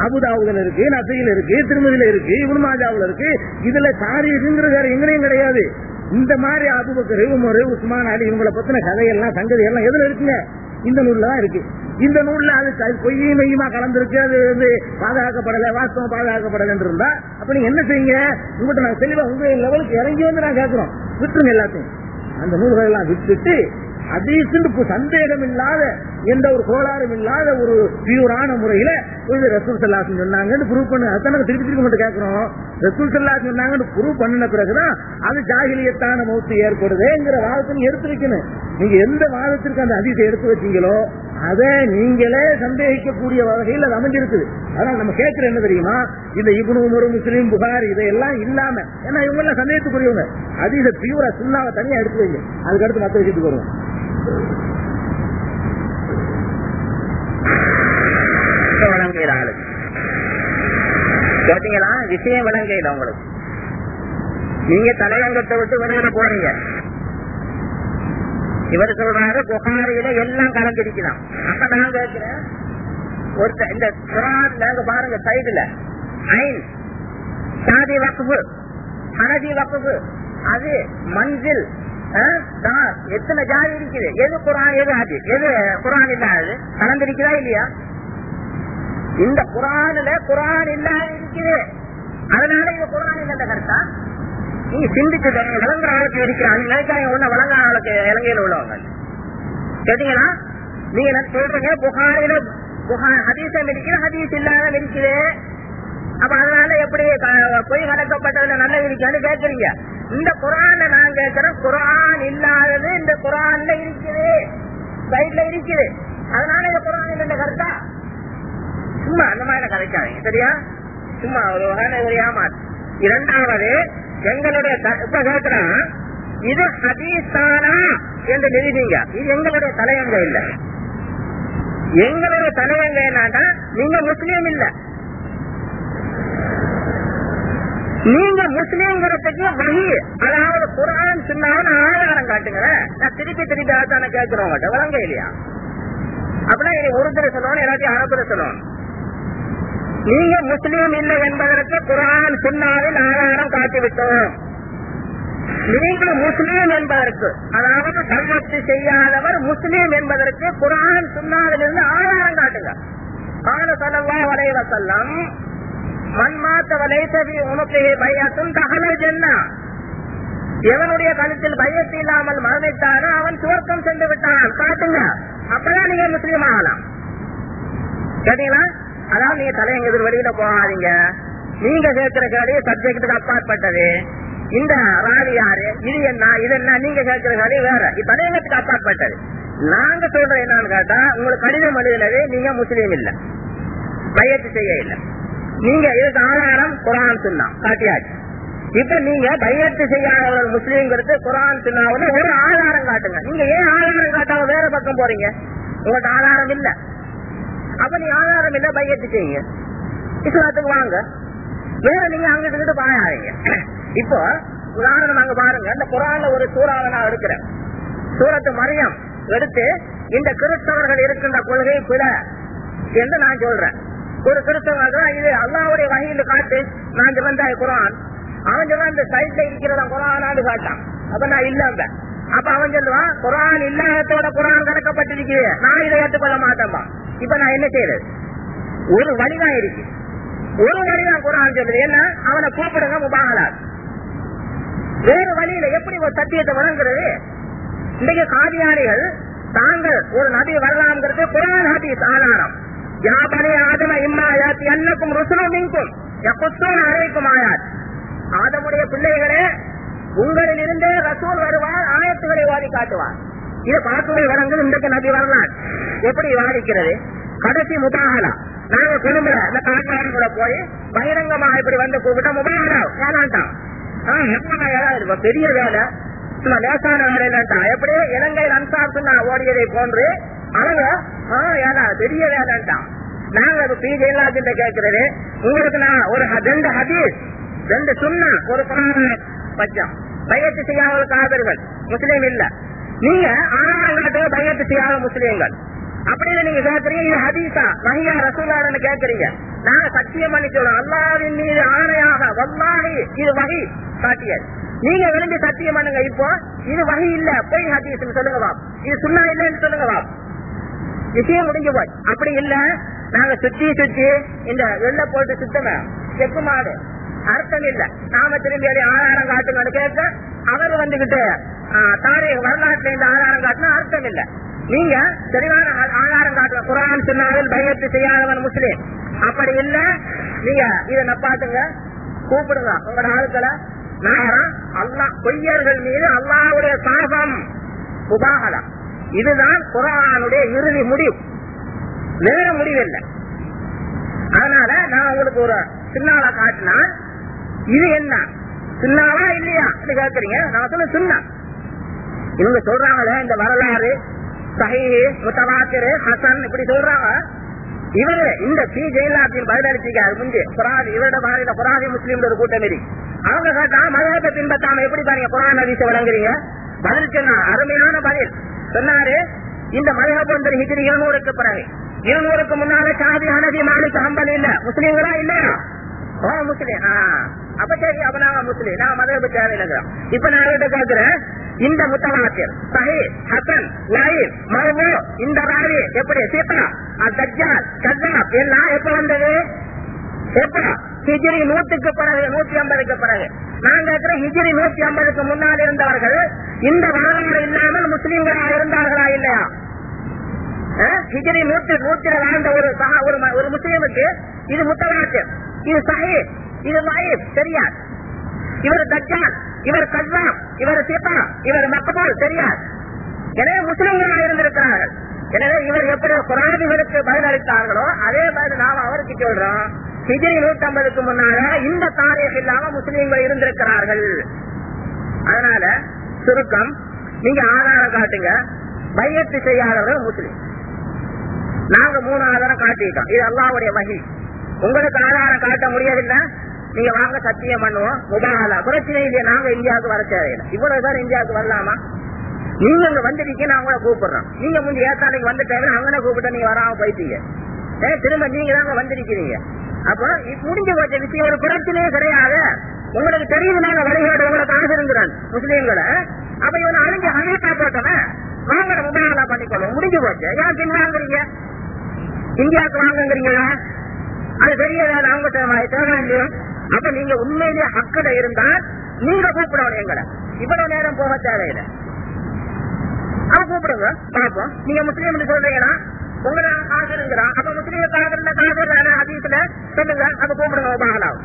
அபுதாவுல இருக்கு நசையில இருக்கு திருமதியில இருக்கு இவனுமாஜாவுல இருக்கு. இதுல தாரியங்கிறது வேற எங்கனையும் கிடையாது. இந்த மாதிரி அபுபக்கர் உமர் உஸ்மான் அலி இவங்களை பத்தின கதையெல்லாம் சங்கதி எல்லாம் எதுல இருக்குங்க? இந்த நூல்ல தான் இருக்கு. இந்த நூல்ல அது பொய்யும் மெய்யுமா கலந்துருக்கு அது வந்து பாதுகாக்கப்படல வாஸ்தவம் பாதுகாக்கப்படல இருந்தா அப்ப நீங்க என்ன செய்யுங்க உங்கள்கிட்ட நான் தெளிவா உங்க லெவலுக்கு இறங்கி வந்து நான் கேட்கிறோம். விட்டுருங்க எல்லாத்தையும். அந்த நூல்கள் எல்லாம் விட்டுட்டு அதீசுன்னு சந்தேகம் இல்லாத எந்த ஒரு கோளாறும் இல்லாத ஒரு பியூரான முறையில ஒரு ரசூல் சல்லாசன் சொன்னாங்கன்னு ப்ரூவ் பண்ணு. அதான் நாங்க திருப்பி திருப்பி மட்டும் கேட்கிறோம். ரசூல் சல்லாசன் சொன்னாங்கன்னு ப்ரூவ் பண்ணின பிறகுதான் அது ஜாகிலியத்தான மௌத்து ஏற்படுதுங்கிற வாதத்தை நீங்க எடுத்து வைக்கணும். நீங்க எந்த வாதத்திற்கு அந்த அதிசயம் எடுத்து வச்சீங்களோ அதை நீங்களே சந்தேகிக்கக்கூடிய வகையில் அது அமைஞ்சிருக்குது. அதனால நம்ம கேட்கிற என்ன தெரியுமா? இந்த இபுனு உமர் முஸ்லீம் புகார் இதையெல்லாம் இல்லாம ஏன்னா இவங்க எல்லாம் சந்தேகத்துக்குரியவங்க. அதிக பியூரா சுண்ணாவை தனியா எடுத்து வைங்க. அதுக்கு அடுத்து மற்ற விஷயத்துக்கு வருவோம். விளங்குகிற ஆளுக்கு கேட்டீங்களா? விஷயம் விளங்குகிற உங்களுக்கு நீங்க தலையங்கத்தை விட்டு வெளியில போறீங்க. இவர் சொல்றாரு புகாரியில எல்லாம் கலந்திருக்கலாம் அப்ப நான் கேட்கிறேன் ஒருத்த இந்த குரான்ல பாருங்க சைடுல. ஐன் சாதி வக்குப்பு ஹனதி வக்குப்பு. அது மஞ்சில் எத்தனை ஜாதி இருக்குது? எது குரான் எது அது எது குரான் இல்லாதது? கலந்திருக்கிறா இல்லையா? இந்த குரான்ல குரான் இல்லாத இருக்குது அதனால இது குரான் இல்ல கருத்தா? நீ சிந்திச்சு விளங்குற ஆளுக்கு இருக்கிறாங்க நினைக்கிறாங்க ஒண்ணு வழங்காத ஆளுக்கு இலங்கையில உள்ளவங்க. கேட்டீங்களா? நீங்க என்ன சொல்றீங்க? புகாரில புகார் ஹதீசம் இருக்கிற ஹதீஸ் இல்லாத இருக்குது அப்ப அதனால எப்படி பொய் கலக்கப்பட்டதுல நல்ல இருக்கான்னு கேக்குறீங்க. இந்த குரான்ல நான் கேட்கிறேன் குரான் இல்லாதது இந்த குரான்ல இருக்குது. சைட்ல இருக்குது. அதனால இந்த குரான் இல்ல கருத்தா? சும்மா அந்த மாதிரி கதைக்காதீங்க சரியா? சும்மா ஒரு வகையான ஒரு ஏமாத்து இரண்டாவது எங்களுடைய இப்ப இது ஹதீஸானா என்று நிறுவீங்க இது எங்களுடைய தலையங்க இல்ல. எங்களுடைய தலையங்க என்னன்னா நீங்க முஸ்லீம் இல்ல. நீங்க முஸ்லீம்ங்கிறதுக்கு வகி அதாவது குரான் சொன்னாலும் ஆதாரம் காட்டுங்க நான் திருப்பி திருப்பி ஆதாரம் கேட்கிறோம் விளங்க இல்லையா? அப்படின்னா இனி உருதுல சொல்லணும் எல்லாத்தையும் அரபுல சொல்லணும். நீங்க முஸ்லீம் இல்லை என்பதற்கு குரான் சுன்னாவில் ஆதாரம் காட்டிவிட்டோம். நீங்கள் முஸ்லீம் என்பதற்கு அதாவது கல்வத்து செய்யாதவர் முஸ்லீம் என்பதற்கு குரான் சுண்ணாவிலிருந்து ஆதாரம் காட்டுங்க. கால சலவா வளைவ செல்லம் மண்மாத்த வலைசவி உனக்கு பையத்தும் தகவல் என்ன எவனுடைய கழுத்தில் பயத்து இல்லாமல் மரணித்தானோ அவன் சுவர்க்கம் சென்று விட்டான். காட்டுங்க. அப்பதான் நீங்க முஸ்லீம் ஆகலாம். சரிங்களா அதாவது நீங்க தலையங்க வெளியில போகாதீங்க. நீங்க சேர்க்கிற கேடு சப்ஜெக்டுக்கு அப்பாற்பட்டது. இந்த ராவி யாரு? இது என்ன? இது என்ன? நீங்க கேட்கிற கேள்வி வேற. இது தலையங்கத்துக்கு அப்பாற்பட்டது. நாங்க சொல்றது என்னன்னு கேட்டா உங்களுக்கு கடிதம் எழுதினது நீங்க முஸ்லீம் இல்ல. பயிற்சி செய்ய இல்ல. நீங்க இதுக்கு ஆதாரம் குரான் சுண்ணா காட்டியாச்சு. இப்ப நீங்க பயிற்சி செய்யாதவர்கள் முஸ்லீம்ங்கிறது குரான் சுண்ணாவது ஒரு ஆதாரம் காட்டுங்க. நீங்க ஏன் ஆதாரம் காட்டாம வேற பக்கம் போறீங்க? உங்களுக்கு ஆதாரம் இல்ல. அப்ப நீ ஆதாரம் இல்ல பையத்து செய்யுங்க. இஸ்லாத்துக்கு வாங்க. வேற நீங்க அங்கிட்டு இங்கிட்டு பாயாதீங்க இப்போ உதாரணம் அங்க பாருங்க. இந்த குரான்ல ஒரு சூறாவை நான் எடுக்கிறேன். சூரத்து மரியம் எடுத்து இந்த கிறிஸ்தவர்கள் இருக்கின்ற கொள்கை பிழ என்று நான் சொல்றேன். ஒரு கிறிஸ்தவர்கள் இது அல்லாவுடைய வகையில் காட்டு. நான் சொல்ல குரான். அவன் சொல்ல இந்த சைட்ல இருக்கிறத குரானான்னு காட்டான். அப்ப நான் இல்ல அப்ப அவன் சொல்லுவான் குரான் இல்லாதத்தோட குரான் கணக்கப்பட்டிருக்கிறேன் நான் இதை ஏற்றுக்கொள்ள மாட்டேன்பா. இப்ப நான் என்ன செய்யறது? ஒரு வழிதான் இருக்கு. ஒரு வழிதான் குரான் சொல்றது என்ன? அவனை கூப்பிடுங்க முபாகலாது. வேறு வழியில எப்படி ஒரு சத்தியத்தை வழங்குறது? இன்றைக்கு காதியானிகள் தாங்கள் ஒரு நபி வரலாம்ங்கிறது குரான் ஹதீஸ் ஆதாரம். யாபனே ஆதம இம்மாயாத்தி அன்னக்கும் ருசுலும் மின்கும். எப்பத்தோன் அறைக்கும் ஆயாத். ஆதமுடைய பிள்ளைகளே உங்களில் இருந்தே ரசூல் வருவார் ஆயத்துகளை வாதி காட்டுவார். இதை பார்க்கவே வழங்குது இன்றைக்கு நபி வரலாறு. எப்படி விவாதிக்கிறது கடைசி முபாகலா நாங்க குடும்பல இந்த காட்டாளன் கூட போய் பகிரங்கமாக இப்படி வந்து கூப்பிட்டா முபாகலா வேணாண்டான் பெரிய வேலை. சும்மா லேசான எப்படி? இலங்கையில் அன்சார் சொன்னா ஓடியதை போன்று அவங்க ஏன்னா பெரிய வேலைட்டான் நாங்க அது பி ஜெயலலிதா கேட்கிறது. உங்களுக்கு நான் ஒரு ரெண்டு ஹதீஸ் ரெண்டு சுண்ணா ஒரு பச்சம். பயிற்சி செய்யாத காதர்கள் முஸ்லீம் இல்ல. நீங்க ஆறாம் பையத்து செய்யாத முஸ்லீம்கள் அப்படின்னு நீங்க கேட்கறீங்க இது ஹதீசா வகையா ரசூலாடன்னு கேட்கறீங்க நாங்க சத்தியம் பண்ணி சொல்றோம் அல்லாவின் மீது ஆணையாக வல்லாஹி இது வகை காட்டியது. நீங்க விரும்பி சத்தியம் பண்ணுங்க இப்போ. இது வகை இல்ல பொய் ஹதீஸ் சொல்லுங்க பாப். இது சுண்ணா இல்லைன்னு சொல்லுங்க பாப். விஷயம் முடிஞ்சு போய் அப்படி இல்ல நாங்க சுத்தி சுத்தி இந்த வெள்ள போட்டு சுத்தமே செப்பு மாடு. அர்த்தம் இல்ல. நாம திரும்பி அதை ஆதாரம் காட்டுங்கன்னு கேட்க அவர் வந்துகிட்டு தாரே வரலாற்றுல இந்த ஆதாரம் காட்டினா அர்த்தம் இல்ல. நீங்க தெளிவான ஆதாரம் காட்டுங்க. குரான் சொன்னாவில் பயத்து செய்யாதவன் முஸ்லீம். அப்படி இல்ல. நீங்க இதை நப்பாட்டுங்க கூப்பிடுங்க. உங்களோட ஆட்களை நான் அல்லா பொய்யர்கள் மீது அல்லாவுடைய சாபம் உபாகலம் இதுதான் குரானுடைய இறுதி முடிவு. வேற முடிவு இல்லை. அதனால நான் உங்களுக்கு ஒரு சின்னால காட்டினா இது என்ன? சின்னாவா இல்லையா? கேக்குறீங்க நான் சொல்ல சின்ன இவங்க சொல்றாங்களே இந்த வரலாறு. சஹி முத்தவாத்திரு ஹசன் இப்படி சொல்றாங்க. இவரு இந்த பி ஜெயலலிதாவின் பதிலளிச்சிக்காரு முந்தி. புராதி இவரோட பாருங்க புராதி முஸ்லீம் ஒரு கூட்டம் அவங்க கேட்டா மதத்தை பின்பற்றாம எப்படி பாருங்க புராண வீச வழங்குறீங்க? பதில் சொன்னா அருமையான பதில். சொன்னாரு இந்த மதகப் ஹிஜிரி இருநூறுக்கு பிறகு. இருநூறுக்கு முன்னால சாதி அனதி மாலிக் ஹம்பல் இல்ல முஸ்லீம்களா இல்லையா? முஸ்லீம். அப்ப சரி அப்ப நாங்க முஸ்லீம். நான் மதகப்பு தேவையில்லை இப்ப நான் கிட்ட கேட்கிறேன் இந்த முத்தவாத்தியர் சஹி ஹசன் லாயிப் மஹபூ இந்த ராவி எப்படி? சீப்பா தஜ்ஜால் கஜாப் எல்லாம் எப்ப வந்தது? எப்ப? ஹிஜிரி நூத்துக்கு பிறகு நூத்தி ஐம்பதுக்கு பிறகு. நான் கேட்கிறேன் ஹிஜிரி நூத்தி ஐம்பதுக்கு முன்னால் இருந்தவர்கள் இந்த வரலாறு இல்லாமல் முஸ்லீம்களாக இருந்தார்களா இல்லையா? ஹிஜரி நூற்றி நூற்றில வாழ்ந்த ஒரு சகா ஒரு ஒரு முஸ்லீமுக்கு இது முத்தவாத்தியர் இது சஹி இது வாயிப் தெரியாது. இவர் தஜான் இவர் கஜ்வாம் இவர் சீதா இவர் மக்கபால் தெரியாது. எனவே முஸ்லிம்களாக இருந்திருக்கிறார்கள். எனவே இவர் எப்படி குரானிகளுக்கு பதிலளித்தார்களோ அதே மாதிரி நாம் அவருக்கு சொல்றோம். ஹிஜரி நூத்தி ஐம்பதுக்கு முன்னால இந்த தாரீக இல்லாம முஸ்லீம்கள் இருந்திருக்கிறார்கள். அதனால சுருக்கம் நீங்க ஆதாரம் காட்டுங்க. பையத்து செய்யாதவர்கள் முஸ்லீம். நாங்க மூணு ஆதாரம் காட்டிட்டோம். இது அல்லாவுடைய வகி. உங்களுக்கு ஆதாரம் காட்ட முடியாதுன்னா நீங்க வாங்க சத்தியம் பண்ணுவோம். முபாலா. பிரச்சனை இல்லையா நாங்க இந்தியாவுக்கு வர தேவையில்லை. இவ்வளவு பேர் இந்தியாவுக்கு வரலாமா? நீங்க இங்க வந்துட்டீங்க நான் உங்களை கூப்பிடுறோம். நீங்க முந்தைய ஏத்தாளைக்கு வந்துட்டேன் அங்கே கூப்பிட்டு நீங்க வராம போயிட்டீங்க. ஏன் திரும்ப நீங்க தாங்க வந்திருக்கிறீங்க. அப்போ முடிஞ்ச போச்ச. விஷயம் ஒரு பிரச்சனையே கிடையாது. உங்களுக்கு தெரியுது நாங்க வழிகாடு உங்களை காசுங்கிறான் முஸ்லீம்களை. அப்ப இவனை அழிஞ்சு ஹனீஃபா போட்டவன். வாங்க முபாரலா பண்ணிக்கொள்ளும். முடிஞ்சு போச்சு. ஏன் பின் வாங்குறீங்க இந்தியாவுக்கு வாங்குங்கிறீங்களா அது தெரியாது அவங்க தேவை இல்லையோ? அப்ப நீங்க உண்மையிலேயே ஹக்கட இருந்தா நீங்க கூப்பிடணும் எங்களை. இவ்வளவு நேரம் போக தேவையில்லை. அவன் கூப்பிடுங்க பார்ப்போம். நீங்க முஸ்லீம் சொல்றீங்கன்னா உங்களை காசுங்கிறான் அப்ப முஸ்லீம் காதல் காதல் அதிகத்துல சொல்லுங்க அப்ப கூப்பிடுங்க பார்க்கலாம்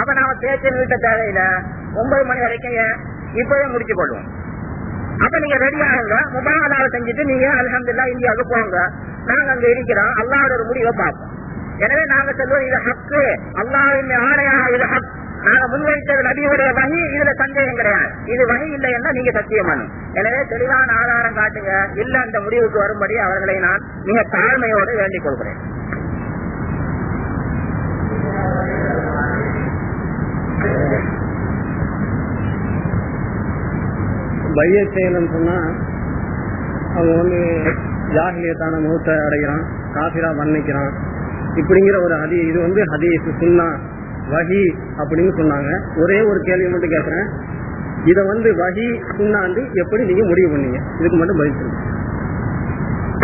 அப்ப நாம பேச்சு நிறுத்த தேவையில்ல. ஒன்பது மணி வரைக்கும் இப்பவே முடிச்சு கொள்வோம் அப்ப நீங்க ரெடி ஆகுங்க முபாகலாவை செஞ்சுட்டு நீங்க அலமதுல்லா இந்தியாவுக்கு போங்க. நாங்க அங்க இருக்கிறோம். அல்லாவோட ஒரு முடிவை பார்ப்போம். எனவே நாங்க சொல்லுவோம் இது ஹக்கு. அல்லாவின் ஆணையாக இது ஹக் நாங்க முன்வைத்தது நபியுடைய வகி இதுல சந்தேகம் கிடையாது. இது வகி இல்லை என்ன நீங்க சத்தியமானும் எனவே தெளிவான ஆதாரம் காட்டுங்க. இல்ல அந்த முடிவுக்கு வரும்படி அவர்களை நான் மிக தாழ்மையோடு வேண்டிக் கொள்கிறேன். பைய செய்யணும்னு சொன்னா அவங்க வந்து ஜாகிலியத்தான முகத்தை அடைகிறான் காபிரா வர்ணிக்கிறான் இப்படிங்கிற ஒரு ஹதி இது வந்து ஹதீஸ் சுன்னா வகி அப்படின்னு சொன்னாங்க. ஒரே ஒரு கேள்வி மட்டும் கேட்கறேன். இத வந்து வகி சுண்ணாண்டு எப்படி நீங்க முடிவு பண்ணீங்க? இதுக்கு மட்டும் பதில் சொல்லுங்க.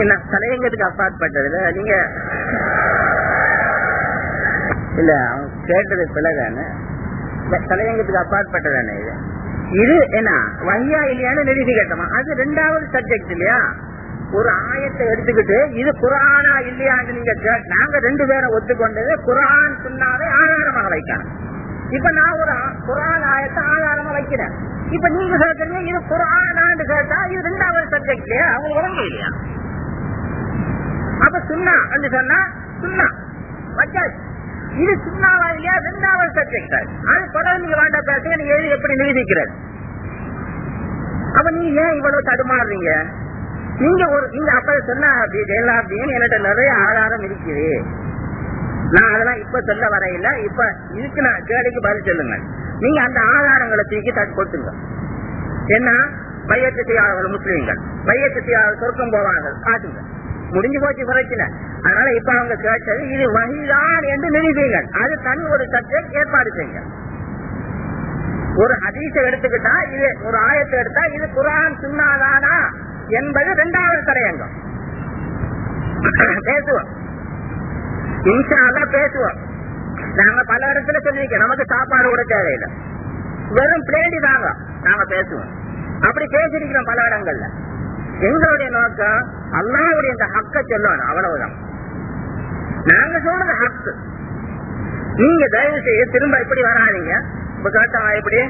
என்ன தலையங்கத்துக்கு அப்பாற்பட்டதுல நீங்க இல்ல அவன் கேட்டது பிள்ளைதானே தலையங்கத்துக்கு அப்பாற்பட்டதானே இது? இது என்ன? வகையா இல்லையான்னு நிறுத்தி கேட்டமா அது ரெண்டாவது சப்ஜெக்ட் இல்லையா? ஒரு ஆயத்தை எடுத்துக்கிட்டு இது குரானா இல்லையான்னு நீங்க நாங்க ரெண்டு பேரும் ஒத்துக்கொண்டது குரான் சொன்னாவே ஆதாரமாக வைக்கணும். இப்ப நான் ஒரு ஆ- குரான் ஆயத்தை ஆதாரமா வைக்கிறேன். இப்ப நீங்க கேட்கறீங்க இது குரானான்னு கேட்டா இது ரெண்டாவது சப்ஜெக்ட் இல்லையா? அவங்க உடம்பு இல்லையா? அப்ப சுண்ணா என்று சொன்னா சுண்ணா வச்சாச்சு. இது சுண்ணாவா இல்லையா ரெண்டாவது சப்ஜெக்ட் அது தொடர்ந்து நீங்க வேண்டாம் பேசுங்க நீங்க எழுதி எப்படி நிரூபிக்கிறது அப்ப நீங்க ஏன் இவ்வளவு தடுமாறுறீங்க? நீங்க ஒரு நீங்க அப்ப சொன்ன அப்படின்னு என்கிட்ட நிறைய ஆதாரம் இருக்குது. நான் அதெல்லாம் இப்ப சொல்ல வரையில இப்ப இதுக்கு நான் கேள்விக்கு பதில் சொல்லுங்க. நீங்க அந்த ஆதாரங்களை தூக்கி தட்டு கொடுத்துங்க என்ன? பையத்து முஸ்லீம்கள். பையத்து செய்யாத சொர்க்கம் போவார்கள். காட்டுங்க. முடிஞ்சு போச்சு பிரச்சனை அதனால இப்ப அவங்க கேட்டது இது வகைதான் என்று நிரூபிங்கள் அது தனி ஒரு சப்ஜெக்ட் ஏற்பாடு செய்யுங்க. ஒரு அதிச எடுத்துக்கிட்டா இது ஒரு ஆயத்தை எடுத்தா இது குரான் சுண்ணாதானா என்பது இரண்டாவது தலையங்கம் பேசுவோம். இன்ஷா பேசுவோம். நாங்க பல இடத்துல சொல்லிருக்கோம் நமக்கு சாப்பாடு கூட தேவையில்லை. வெறும் பிளேடி தாங்க நாங்க பேசுவோம். அப்படி பேசிருக்கிறோம் பல இடங்கள்ல. எங்களுடைய நோக்கம் அல்லாவுடைய இந்த ஹக்க சொல்லணும் அவ்வளவுதான். நாங்க சொல்றது ஹக்கு. நீங்க தயவு செய்ய திரும்ப இப்படி வராதிங்க. இப்ப கேட்டா எப்படி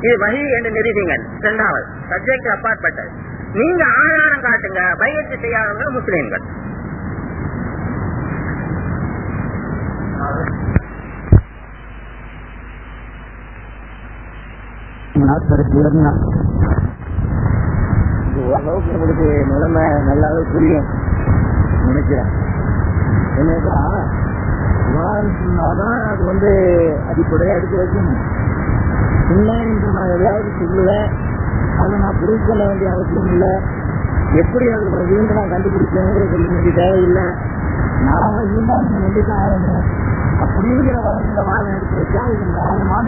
இது வகி என்று நிறுவீங்க இரண்டாவது சப்ஜெக்ட் அப்பாற்பட்டது. நீங்க ஆதாரம் காட்டுங்க. பயிற்சி செய்யாதவங்க முஸ்லீம்கள். ஓரளவுக்கு உங்களுக்கு நிலைமை நல்லாவே புரியும். நினைக்கிறேன். என்னக்கா குரான் சொன்னாதான் அது வந்து அடிப்படையா எடுத்து வைக்கணும். சுண்ணான்னு நான் எதையாவது சொல்லுவேன் அதை நான் ப்ரூவ் பண்ண வேண்டிய அவசியம் இல்லை. எப்படி அது வீண்டு நான் கண்டுபிடிச்சேங்கிற சொல்ல வேண்டிய தேவையில்லை. நான் இருந்தால் கண்டிப்பா ஆரம்பிக்கிறேன். அப்படிங்கிற இந்த வாரம் எடுத்து வச்சா இது நியாயமான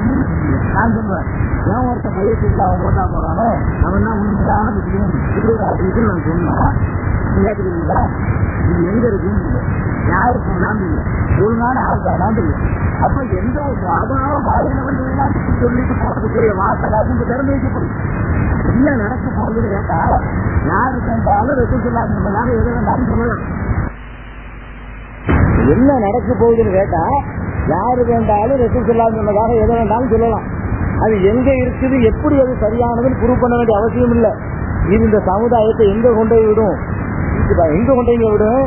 நான் சொல்லுவேன் ஏன் ஒருத்த பயிற்சிக்கு அவன் போட்டா போறானோ அவன் தான் உண்மையான விஷயம் இப்படி அப்படின்னு நான் சொன்னான் கேட்குறீங்களா இது எங்க இருக்குன்னு யாரு சொன்னாலும் இல்லை ஒழுங்கான ஆள்காரான்னு இல்லை அப்ப எந்த ஒரு அதனால பாதினவன் சொல்லிட்டு போறதுக்குரிய வாசல் அதுக்கு திறமைக்கப்படும் என்ன நடக்க போகுதுன்னு கேட்டா யாரு கண்டாலும் வெற்றி சொல்லாத எதை வேண்டாம்னு சொல்லலாம். என்ன நடக்க போகுதுன்னு கேட்டா யாரு வேண்டாலும் ரெட்டு சொல்லாத சொன்னதாக எதை வேண்டாலும் சொல்லலாம். அது எங்க இருக்குது எப்படி அது சரியானதுன்னு ப்ரூவ் பண்ண வேண்டிய அவசியம் இல்லை. இது இந்த சமுதாயத்தை எங்க கொண்டு போய் விடும்? எங்க கொண்டு போய் விடும்?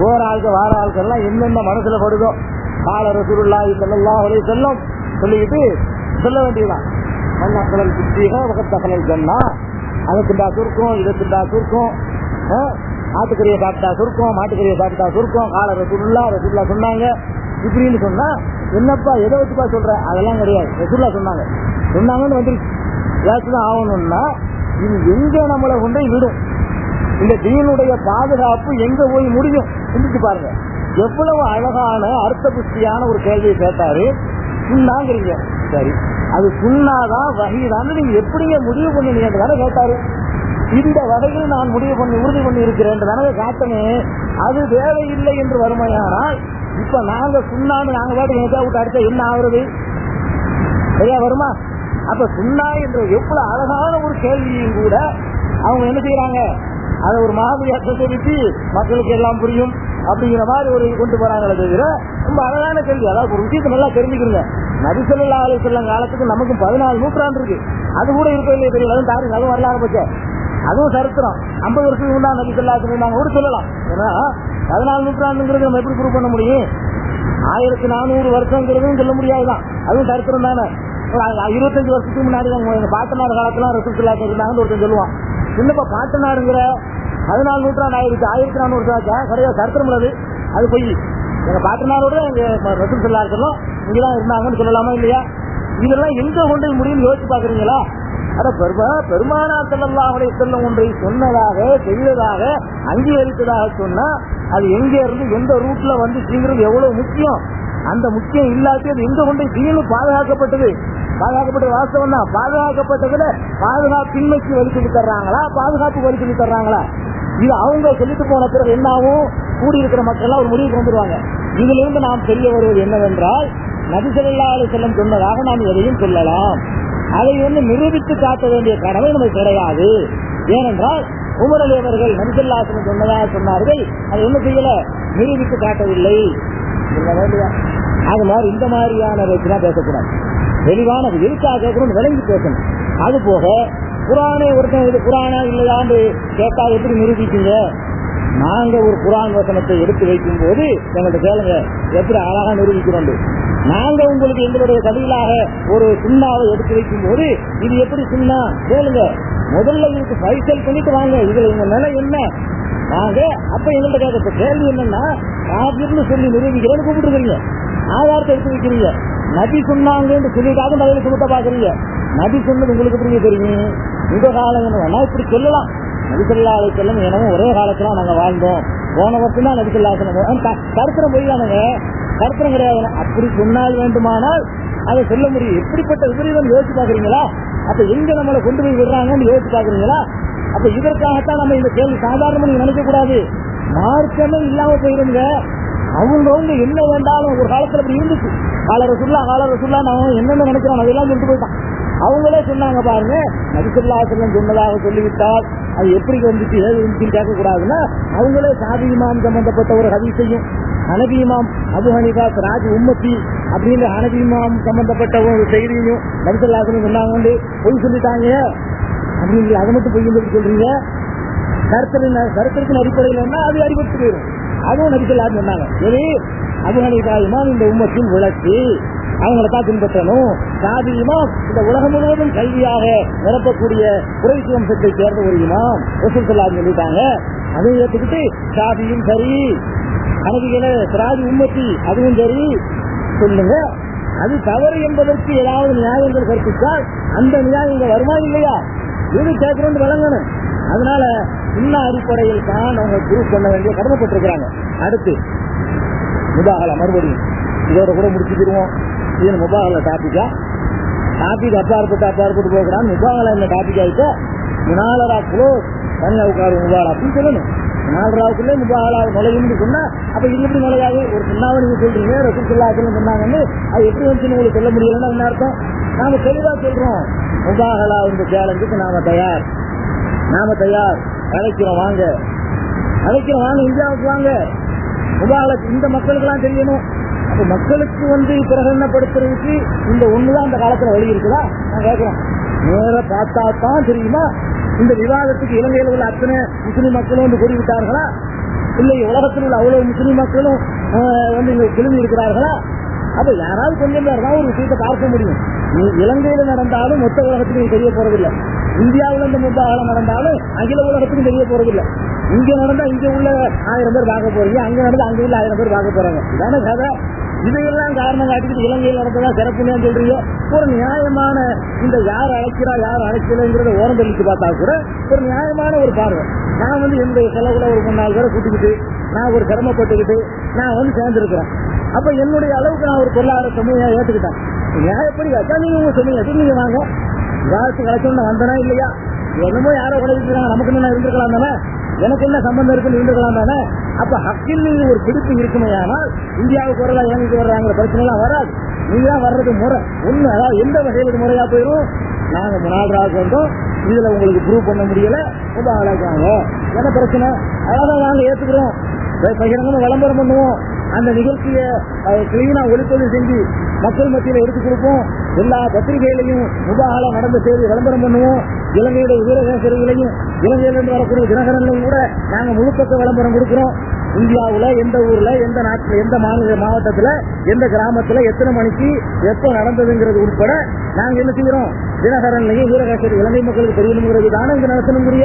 போற ஆள்கள் வார ஆள்கள் எல்லாம் என்னென்ன மனசுல படுதோ? கால ரசூலுல்லாஹி ஸல்லல்லாஹு ஒரே வஸல்லம் சொல்லிக்கிட்டு சொல்ல வேண்டியதுதான். மன்னக்கடல் சுத்தீக வகத்தகலல் சொன்னா அதை திண்டா சுருக்கம் இதை திண்டா சுருக்கம் ஆட்டுக்கறியை சாப்பிட்டா சுருக்கம் மாட்டுக்கறியை சாப்பிட்டா சுருக்கம். கால ரசூலுல்லா ரசூல்லா சொன்னாங்க. இப்படின்னு சொன்னா என்னப்பா எதை வச்சுப்பா சொல்ற. அதெல்லாம் கிடையாது. ரசூல்லா சொன்னாங்க. சொன்னாங்கன்னு வந்துருச்சு ஏதாச்சும் ஆகணும்னா இது எங்க நம்மளை கொண்டு போய் விடும்? இந்த தீனுடைய பாதுகாப்பு எங்க போய் முடியும்? சிந்திச்சு பாருங்க. எவ்வளவு அழகான அர்த்த புஷ்டியான ஒரு கேள்வியை கேட்டாரு? சுண்ணாங்கிறீங்க. சரி. அது சுண்ணாதான் வகைதான் நீங்க எப்படிங்க முடிவு பண்ணீங்க தானே கேட்டாரு. இந்த வகையில் நான் முடிவு பண்ணி உறுதி பண்ணி இருக்கிறேன் தானே காட்டணும் அது தேவையில்லை என்று வருமையானால் இப்ப நாங்க சுண்ணாம நாங்க பாட்டு எங்க விட்டு அடுத்த என்ன ஆகுறது? சரியா வருமா? அப்ப சுண்ணா என்ற எவ்வளவு அழகான ஒரு கேள்வியும் கூட அவங்க என்ன செய்யறாங்க? அதை ஒரு மாதிரி அர்த்தத்தை மக்களுக்கு எல்லாம் புரியும் அப்படிங்கிற மாதிரி ஒரு கொண்டு போறாங்களே தவிர ரொம்ப அழகான கேள்வி. அதாவது ஒரு விஷயத்தை நல்லா தெரிஞ்சுக்கிறீங்க நபிசல்லா அலி செல்லம் காலத்துக்கு நமக்கு பதினாலு நூற்றாண்டு இருக்கு. அது கூட இருக்க இல்லையே தெரியல அதுவும் தாரி அதுவும் வரலாறு பட்ச அதுவும் சரித்திரம். ஐம்பது வருஷத்துக்கு முன்னா நரிசல்லாத்துக்கு நாங்க கூட சொல்லலாம். ஏன்னா பதினாலு நூற்றாண்டுங்கிறது நம்ம எப்படி ப்ரூவ் பண்ண முடியும்? ஆயிரத்தி நானூறு வருஷங்கிறதும் சொல்ல முடியாதுதான். அதுவும் சரித்திரம் தானே. இருபத்தஞ்சு வருஷத்துக்கு முன்னாடி தான் பாட்டநாடு காலத்துல ரசூல்லா இருந்தாங்கன்னு ஒருத்தன் சொல்லுவான். இன்னப்ப பாட்டநாடுங்கிற பதினாலு நூற்றாண்டு ஆயிரத்தி ஆயிரத்தி நானூறு வருஷம் ஆச்சா? கிடையாது சரித்திரம் உள்ளது அது. பொய். எங்க பாட்டனாரோட எங்க ரசூல்லா இருக்கணும் இங்கதான் இருந்தாங்கன்னு சொல்லலாமா இல்லையா? இதெல்லாம் எங்க கொண்டு முடியும்னு யோசிச்சு பாக்குறீங்களா பெருமானா பெருமா செல்லல்லாஹுடைய செல்லம் ஒன்றை சொன்னதாக செய்ததாக அங்கீகரித்ததாக சொன்னா அது எங்க இருந்து எந்த ரூட்ல வந்து செய்கிறது எவ்வளவு முக்கியம்? அந்த முக்கியம் இல்லாட்டி அது எங்க கொண்டு செய்யணும் பாதுகாக்கப்பட்டது? பாதுகாக்கப்பட்ட வாஸ்தவம் தான் பாதுகாக்கப்பட்டதுல பாதுகாப்பின்மைக்கு வழி சொல்லி தர்றாங்களா பாதுகாப்பு வழி சொல்லி தர்றாங்களா இது அவங்க சொல்லிட்டு போன பிறகு என்னாவும் கூடி இருக்கிற மக்கள் எல்லாம் ஒரு முடிவுக்கு வந்துருவாங்க. இதுல இருந்து நாம் தெரிய வருவது என்னவென்றால் நபிசல்லா செல்லம் சொன்னதாக நாம் எதையும் சொல்லலாம். அதை வந்து நிரூபித்து காட்ட வேண்டிய கடமை நமக்கு கிடையாது. ஏனென்றால் உமர் அலி அவர்கள் சொன்னதாக சொன்னார்கள் அதை என்ன செய்யல. நிரூபித்து காட்டவில்லை. அது மாதிரி இந்த மாதிரியான பேச்சுலாம் பேசக்கூடாது. தெளிவான அது எதுக்காக கேட்கணும்னு விளங்கி பேசணும். அது போக குரானே ஒருத்தன் இது குரானா இல்லையான்னு கேட்டா எப்படி நிரூபிக்கீங்க நாங்க ஒரு குரான் வசனத்தை எடுத்து வைக்கும் போது எங்கள்கிட்ட கேளுங்க எப்படி அழகா நிரூபிக்கிறோம் நாங்க உங்களுக்கு எங்களுடைய பதிலாக ஒரு சுண்ணாவை எடுத்து வைக்கும் போது இது எப்படி சுண்ணா கேளுங்க. முதல்ல இதுக்கு பைசல் பண்ணிட்டு வாங்க. இதுல எங்க நிலை என்ன? நாங்க அப்ப எங்கள்கிட்ட கேட்க கேள்வி என்னன்னா காபிர்னு சொல்லி நிரூபிக்கிறேன்னு கூப்பிட்டுருக்கீங்க ஆதாரத்தை எடுத்து வைக்கிறீங்க. நபி சொன்னாங்கன்னு சொல்லிட்டாங்க பதில் சுமத்த பாக்குறீங்க நபி சொன்னது உங்களுக்கு புரிய தெரியும்? இந்த காலம் என்ன வேணா இப்படி சொல்லலாம். நபிசல்லா செல்லம் எனவும் ஒரே காலத்துல நாங்க வாழ்ந்தோம். போன வருஷம் தான் நபிசல்லா கருத்துல போய் போயிடானுங்க கருத்திரம் கிடையாது. அப்படி சொன்னால் வேண்டுமானால் அதை சொல்ல முடியும். எப்படிப்பட்ட விபரீதம் யோசிச்சு பாக்குறீங்களா அப்ப எங்க நம்மளை கொண்டு போய் விடுறாங்கன்னு யோசிச்சு பாக்குறீங்களா அப்ப இதற்காகத்தான் நம்ம இந்த கேள்வி சாதாரணமா நீங்க நினைக்க கூடாது மார்க்கமே இல்லாம போயிருங்க. அவங்க வந்து என்ன வேண்டாலும் ஒரு காலத்துல அப்படி இருந்துச்சு. கால சுல்லா கால சுல்லா நான் என்னென்ன நினைக்கிறோம் அதெல்லாம் சொல்லிட்டு போயிட்டான். அவங்களே சொன்னாங்க பாருங்க நபிசுல்லா சொன்னதாக சொல்லிவிட்டால் அது எப்படி வந்துச்சு ஏது வந்துச்சுன்னு கேட்க கூடாதுன்னா அவங்களே சாதி இமாம் சம்பந்தப்பட்ட ஒரு செய்யும் ஹனபி இமாம் அபு ஹனிஃபா ராஜ் உம்மத்தி அப்படின்னு ஹனபி இமாம் சம்பந்தப்பட்ட ஒரு செய்தியையும் நபிசுல்லா சொன்னாங்க பொய் சொல்லிட்டாங்க. அப்படின்னு அதை மட்டும் பொய் சொல்லி சொல்றீங்க. கருத்தரின் கருத்திற்கின் அடிப்படையில் என்ன அது அடிபட்டு போயிடும். அதுவும் நபிசல்லான்னு சொன்னாங்க. சரி இமாம் இந்த உம்மத்தின் விளக்கு அவங்கள தான் பின்பற்றணும். சாதியுமா இந்த உலகம் முழுவதும் கல்வியாக நிரப்பக்கூடிய குறைசி வம்சத்தை சேர்ந்த ஒரு இமாம் ரசூல் சொல்லான்னு சொல்லிட்டாங்க. அதையும் ஏற்றுக்கிட்டு சாதியும் சரி அனதிகள சிராஜி உம்மத்தி அதுவும் சரி. சொல்லுங்க. அது தவறு என்பதற்கு ஏதாவது நியாயங்கள் கற்பித்தால் அந்த நியாயங்கள் வருமா இல்லையா இது கேட்கணும் விளங்கணும் அதனால இன்ன அடிப்படையில் தான் அவங்க குரு சொல்ல வேண்டிய கடமைப்பட்டிருக்கிறாங்க. அடுத்து முபாகல மறுபடியும் இதோட கூட முடிச்சுக்கிடுவோம். இது முபாகல டாபிக்கா டாபிக் அப்பாற்பட்டு அப்பாற்பட்டு போகிறான் முபாகல என்ன டாபிக் ஆயிட்டா முனாலரா குளோ தனியா உட்காரு முபாகலா அப்படின்னு சொல்லணும். முனாலராவுக்குள்ளே முபாகலா நுழையும்னு சொன்னா அப்ப இது எப்படி நுழையாது ஒரு சின்னாவை நீங்க சொல்றீங்க ரசூல்லாத்துல சொன்னாங்கன்னு. அது எப்படி வந்து உங்களுக்கு சொல்ல முடியலன்னா என்ன அர்த்தம்? நாம தெளிவா சொல்றோம். முபாகலா இந்த சேலஞ்சுக்கு நாம தயார். நாம தயார். அழைக்கிறோம் வாங்க. அழைக்கிறோம் வாங்க இந்தியாவுக்கு வாங்க. முபாகல இந்த மக்களுக்கு எல்லாம் தெரியணும். அப்ப மக்களுக்கு வந்து பிரகடனப்படுத்துறதுக்கு இந்த ஒண்ணுதான் அந்த காலத்துல வழி இருக்குதா? நான் கேட்கிறோம் நேர பார்த்தா தான் தெரியுமா? இந்த விவாதத்துக்கு இலங்கையில் உள்ள அத்தனை முஸ்லிம் மக்களும் வந்து கூறிவிட்டார்களா இல்லை உலகத்தில் உள்ள அவ்வளவு முஸ்லிம் மக்களும் ஆஹ், வந்து இங்க கிளம்பி இருக்கிறார்களா அப்ப யாராவது கொஞ்சம் பேர் தான் ஒரு விஷயத்தை பார்க்க முடியும். இலங்கையில நடந்தாலும் மொத்த உலகத்துக்கு தெரிய போறதில்லை. இந்தியாவுல இந்த முப்பாகலம் நடந்தாலும் அகில உலகத்துக்கு தெரிய போறதில்லை. இங்க நடந்தா இங்க உள்ள ஆயிரம் பேர் பார்க்க போறீங்க அங்க நடந்தா அங்க உள்ள ஆயிரம் பேர் பார்க்க போறாங்க. இதான கதை? இதையெல்லாம் காரணம் காட்டிட்டு இலங்கையில் நடந்ததா சிறப்புன்னு சொல்றீங்க? ஒரு நியாயமான இந்த யார் அழைக்கிறா யார் அழைக்கலங்கிறத ஓரம் தள்ளிட்டு பார்த்தா கூட ஒரு நியாயமான ஒரு பார்வை. நான் வந்து என்னுடைய செலவுல ஒரு மூணு நாலு பேரை கூட்டிக்கிட்டு நான் ஒரு சிரமப்பட்டுக்கிட்டு நான் வந்து சேர்ந்திருக்கிறேன். அப்ப என்னுடைய அளவுக்கு நான் ஒரு பொருளாதார சுமையை ஏற்றுக்கிட்டேன் நியாயப்படி வச்சா நீங்க உங்க சொன்னீங்க. நீங்க வாங்க? விவாதத்துக்கு கலைச்சோன்னு வந்தனா இல்லையா? என்னமோ யாரோ உடைக்கிறாங்க நமக்கு என்ன இருந்திருக்கலாம் தானே? எனக்கு என்ன சம்பந்தம் இருக்குன்னு இருந்திருக்கலாம் தானே? அப்ப ஹக்கில் ஒரு பிடிப்பு இருக்குமே ஆனால் இந்தியாவுக்கு வரலாம் ஏனுக்கு வர்றாங்கிற பிரச்சனை எல்லாம் வராது. நீங்க தான் வர்றது முறை. ஒண்ணு அதாவது எந்த வகையில் முறையா போயிடும் நாங்க முனாதராவுக்கு வந்தோம். இதுல உங்களுக்கு ப்ரூவ் பண்ண முடியல. ரொம்ப அழகாங்க என்ன பிரச்சனை? அதான் நாங்க ஏத்துக்கிறோம். பகிரங்கமா விளம்பரம் பண்ணுவோம். அந்த நிகழ்ச்சியை கிளீனா ஒளிப்பதிவு செஞ்சு மக்கள் மத்தியில எடுத்து கொடுப்போம். எல்லா பத்திரிகைகளையும் முபாகலா நடந்த செய்தி விளம்பரம் பண்ணுவோம். இலங்கையுடைய வீரகேசரிகளையும் இலங்கையிலிருந்து வரக்கூடிய தினகரங்களும் கூட நாங்க முழுக்க விளம்பரம் கொடுக்கிறோம். இந்தியாவுல எந்த ஊர்ல எந்த நாட்டுல எந்த மாநில மாவட்டத்துல எந்த கிராமத்துல எத்தனை மணிக்கு எப்ப நடந்ததுங்கிறது உட்பட நாங்க என்ன செய்யறோம்? தினகரன்லையும் வீரகேசரி இலங்கை மக்களுக்கு தெரியணுங்கிறது தானே இங்க நடத்தணுங்கிற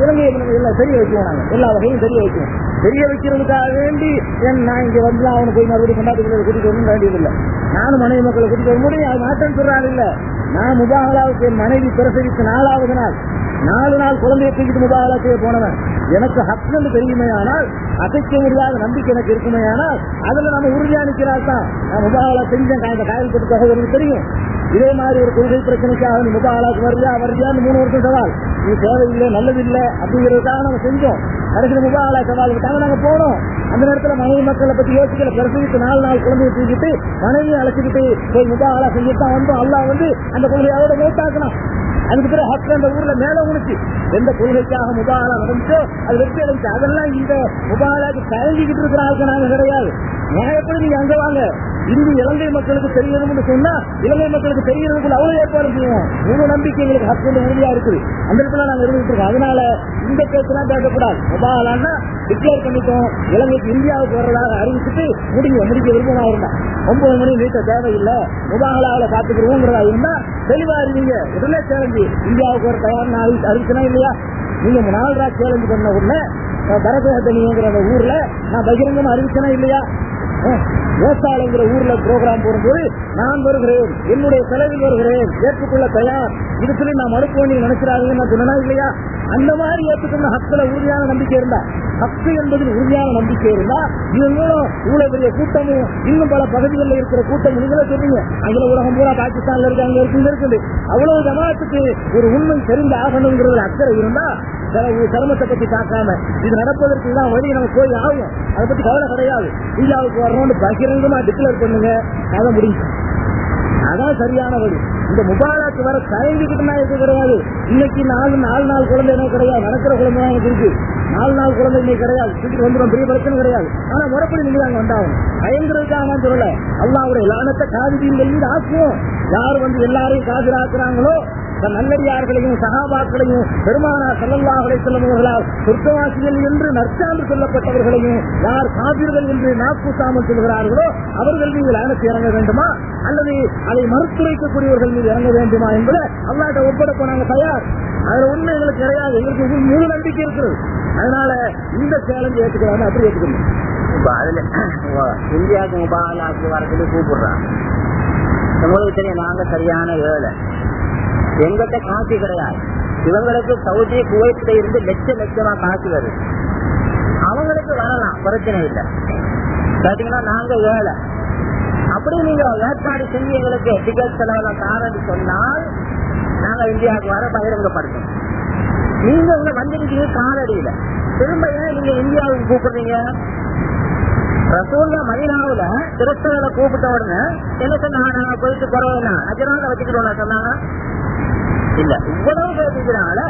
இலங்கை நம்ம எல்லாம் தெரிய வைக்குவோம் நாங்க. எல்லா வகையும் சரி வைக்குவோம் தெரிய வைக்கிறதுக்காக வேண்டி என் நான் இங்க வந்து அவனை போய் மறுபடியும் கொண்டாட்டுகளை கூட்டிட்டு வரணும் வேண்டியதில்லை நானும் மனைவி மக்களை கூட்டிட்டு வர முடியும் அது மாற்றம் சொல்றாள் இல்ல. நான் முபாகலாவுக்கு என் மனைவி பிரசவித்து நாலாவது நாள் நாலு நாள் குழந்தையை தூக்கிட்டு முபாகலா செய்ய போனவன். எனக்கு ஹஸ்பண்ட் தெரியுமே ஆனால் அசைக்க முடியாத நம்பிக்கை எனக்கு இருக்குமே ஆனால் அதுல நம்ம உறுதியா நிக்கிறாள் தான். நான் முபாகலா செஞ்சேன் இந்த காயல் பட்டு சகோதரனுக்கு தெரியும். இதே மாதிரி ஒரு கொள்கை பிரச்சனைக்காக நீ முபாகலாக்கு வரலையா வரலையான்னு மூணு வருஷம் சவால். நீ தேவையில்லை நல்லதில்லை அப்படிங்கிறதுக்காக நம்ம செஞ்சோம். கடைசியில் முபாகலா சவால் விட்டாங்க நாங்க போனோம். அந்த நேரத்துல மனைவி மக்களை பத்தி யோசிக்கல. பிரசவித்து நாலு நாள் குழந்தையை தூக்கிட்டு மனைவியை அழைச்சிக்கிட்டு போய் முபாகலா செஞ்சுட்டு வந்தோம். அல்லா வந்து அந்த குழந்தையோட மூத்தாக்கணும் அதுக்கு பிறகு ஹக்கு அந்த ஊர்ல மேல உணுச்சு. எந்த கொள்கைக்காக முபாகலா நடந்துச்சோ அது வெற்றி அடைஞ்சு அதெல்லாம் இந்த முபாகலாக்கு தயங்கிக்கிட்டு இருக்கிற ஆளுக்கு நாங்க கிடையாது. நியாயப்படி நீங்க அங்க வாங்க? இந்தி இலங்கை மக்களுக்கு தெரியணும்னு சொன்னா இலங்கை மக்களுக்கு தெரியறதுக்குள்ள அவ்வளவு ஏற்பாடு செய்வோம். முழு நம்பிக்கை எங்களுக்கு ஹஸ்பண்ட் உறுதியா இருக்குது. அந்த இடத்துல நாங்க இருந்துட்டு இருக்கோம். அதனால இந்த பேச்சுலாம் பேசக்கூடாது. முபாகலான்னா டிக்ளேர் பண்ணிட்டோம். இலங்கைக்கு இந்தியாவுக்கு வர்றதாக அறிவிச்சுட்டு முடிங்க முடிக்க விருப்பமா இருந்தா. ஒன்பது மணி வீட்டை தேவையில்லை. முபாகலாவில பாத்துக்கிறோங்கிறதா இருந்தா தெளிவா இருந்தீங்க உடனே சேலஞ்சு இந்தியாவுக்கு வர தயார்னு அறிவிச்சனா இல்லையா? நீங்க நாலு ரூபா சேலஞ்சு பண்ண உடனே பரதேசனிங்கிற அந்த ஊர்ல நான் பகிரங்கமா அறிவிச்சனா இல்லையா? வேசாலைங்கிற ஊர்ல ப்ரோக்ராம் போடும்போது நான் வருகிறேன் என்னுடைய செலவில் வருகிறேன் ஏற்றுக்கொள்ள தயார். இதுக்குள்ள நான் மறுப்பு நீங்க நினைக்கிறாங்க நான் சொன்னா இல்லையா? அந்த மாதிரி ஏற்றுக்கொண்ட ஹக்கில் உறுதியான நம்பிக்கை இருந்தா ஹக்கு என்பதில் உறுதியான நம்பிக்கை இருந்தா இதன் மூலம் இவ்வளவு பெரிய கூட்டமும் இன்னும் பல பகுதிகளில் இருக்கிற கூட்டம் நீங்களே சொன்னீங்க அகில உலகம் பூரா பாகிஸ்தான்ல இருக்காங்க இருக்குது. அவ்வளவு ஜமாத்துக்கு ஒரு உண்மை தெரிந்து ஆகணுங்கிறது அக்கறை இருந்தா சிரமத்தை பத்தி பார்க்காம இது நடப்பதற்கு தான் வழி நம்ம போய் ஆகும். அதை பத்தி கவலை கிடையாது. இந்தியாவுக்கு வரணும்னு பகிரங்கமா டிக்ளேர் பண்ணுங்க. அதை முடிஞ்சு. அதான் சரியான வழி. இந்த முபாலாக்கு வர தயங்கிக்கிட்டு நான் இருக்க கிடையாது இன்னைக்கு நாலு நாலு நாள் குழந்தை என்ன கிடையாது. நடக்கிற குழந்தை தான் எனக்கு இருக்கு. நாலு நாள் குழந்தை இன்னைக்கு கிடையாது. வீட்டுக்கு வந்துடும் பெரிய பிரச்சனை கிடையாது. ஆனா முறைப்படி நீங்க அங்க வந்தாகும் பயங்கரதுக்காக நான் சொல்லல. அல்லாவுடைய லானத்தை காதிரியில் ஆக்குவோம். யார் வந்து எல்லாரையும் காதிராக்குறாங்களோ நல்லடியார்களையும் சகாபாக்களையும் பெருமானா செல்லல்லாஹலை செல்லவர்களால் அவர்களால் சொர்க்கவாசிகள் என்று நற்சான்று சொல்லப்பட்டவர்களையும் யார் காவிர்கள் என்று நாக்கூசாமல் சொல்கிறார்களோ அவர்கள் நீங்கள் அனுப்பி இறங்க வேண்டுமா? அல்லது அதை மறுத்துரைக்கக்கூடியவர்கள் மீது இறங்க வேண்டுமா என்பதை அல்லாட்ட ஒப்படைப்ப நாங்க தயார். அதுல உண்மை எங்களுக்கு கிடையாது. எங்களுக்கு முழு நம்பிக்கை இருக்கிறது. அதனால இந்த சேலஞ்சு ஏற்றுக்கிறாங்க அப்படி ஏற்றுக்கணும் இப்ப அதுல இந்தியாவுக்கு முபாலாக்கு வரதுல கூப்பிடுறாங்க உங்களுக்கு தெரியும் நாங்க சரியான வேலை எங்கிட்ட காசு கிடையாது. இவங்களுக்கு சவுதி குவைத்துல இருந்து லட்ச லட்சமா காசு வருது. அவங்களுக்கு வரலாம் பிரச்சனை இல்லை. பாத்தீங்கன்னா நாங்க ஏழை. அப்படி நீங்க ஏற்பாடு செஞ்சு எங்களுக்கு டிக்கெட் செலவுல தாரன்னு சொன்னால் நாங்க இந்தியாவுக்கு வர பகிரங்கப்படுத்தோம் நீங்க இங்க வந்திருக்கீங்க காலடியில. திரும்ப ஏன் நீங்க இந்தியாவுக்கு கூப்பிடுறீங்க? ரசூல்ல மதினாவுல கிறிஸ்தவரை கூப்பிட்ட உடனே என்ன சொன்னாங்க நாங்க போயிட்டு குறவுனா அஜரால வச்சுக்கிட்டோம் சொன்னாங்க இல்ல. இவ்வளவு பேசுகிறால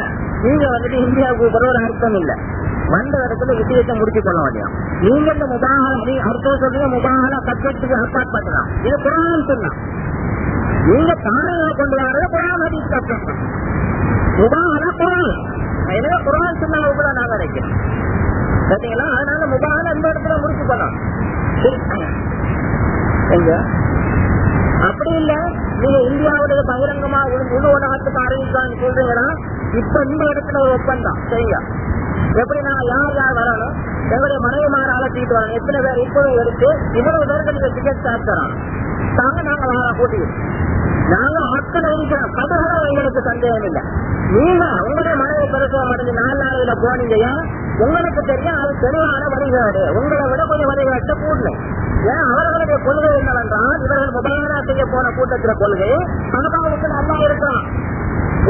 நீங்க வந்துட்டு இந்தியாவுக்கு கூப்பிடுற அர்த்தம் இல்ல. வந்த இடத்துல விஷயத்தை முடிச்சு கொள்ள முடியும் நீங்க இந்த முபாகல அர்த்தம் சொல்றீங்க முபாகல கட்சத்துக்கு அர்த்தாட் பண்ணலாம் இது புராணம் சொன்னா. நீங்க தானே கொண்டு வர்றது புராணம் ஹதீஸ் அர்த்தம் முபாகல புராணம் எனவே புராணம் சொன்னா கூட நான் நினைக்கிறேன் பாத்தீங்களா அதனால முபாகல இந்த இடத்துல முடிச்சு கொள்ளலாம் எங்க? அப்படி இல்ல நீங்க இந்தியாவுடைய பகிரங்கமா முழு உலகத்துக்கு அறிவிக்கான்னு சொல்றீங்கன்னா இப்ப இந்த இடத்துல ஒரு ஒப்பந்தம். சரியா எப்படி நான் யார் யார் வரணும்? எங்களுடைய மனைவிமார அழைச்சிட்டு வரணும் எத்தனை பேர் இப்பவே எடுத்து இவ்வளவு பேருக்கு நீங்க டிக்கெட் சார்ஜ் தரணும் தாங்க நாங்க ஆளா கூட்டி நாங்க அத்தனை இருக்கிறோம் கடுகளவு எங்களுக்கு சந்தேகம் இல்லை நீங்க உங்களுடைய மனைவி பிரசவம் அடைஞ்சு நாலு நாளையில போனீங்க உங்களுக்கு தெரியும் அது தெளிவான வழிகாடு. உங்களை விட கொஞ்சம் வழிகாட்ட கூடல ஏன் அவர்களுடைய கொள்கை என்னவென்றால் இவர்கள் முபாரா செய்ய போன கூட்டத்தில கொள்கை அனுபவத்தில் அல்லா இருக்கிறான்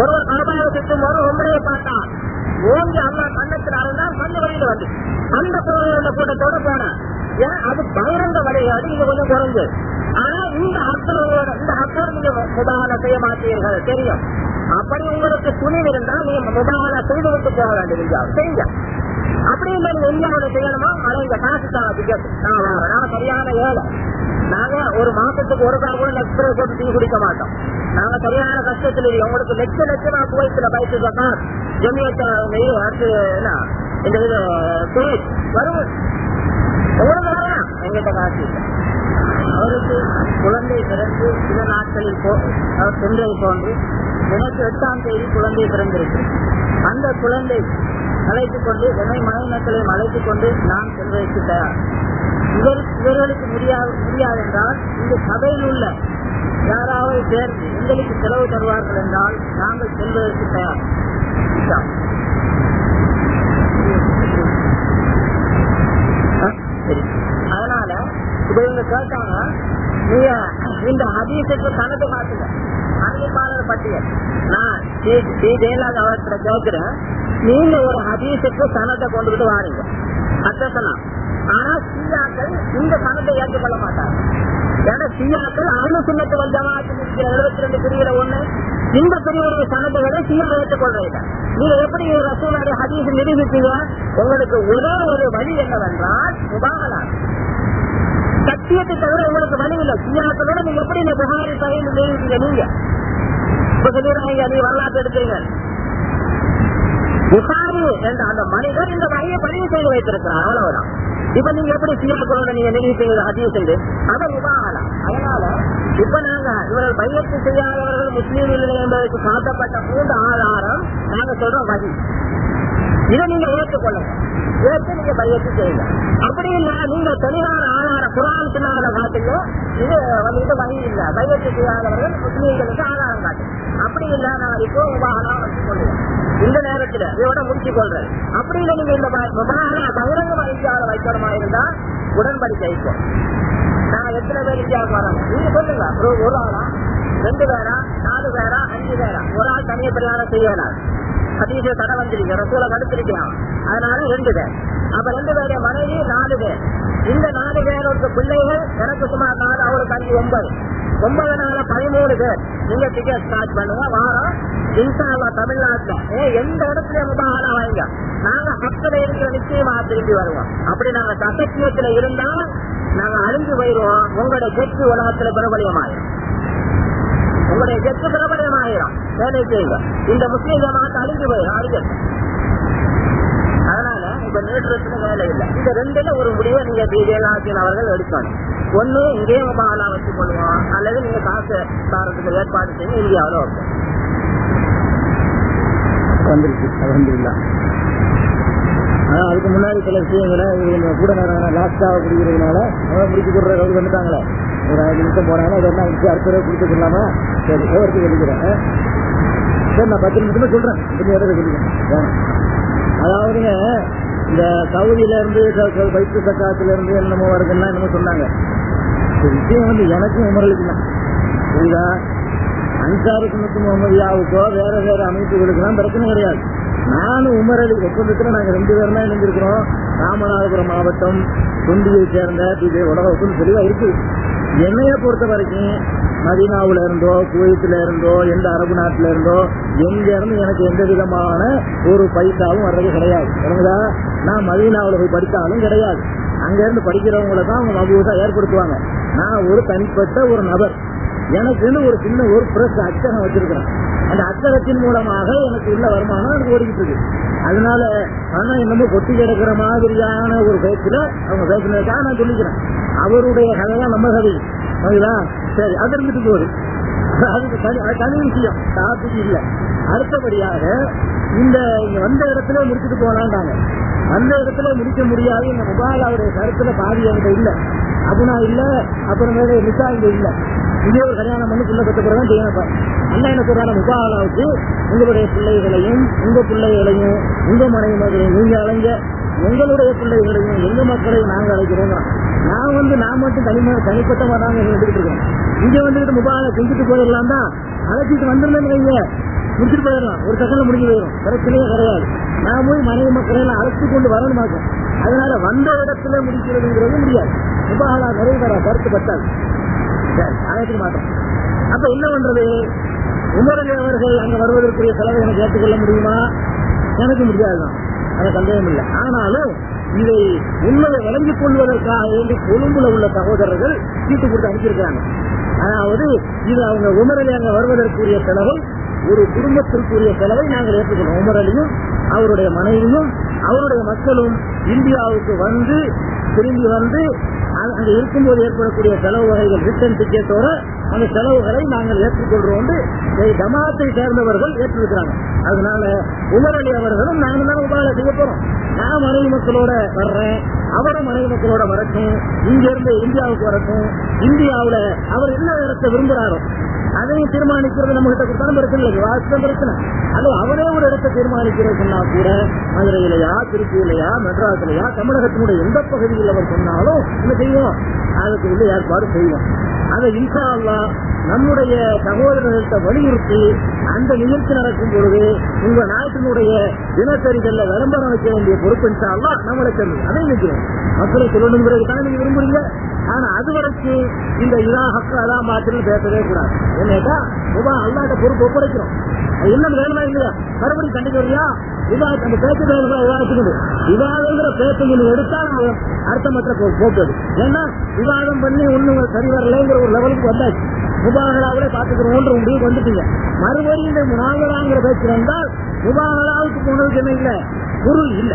ஒருவர் கனபாவை சுற்றும் ஒரு உங்களையே பார்த்தான் ஓங்கி அல்லா கண்ணத்தில் அறந்தால் கண்ணு வழியில் வந்து. அந்த புறந்த கூட்டத்தோட போனான். ஏன் அது பகிரங்க வழிகாடு இது கொஞ்சம் குறைஞ்சு. ஆனா இந்த அர்த்தங்களோட இந்த அர்த்தம் நீங்க முபாகலா செய்ய மாட்டீர்கள் தெரியும். அப்படி உங்களுக்கு துணிவு இருந்தால் நீங்க முபாகலா செய்து விட்டு போக வேண்டும் இந்தியாவில் செய்யுங்க. அப்படி இல்லை நீங்க இந்தியாவில் செய்யணுமா? அலைங்க காசு தான் டிக்கெட் நான் வரேன் சரியான ஏழை. நாங்க ஒரு மாசத்துக்கு ஒரு கால் கூட எக்ஸ்பிரஸ் போட்டு டீ குடிக்க மாட்டோம். நாங்க சரியான கஷ்டத்தில் இல்லை உங்களுக்கு லட்ச லட்சமா குவைத்துல பைக்கு சொன்னா ஜமியத்தை அடுத்து என்ன? இந்த இது குவைத் வரும் உங்களுக்கு காசு இல்லை அவருக்கு குழந்தை பிறந்து சில நாட்களில் அவர் சென்றது போன்று எனக்கு எட்டாம் தேதி குழந்தை பிறந்திருக்கு. அந்த குழந்தை அழைத்துக் கொண்டு என்னை மனை மக்களையும் அழைத்துக் கொண்டு நான் செல்வதற்கு தயார் இவர் இவர்களுக்கு முடியாது முடியாது என்றால் இந்த சபையில் உள்ள யாராவது சேர்ந்து எங்களுக்கு செலவு தருவார்கள் என்றால் நாங்கள் செல்வதற்கு தயார் சரி. இவங்க கேட்டாங்க நீங்க இந்த ஹதீஸுக்கு கணக்கு மாத்துங்க. அறிவிப்பாளர் பட்டியல் நான் ஸ்ரீ ஸ்ரீ ஜெயலலிதா அவர்கிட்ட கேட்கிறேன் நீங்க ஒரு ஹதீஸுக்கு சனத்தை கொண்டுகிட்டு வாருங்க. அத்தனா ஆனா சியாக்கள் இந்த சனத்தை ஏற்றுக்கொள்ள மாட்டாங்க. ஏன்னா சியாக்கள் அணு சின்னத்து ஜமாத்து இருக்கிற எழுபத்தி ரெண்டு பிரிவுல ஒண்ணு. இந்த பிரிவுடைய சனத்தைகளை சியா ஏற்றுக்கொள்றீங்க நீங்க எப்படி ரசூலுடைய ஹதீஸ் நிரூபிப்பீங்க? உங்களுக்கு ஒரே ஒரு வழி என்னவென்றால் முபாகலா. சத்தியத்தை தவிர உங்களுக்கு வழி இல்லை சியாக்களோட நீங்க எப்படி இந்த புகாரி சகையில் நிரூபிப்பீங்க நீங்க. இப்ப சொல்லிடுறாங்க நீ வரலாற்று எடுத்தீங்க புகாரி என்ற அந்த மனிதர் இந்த வகையை பதிவு செய்து வைத்திருக்கிறார். அவ்வளவுதான். இப்ப நீங்க எப்படி சீர்குறோட நீங்க நிரூபிப்பீங்க அதிகம் செய்து அதை விவாகலாம் அதனால இப்ப நாங்க இவர்கள் பையத்து செய்யாதவர்கள் முஸ்லீம் இல்லை என்பதற்கு காட்டப்பட்ட மூன்று ஆதாரம் நாங்க சொல்றோம் வகி இதை நீங்க ஏற்றுக்கொள்ளுங்க. ஏற்று நீங்க பையத்து செய்யுங்க. அப்படி இல்லை நீங்க தெளிவான ஆதாரம் குரான் சொன்னாத காட்டுங்க இது வந்துட்டு வழி இல்ல பையத்து செய்யாதவர்கள் முஸ்லீம்களுக்கு ஆதாரம் காட்டு அப்படி இல்ல நான் இப்போ உபாகனம் இந்த நேரத்துல இதோட முடிச்சு கொள்றேன். அப்படி இல்ல நீங்க இந்த விவகாரம் பகிரங்க இந்தியாவில வைக்கணுமா இருந்தா உடன்படிக்கை நான் எத்தனை பேர் இந்தியாவுக்கு வராங்க? நீங்க சொல்லுங்க. ஒரு ஒரு ஆளா? ரெண்டு பேரா? நாலு பேரா? அஞ்சு பேரா? ஒரு ஆள் தனிய பிரயாணம் செய்யலாம் அதிக தடை வந்திருக்க. ரசூலை தடுத்திருக்கலாம் அதனால ரெண்டு பேர். அப்ப ரெண்டு பேருடைய மனைவி நாலு பேர். இந்த நாலு பேரோட பிள்ளைகள் எனக்கு சுமார் நாலு அவருக்கு அஞ்சு ஒன்பது. ஒன்பது நாள் பதிமூணு பேர். நீங்க டிக்கெட் ஸ்டார்ட் பண்ணுங்க வாரம் இன்சாலா தமிழ்நாட்டுல. ஏ எந்த இடத்துல முபாகலா வாங்க நாங்க பக்கத்துல இருக்கிற நிச்சயமா திரும்பி வருவோம். அப்படி நாங்க சசத்தியத்துல இருந்தா நாங்க அழிஞ்சு போயிருவோம் உங்களோட கெட்டு உலகத்துல பிரபலியமாயிரும் உங்களுடைய கெட்டு பிரபலியமாயிரும் வேலை செய்யுங்க. இந்த முஸ்லீம் ஜமாத்து அழிஞ்சு போயிடும். அழிஞ்சு. இப்ப நேற்றத்துல வேலை இல்லை. இந்த ரெண்டுல ஒரு முடிவை நீங்க பிஜேலாசின் அவர்கள் எடுக்கணும். ஒண்ணு இங்கேயே ஆளா வச்சு கொள்வோம் அல்லது நீங்க காசு தாரத்துக்கு ஏற்பாடு செய்யுங்க இந்தியாவில வைப்போம். வந்துருச்சு அலமதுல்லா. ஆனா அதுக்கு முன்னாடி சில விஷயங்களை இவங்க கூட நேரம் லாஸ்டாக பிடிக்கிறதுனால அவன் முடிச்சு கொடுற அளவுக்கு வந்துட்டாங்களே. ஒரு அஞ்சு நிமிஷம் போனாங்க இதெல்லாம் அடுத்த ரூபா கொடுத்து சொல்லாமா சரி ஒருத்தர் சொல்லிக்கிறேன். சரி நான் பத்து நிமிஷமே சொல்றேன். கொஞ்சம் அதாவதுங்க இந்த சவுதியில இருந்து வைத்து சக்காத்துல இருந்து என்னமோ வருதுன்னா என்னமோ சொன்னாங்க. விஷயம் வந்து எனக்கும் உமர்களுக்கு தான் புரியுதா? அன்சாரி சுனத்து முகமதியாவுக்கோ வேற வேற அமைப்புகளுக்கெல்லாம் பிரச்சனை கிடையாது. நானும் உமர் அலி ஒப்பந்தத்துல நாங்க ரெண்டு பேரும் தான் இணைஞ்சிருக்கிறோம் ராமநாதபுரம் மாவட்டம் தொண்டியை சேர்ந்த இது உலக ஒப்பந்தம் தெளிவா இருக்கு. என்னைய பொறுத்த வரைக்கும் மதீனாவுல இருந்தோ குவைத்துல இருந்தோ எந்த அரபு நாட்டில இருந்தோ எங்க இருந்து எனக்கு எந்த விதமான ஒரு பைசாவும் வர்றது கிடையாது. நான் மதீனாவுல போய் படித்தாலும் கிடையாது. அங்க இருந்து படிக்கிறவங்களை தான் அவங்க மபூசா ஏற்படுத்துவாங்க. நான் ஒரு தனிப்பட்ட ஒரு நபர். எனக்குன்னு ஒரு சின்ன ஒரு பிரஸ் அச்சகம் வச்சிருக்கிறேன். அந்த அச்சகத்தின் மூலமாக எனக்கு உள்ள வருமானம் எனக்கு ஓடிக்கிட்டு இருக்கு அதனால பணம் என்னமோ கொட்டி கிடக்கிற மாதிரியான ஒரு பேச்சுல அவங்க பேசுனதுக்காக நான் சொல்லிக்கிறேன். அவருடைய கதைதான் நம்ம கதை. சரிங்களா சரி அது இருந்துட்டு போகுது அதுக்கு தனி விஷயம். டாபிக் இல்ல. அடுத்தபடியாக இந்த வந்த இடத்துல முடிச்சுட்டு போலான்டாங்க அந்த இடத்துல முடிக்க முடியாது. இந்த முபாலாவுடைய கருத்துல பாதி என்கிட்ட இல்ல. அப்படின்னா இல்ல அப்புறமேல மிஸ்ஸா இங்க இல்ல. இதே ஒரு கல்யாணம் பண்ணி பிள்ளை பெற்ற பிறகு செய்யணும் அண்ணா என்ன சொல்றாங்க முபாலாவுக்கு உங்களுடைய பிள்ளைகளையும் உங்க பிள்ளைகளையும் உங்க மனைவி மகளையும் நீங்க அலைஞ்ச எங்களுடைய பிள்ளைகளையும் எங்க மக்களையும் நாங்க அழைக்கிறோம். நான் வந்து நான் மட்டும் தனிமை தனிப்பட்ட மாட்டாங்க எடுத்துட்டு இருக்கோம். இங்க வந்துட்டு முபால செஞ்சுட்டு போயிடலாம் தான். அழைச்சிட்டு வந்திருந்தேன் வைங்க. முடிச்சுட்டு போயிடலாம். ஒரு செகண்ட்ல முடிஞ்சு போயிடும். பிரச்சனையே கிடையாது. நான் போய் மனைவி மக்களை எல்லாம் அழைத்து கொண்டு வரணும் மாட்டேன் அதனால வந்த இடத்துல முடிக்கிறதுங்கிறது முடியாது. முபாலா நிறைவேற கருத்து பட்டாது சரி மாட்டோம். அப்ப என்ன பண்றது? உமரங்க அவர்கள் அங்க வருவதற்குரிய செலவை எனக்கு ஏற்றுக்கொள்ள முடியுமா? எனக்கு முடியாதுதான். அது சந்தேகம் இல்லை ஆனாலும் இதை உண்மையை விளங்கிக் கொள்வதற்காக வேண்டி கொழும்புல உள்ள சகோதரர்கள் சீட்டு கொடுத்து அனுப்பியிருக்காங்க அதாவது இது அவங்க உமரலி அங்க வருவதற்குரிய செலவை ஒரு குடும்பத்திற்குரிய செலவை நாங்கள் ஏற்றுக்கணும் உமரலியும் அவருடைய மனைவியும் அவருடைய மக்களும் இந்தியாவுக்கு வந்து திரும்பி வந்து அங்க அங்க இருக்கும்போது ஏற்படக்கூடிய செலவு வகைகள் ரிட்டர்ன் டிக்கெட்டோட அந்த செலவுகளை நாங்கள் ஏற்றுக்கொள்றோம் ஜமாத்தை சேர்ந்தவர்கள் ஏற்றிருக்கிறாங்க. அதனால உமரலி அவர்களும் நாங்க தான் உபாலை செய்ய போறோம். நான் மனைவி மக்களோட வர்றேன். அவரும் மனைவி மக்களோட வரட்டும் இங்க இருந்து இந்தியாவுக்கு வரட்டும் இந்தியாவுல அவர் என்ன இடத்தை விரும்புறாரோ அதையும் தீர்மானிக்கிறது நம்ம கிட்ட கொடுத்தாலும் பிரச்சனை இல்லை பிரச்சனை. அது அவரே ஒரு இடத்தை தீர்மானிக்கிறது சொன்னா கூட மதுரையிலையா திருச்சியிலையா மெட்ராஸ்லயா தமிழகத்தினுடைய எந்த பகுதியில் அவர் சொன்னாலும் என்ன செய்வோம்? அதுக்கு உள்ள ஏற்பாடு செய்வோம். அதை இன்ஷா நம்முடைய சகோதரர்கள்ட்ட வலியுறுத்தி அந்த நிகழ்ச்சி நடக்கும் பொழுது உங்க நாட்டினுடைய தினசரிகள்ல விளம்பரம் வைக்க வேண்டிய பொறுப்பு இன்ஷா அல்லாஹ் அதை நிற்கிறோம் மக்களை சொல்லணுங்கிறது தான் நீங்க விரும்புறீங்க. ஆனா அது வரைக்கும் இந்த இதா ஹக்கு அதா மாத்திரம் பேசவே கூடாது. என்னட்டா உபா அல்லாட்ட பொறுப்பு ஒப்படைக்கிறோம். என்ன வேணுமா இல்லையா? மறுபடியும் கண்டிக்க வரியா? விவா அந்த பேச்சு வேணுமா விவாதங்கிற பேச்சை நீங்க எடுத்தா அர்த்தமற்ற போ- போக்குது ஏன்னா விவாதம் பண்ணி ஒண்ணு சரி வரலங்கிற ஒரு லெவலுக்கு வந்தாச்சு. முபாகலாவிலே பாத்துக்கிறோன்ற முடிவுக்கு வந்துட்டீங்க. மறுபடியும் இந்த முனாகலாங்கிற பேச்சு வந்தால் முபாகலாவுக்கு போனதுக்கு என்ன இல்ல? பொருள் இல்ல.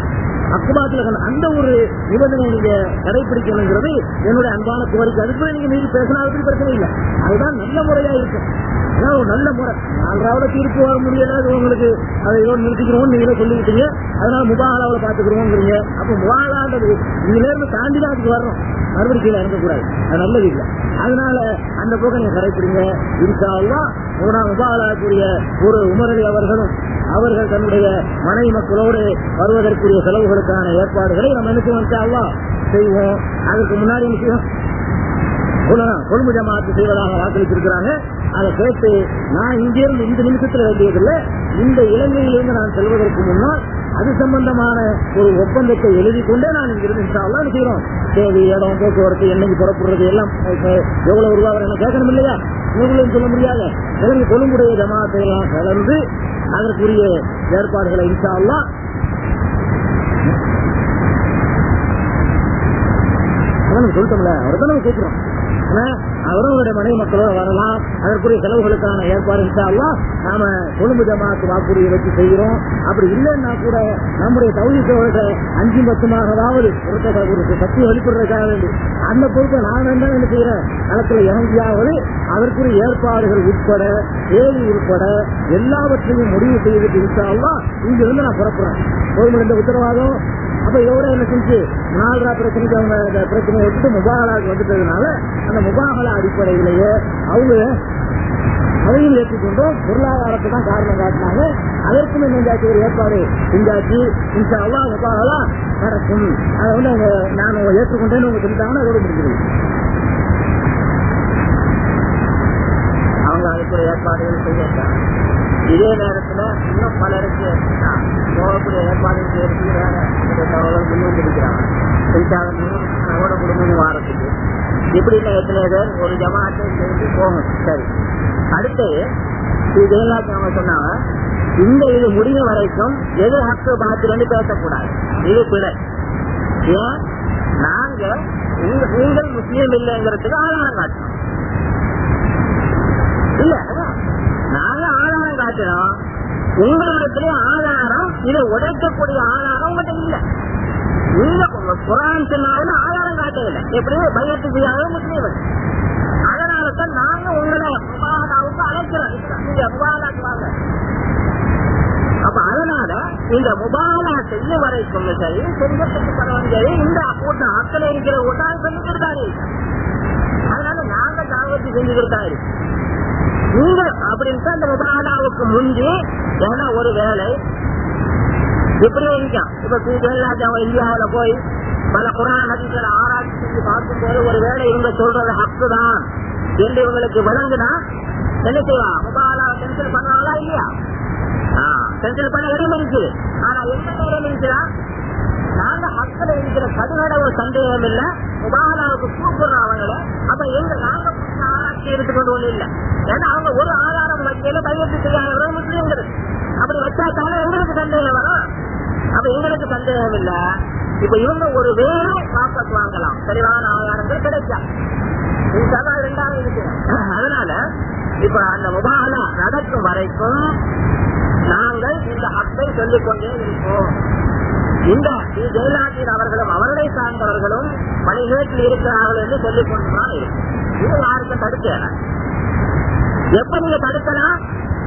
அக்குபாத்துல கண்ட அந்த ஒரு நிபந்தனை நீங்க கடைபிடிக்கணுங்கிறது என்னுடைய அன்பான கோரிக்கை அதுக்கு நீங்க மீறி பேசினாலும் பிரச்சனை இல்லை. அதுதான் நல்ல முறையா இருக்கும் அதான் ஒரு நல்ல முறை. நாலாவது தீர்ப்பு வர முடியல அது உங்களுக்கு அதை இதோட நிறுத்திக்கிறோம் நீங்களே சொல்லிக்கிட்டீங்க. அதனால முபாகலாவில் பாத்துக்கிறோங்கிறீங்க அப்ப முபாகலான்றது இதுல இருந்து தாண்டி தான் அதுக்கு வரணும். மறுபடியும் கீழே இறங்கக்கூடாது அது நல்லது இல்லை. அதனால அந்த போக்க நீங்க கடைப்பிடிங்க. இருக்காதான் முபாகலாக்குரிய ஒரு உமரலி அவர்களும் அவர்கள் தன்னுடைய மனைவி மக்களோடு வருவதற்குரிய செலவுகளுக்கான ஏற்பாடுகளை நம்ம என்ன செய்வோம் செய்வோம். அதுக்கு முன்னாடி என்ன செய்வோம்? கொழும்பு ஜமாத்து செய்வதாக வாக்களித்திருக்கிறாங்க. அதை கேட்டு நான் இங்கிருந்து இந்த நிமிஷத்துல வேண்டியதில்லை. இந்த இலங்கையிலிருந்து நான் செல்வதற்கு முன்னால் அது சம்பந்தமான ஒரு ஒப்பந்தத்தை எழுதி கொண்டே நான் இங்கிருந்து இன்ஷால்லாம் செய்யறோம்? தேதி இடம் போக்குவரத்து என்னைக்கு புறப்படுறது எல்லாம் எவ்வளவு உருவாக என்ன கேட்கணும் இல்லையா? இவங்களும் சொல்ல முடியாது. இலங்கை கொழும்புடைய ஜமாத்தை எல்லாம் கலந்து அதற்குரிய ஏற்பாடுகளை இன்ஷால்லாம் அதான் சொல்லிட்டோம்ல அவரை தான் நம்ம கேட்கிறோம். ஆனா, அவரும் அவருடைய மனைவி மக்களோட வரலாம் அதற்குரிய செலவுகளுக்கான ஏற்பாடு இருந்தாலும் நாம கொழும்பு ஜமாத்து வாக்குறுதியை வச்சு செய்கிறோம். அப்படி இல்லைன்னா கூட நம்முடைய தகுதித்தோட அஞ்சு பத்துமாகவாவது ஒரு சக்தி வெளிப்படுறதுக்காக வேண்டி. அந்த பொறுப்பை நான் தான் என்ன செய்யறேன் களத்துல இறங்கியாவது அதற்குரிய ஏற்பாடுகள் உட்பட தேதி உட்பட எல்லாவற்றையும் முடிவு செய்துட்டு இருந்தாலும் இங்க இருந்து நான் புறப்படுறேன். கோயில் உத்தரவாதம்? அப்ப இதோட என்ன செஞ்சு நாலரா பிரச்சனைக்கு அவங்க பிரச்சனையை விட்டு முபாகலாவுக்கு வந்துட்டதுனால அந்த முபாகலா அடிப்படையிலேயே அவங்க அதையும் ஏற்றுக்கொண்டோம் பொருளாதாரத்தை தான் காரணம் காட்டினாங்க. அதற்கும் நெஞ்சாச்சு ஒரு ஏற்பாடு செஞ்சாச்சு. இந்த அல்லா முபாகலா நடக்கும். அதை வந்து அவங்க நான் ஏற்றுக்கொண்டேன்னு அவங்க சொல்லிட்டாங்கன்னா அதோட முடிஞ்சிருக்கு அவர்கள் அனுப்புற ஏற்பாடுகள் செய்யட்டாங்க இதே நேரத்துல இன்னும் பலருக்கு போகக்கூடிய ஏற்பாடுகள் செய்யறதுக்கு வேற இந்த தகவல் முன்னும் அவரோட குடும்பம் வாரத்துக்கு இப்படி எத்தனை பேர் ஒரு ஜமாத்தை சேர்ந்து போகும் சரி. அடுத்து இது ஜெயலலிதா அவங்க சொன்னாங்க இந்த இது முடியும் வரைக்கும் எது ஹக்கு பாத்திரன்னு பேசக்கூடாது. இது பிழை. ஏன்? நாங்க உங்க- நீங்கள் முஸ்லீம் இல்லைங்கிறதுக்கு ஆதாரம் காட்டணும் இல்ல அதான். நாங்க ஆதாரம் காட்டுறோம் உங்களிடத்துல ஆதாரம் இதை உடைக்கக்கூடிய ஆதாரம் உங்கள்கிட்ட இல்ல. நீங்க உங்க குரான் சொன்னாலும் ஆதாரம் காட்டவில்லை. எப்படி? பயத்துக்கு முஸ்லீம் அதனாலதான் நாங்க உங்களை முபாதாவுக்கு அழைக்கிறோம். நீங்க முபாதாக்கு வாங்க. அப்ப அதனால இந்த முபாலா செய்ய வரைக்கும் சரி செஞ்சத்துக்கு பரவாயில்ல சரி இந்த கூட்டம் அக்கறை இருக்கிற கூட்டம் செஞ்சுக்கிட்டு தான் இருக்கு. அதனால நாங்க தாவத்தி செஞ்சு கொடுத்தாரு நீங்கள் அப்படின்னு அப்படின்ட்டு அந்த முபாலாவுக்கு முந்தி ஏன்னா ஒரு வேலை. இப்படியே இருக்கான். இப்ப ஜெயலலிதாவை இந்தியாவில போய் பல குரான் நதிகளை ஆராய்ச்சி செஞ்சு ஒரு வேலை இவங்க சொல்றது ஹக்கு தான் என்று இவங்களுக்கு விளங்குனா என்ன செய்வா? முபாலா கேன்சல் பண்ணாங்களா இல்லையா? கேன்சல் பண்ண இடம் இருக்குது ஆனா என்ன நேரம் இருக்குதா நாங்க ஹக்கில் இருக்கிற கடுநட ஒரு சந்தேகம் இல்ல முபாலாவுக்கு கூப்பிடுறோம் அவங்கள. அப்ப எங்க நாங்க புதுசா எடுத்துக்கொண்டு ஒண்ணு இல்ல. ஏன்னா அவங்க ஒரு ஆதாரம் வைக்கல கையெழுத்து செய்யாத முஸ்லீம்கள். அப்படி வச்சா தானே எங்களுக்கு சந்தேகம் வரும். அப்ப எங்களுக்கு சந்தேகம் இல்ல. இப்ப இவங்க ஒரு வேலை வாபஸ் வாங்கலாம். தெளிவான ஆதாரங்கள் கிடைச்சா. இதுதான் ரெண்டாவது இருக்கு அதனால இப்ப அந்த முபாலா நடக்கும் வரைக்கும் நாங்கள் இந்த ஹக்கை சொல்லிக் கொண்டே இருப்போம். இந்த ஜெயலாஜின் அவர்களும் அவர்களை சார்ந்தவர்களும் பணிகேட்டில் இருக்கிறார்கள் என்று சொல்லிக் கொண்டுதான் இருக்கும் இது யாருக்கும் தடுக்க எப்ப நீங்க தடுக்கலாம்?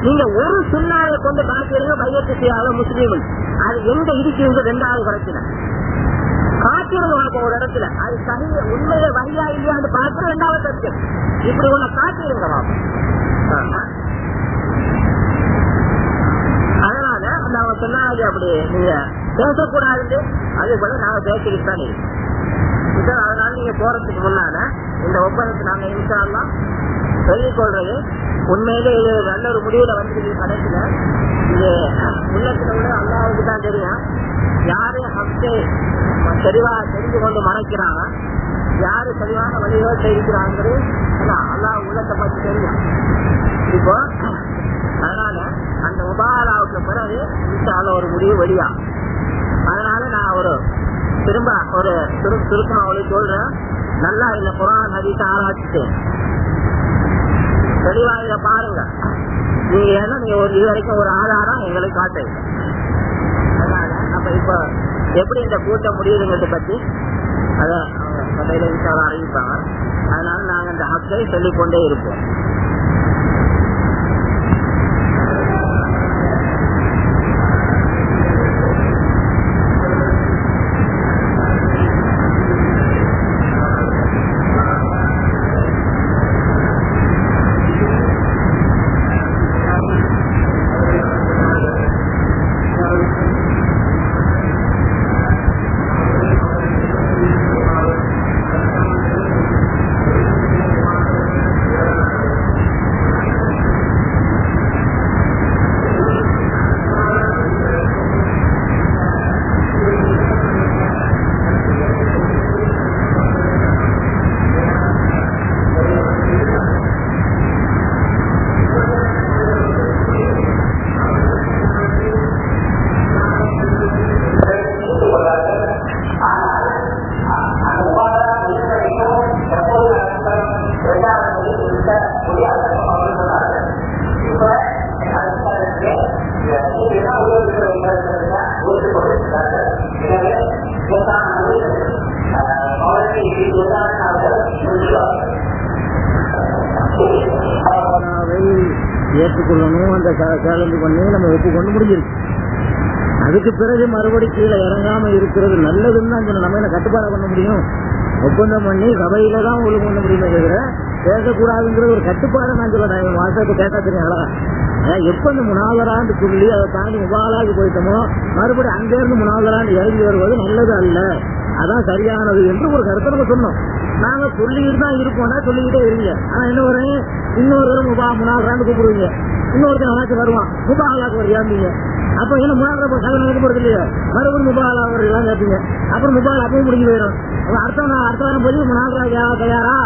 நீங்க ஒரு சுண்ணாவை கொண்டு காட்டிடுங்க பையத்து செய்யாத முஸ்லீம்கள் அது எங்க இடிக்கிறது ரெண்டாவது குறைச்சின காட்டிடுங்க உனக்கு ஒரு இடத்துல. அது சரியா உண்மையில வரியா இல்லையான்னு பார்த்து ரெண்டாவது பிரச்சனை இப்படி உன்னை காட்டிடுங்க பாப்பா அதனால அந்த அவன் சொன்னாங்க அப்படி நீங்க பேசக்கூடாது அதே போல நாங்க பேசிக்கிட்டு தான் அதனால நீங்க போறதுக்கு முன்னால இந்த ஒப்பந்தத்தை நாங்க இன்ஷால்லாம் சொல்லிக் கொள்றது உண்மையிலே இது நல்ல ஒரு முடிவுல வந்து கடைசியில. இது உள்ளத்துல விட அல்லாவுக்கு தான் தெரியும். யாரு ஹம்சே தெளிவா தெரிந்து கொண்டு மறைக்கிறாங்க யாரு தெளிவான வழிகள் இருக்கிறாங்கிறது அல்லாஹ் உள்ளத்தை பத்தி தெரியும். இப்போ அதனால அந்த முபாலாவுக்கு பிறகு இன்ஷால்ல ஒரு முடிவு வெளியா? அதனால நான் ஒரு திரும்ப ஒரு சுரு சுருக்கமா அவளுக்கு சொல்றேன். நல்லா இந்த குரான் ஹதீஸ் ஆராய்ச்சிட்டேன் தெளிவா இதை பாருங்க. நீங்க ஏன்னா நீங்க ஒரு இது வரைக்கும் ஒரு ஆதாரம் எங்களுக்கு காட்டுங்க அதனால அப்ப இப்ப எப்படி இந்த கூட்டம் முடியுதுங்கிறத பத்தி அதான் அவங்க சபையில இன்ஷால்லா அறிவிப்பாங்க. அதனால நாங்க இந்த ஹக்கை சொல்லிக் கொண்டே இருப்போம் ஏற்றுக்கொள்ளணும் அந்த சேலஞ்சு பண்ணி நம்ம ஒப்புக்கொண்டு முடிஞ்சிருக்கு அதுக்கு பிறகு மறுபடி கீழே இறங்காம இருக்கிறது நல்லதுன்னு தான் சொன்ன நம்ம என்ன கட்டுப்பாடு பண்ண முடியும் ஒப்பந்தம் பண்ணி சபையில தான் ஒழுங்கு பண்ண முடியுமே தவிர பேசக்கூடாதுங்கிறது ஒரு கட்டுப்பாடு நான் சொல்ல வாசத்தை கேட்டா தெரியும் எப்ப இந்த முனாவராண்டு சொல்லி அதை தாண்டி முபாலாகி போயிட்டோமோ மறுபடியும் அங்கிருந்து முனாவராண்டு இறங்கி வருவது நல்லது அல்ல. அதான் சரியானது என்று ஒரு கருத்தை நம்ம சொன்னோம். நாங்க சொல்லிக்கிட்டு தான் இருப்போம்னா சொல்லிக்கிட்டே இருங்க. ஆனா என்ன வரும் இன்னொரு முபா முனாவராண்டு கூப்பிடுவீங்க. இன்னொருத்தன் ஆச்சு வருவான் முபாலாக்கு ஒரு அப்ப என்ன முன்னாள் கதை நடக்க போறது இல்லையா? மறுபடியும் முபாலா அவர்கள் கேட்பீங்க அப்புறம் முபால் அப்பவும் முடிஞ்சு போயிடும். அப்ப அடுத்த அடுத்த வாரம் போய் முன்னாள் தயாரா?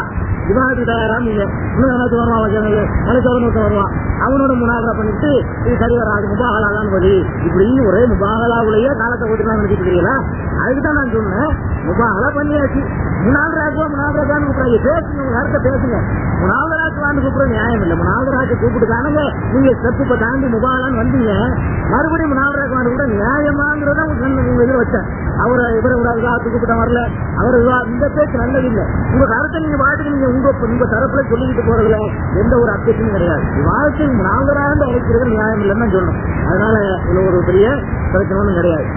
விவாதத்துக்கு தயாரா நீங்க இன்னும் எனக்கு வச்சாங்க மலைச்சோரன் ஒருத்தன் வருவான் அவனோட முனாகரா பண்ணிட்டு இது சரி வராது முபாகலாதான் வழி இப்படி ஒரே முபாகலாவுலயே காலத்தை ஓட்டுலாம் நினைச்சிட்டு இருக்கீங்களா? அதுக்கு தான் நான் சொன்னேன் முபாகலா பண்ணியாச்சு. முனாகராஜா முனாகராஜான்னு கூப்பிடுறாங்க. பேசுங்க உங்க கருத்தை பேசுங்க. முனாகராஜான்னு கூப்பிடுற நியாயம் இல்லை. முனாகராஜை கூப்பிட்டு தானுங்க நீங்க ஸ்டெப் தாண்டி முபாகலான்னு வந்தீங்க. மறுபடியும் முனாகராஜான்னு கூட நியாயமாங்கிறத உங்க எதிர வச்சேன் அவரை இவரை விவாதத்துக்கு கூப்பிட்ட வரல. அவர் விவா- இந்த பேச்சு நல்லதில்லை. உங்க கருத்தை நீங்க வாழ்க்கை நீங்க உங்க உங்க தரப்புல சொல்லிக்கிட்டு போறதுல எந்த ஒரு அப்டேஷனும் கிடையாது. வாழ்க்கை நாகராஜ் அழைக்கிறது நியாயம் இல்லைன்னு சொல்லணும். அதனால இதுல ஒரு பெரிய பிரச்சனை ஒன்றும் கிடையாது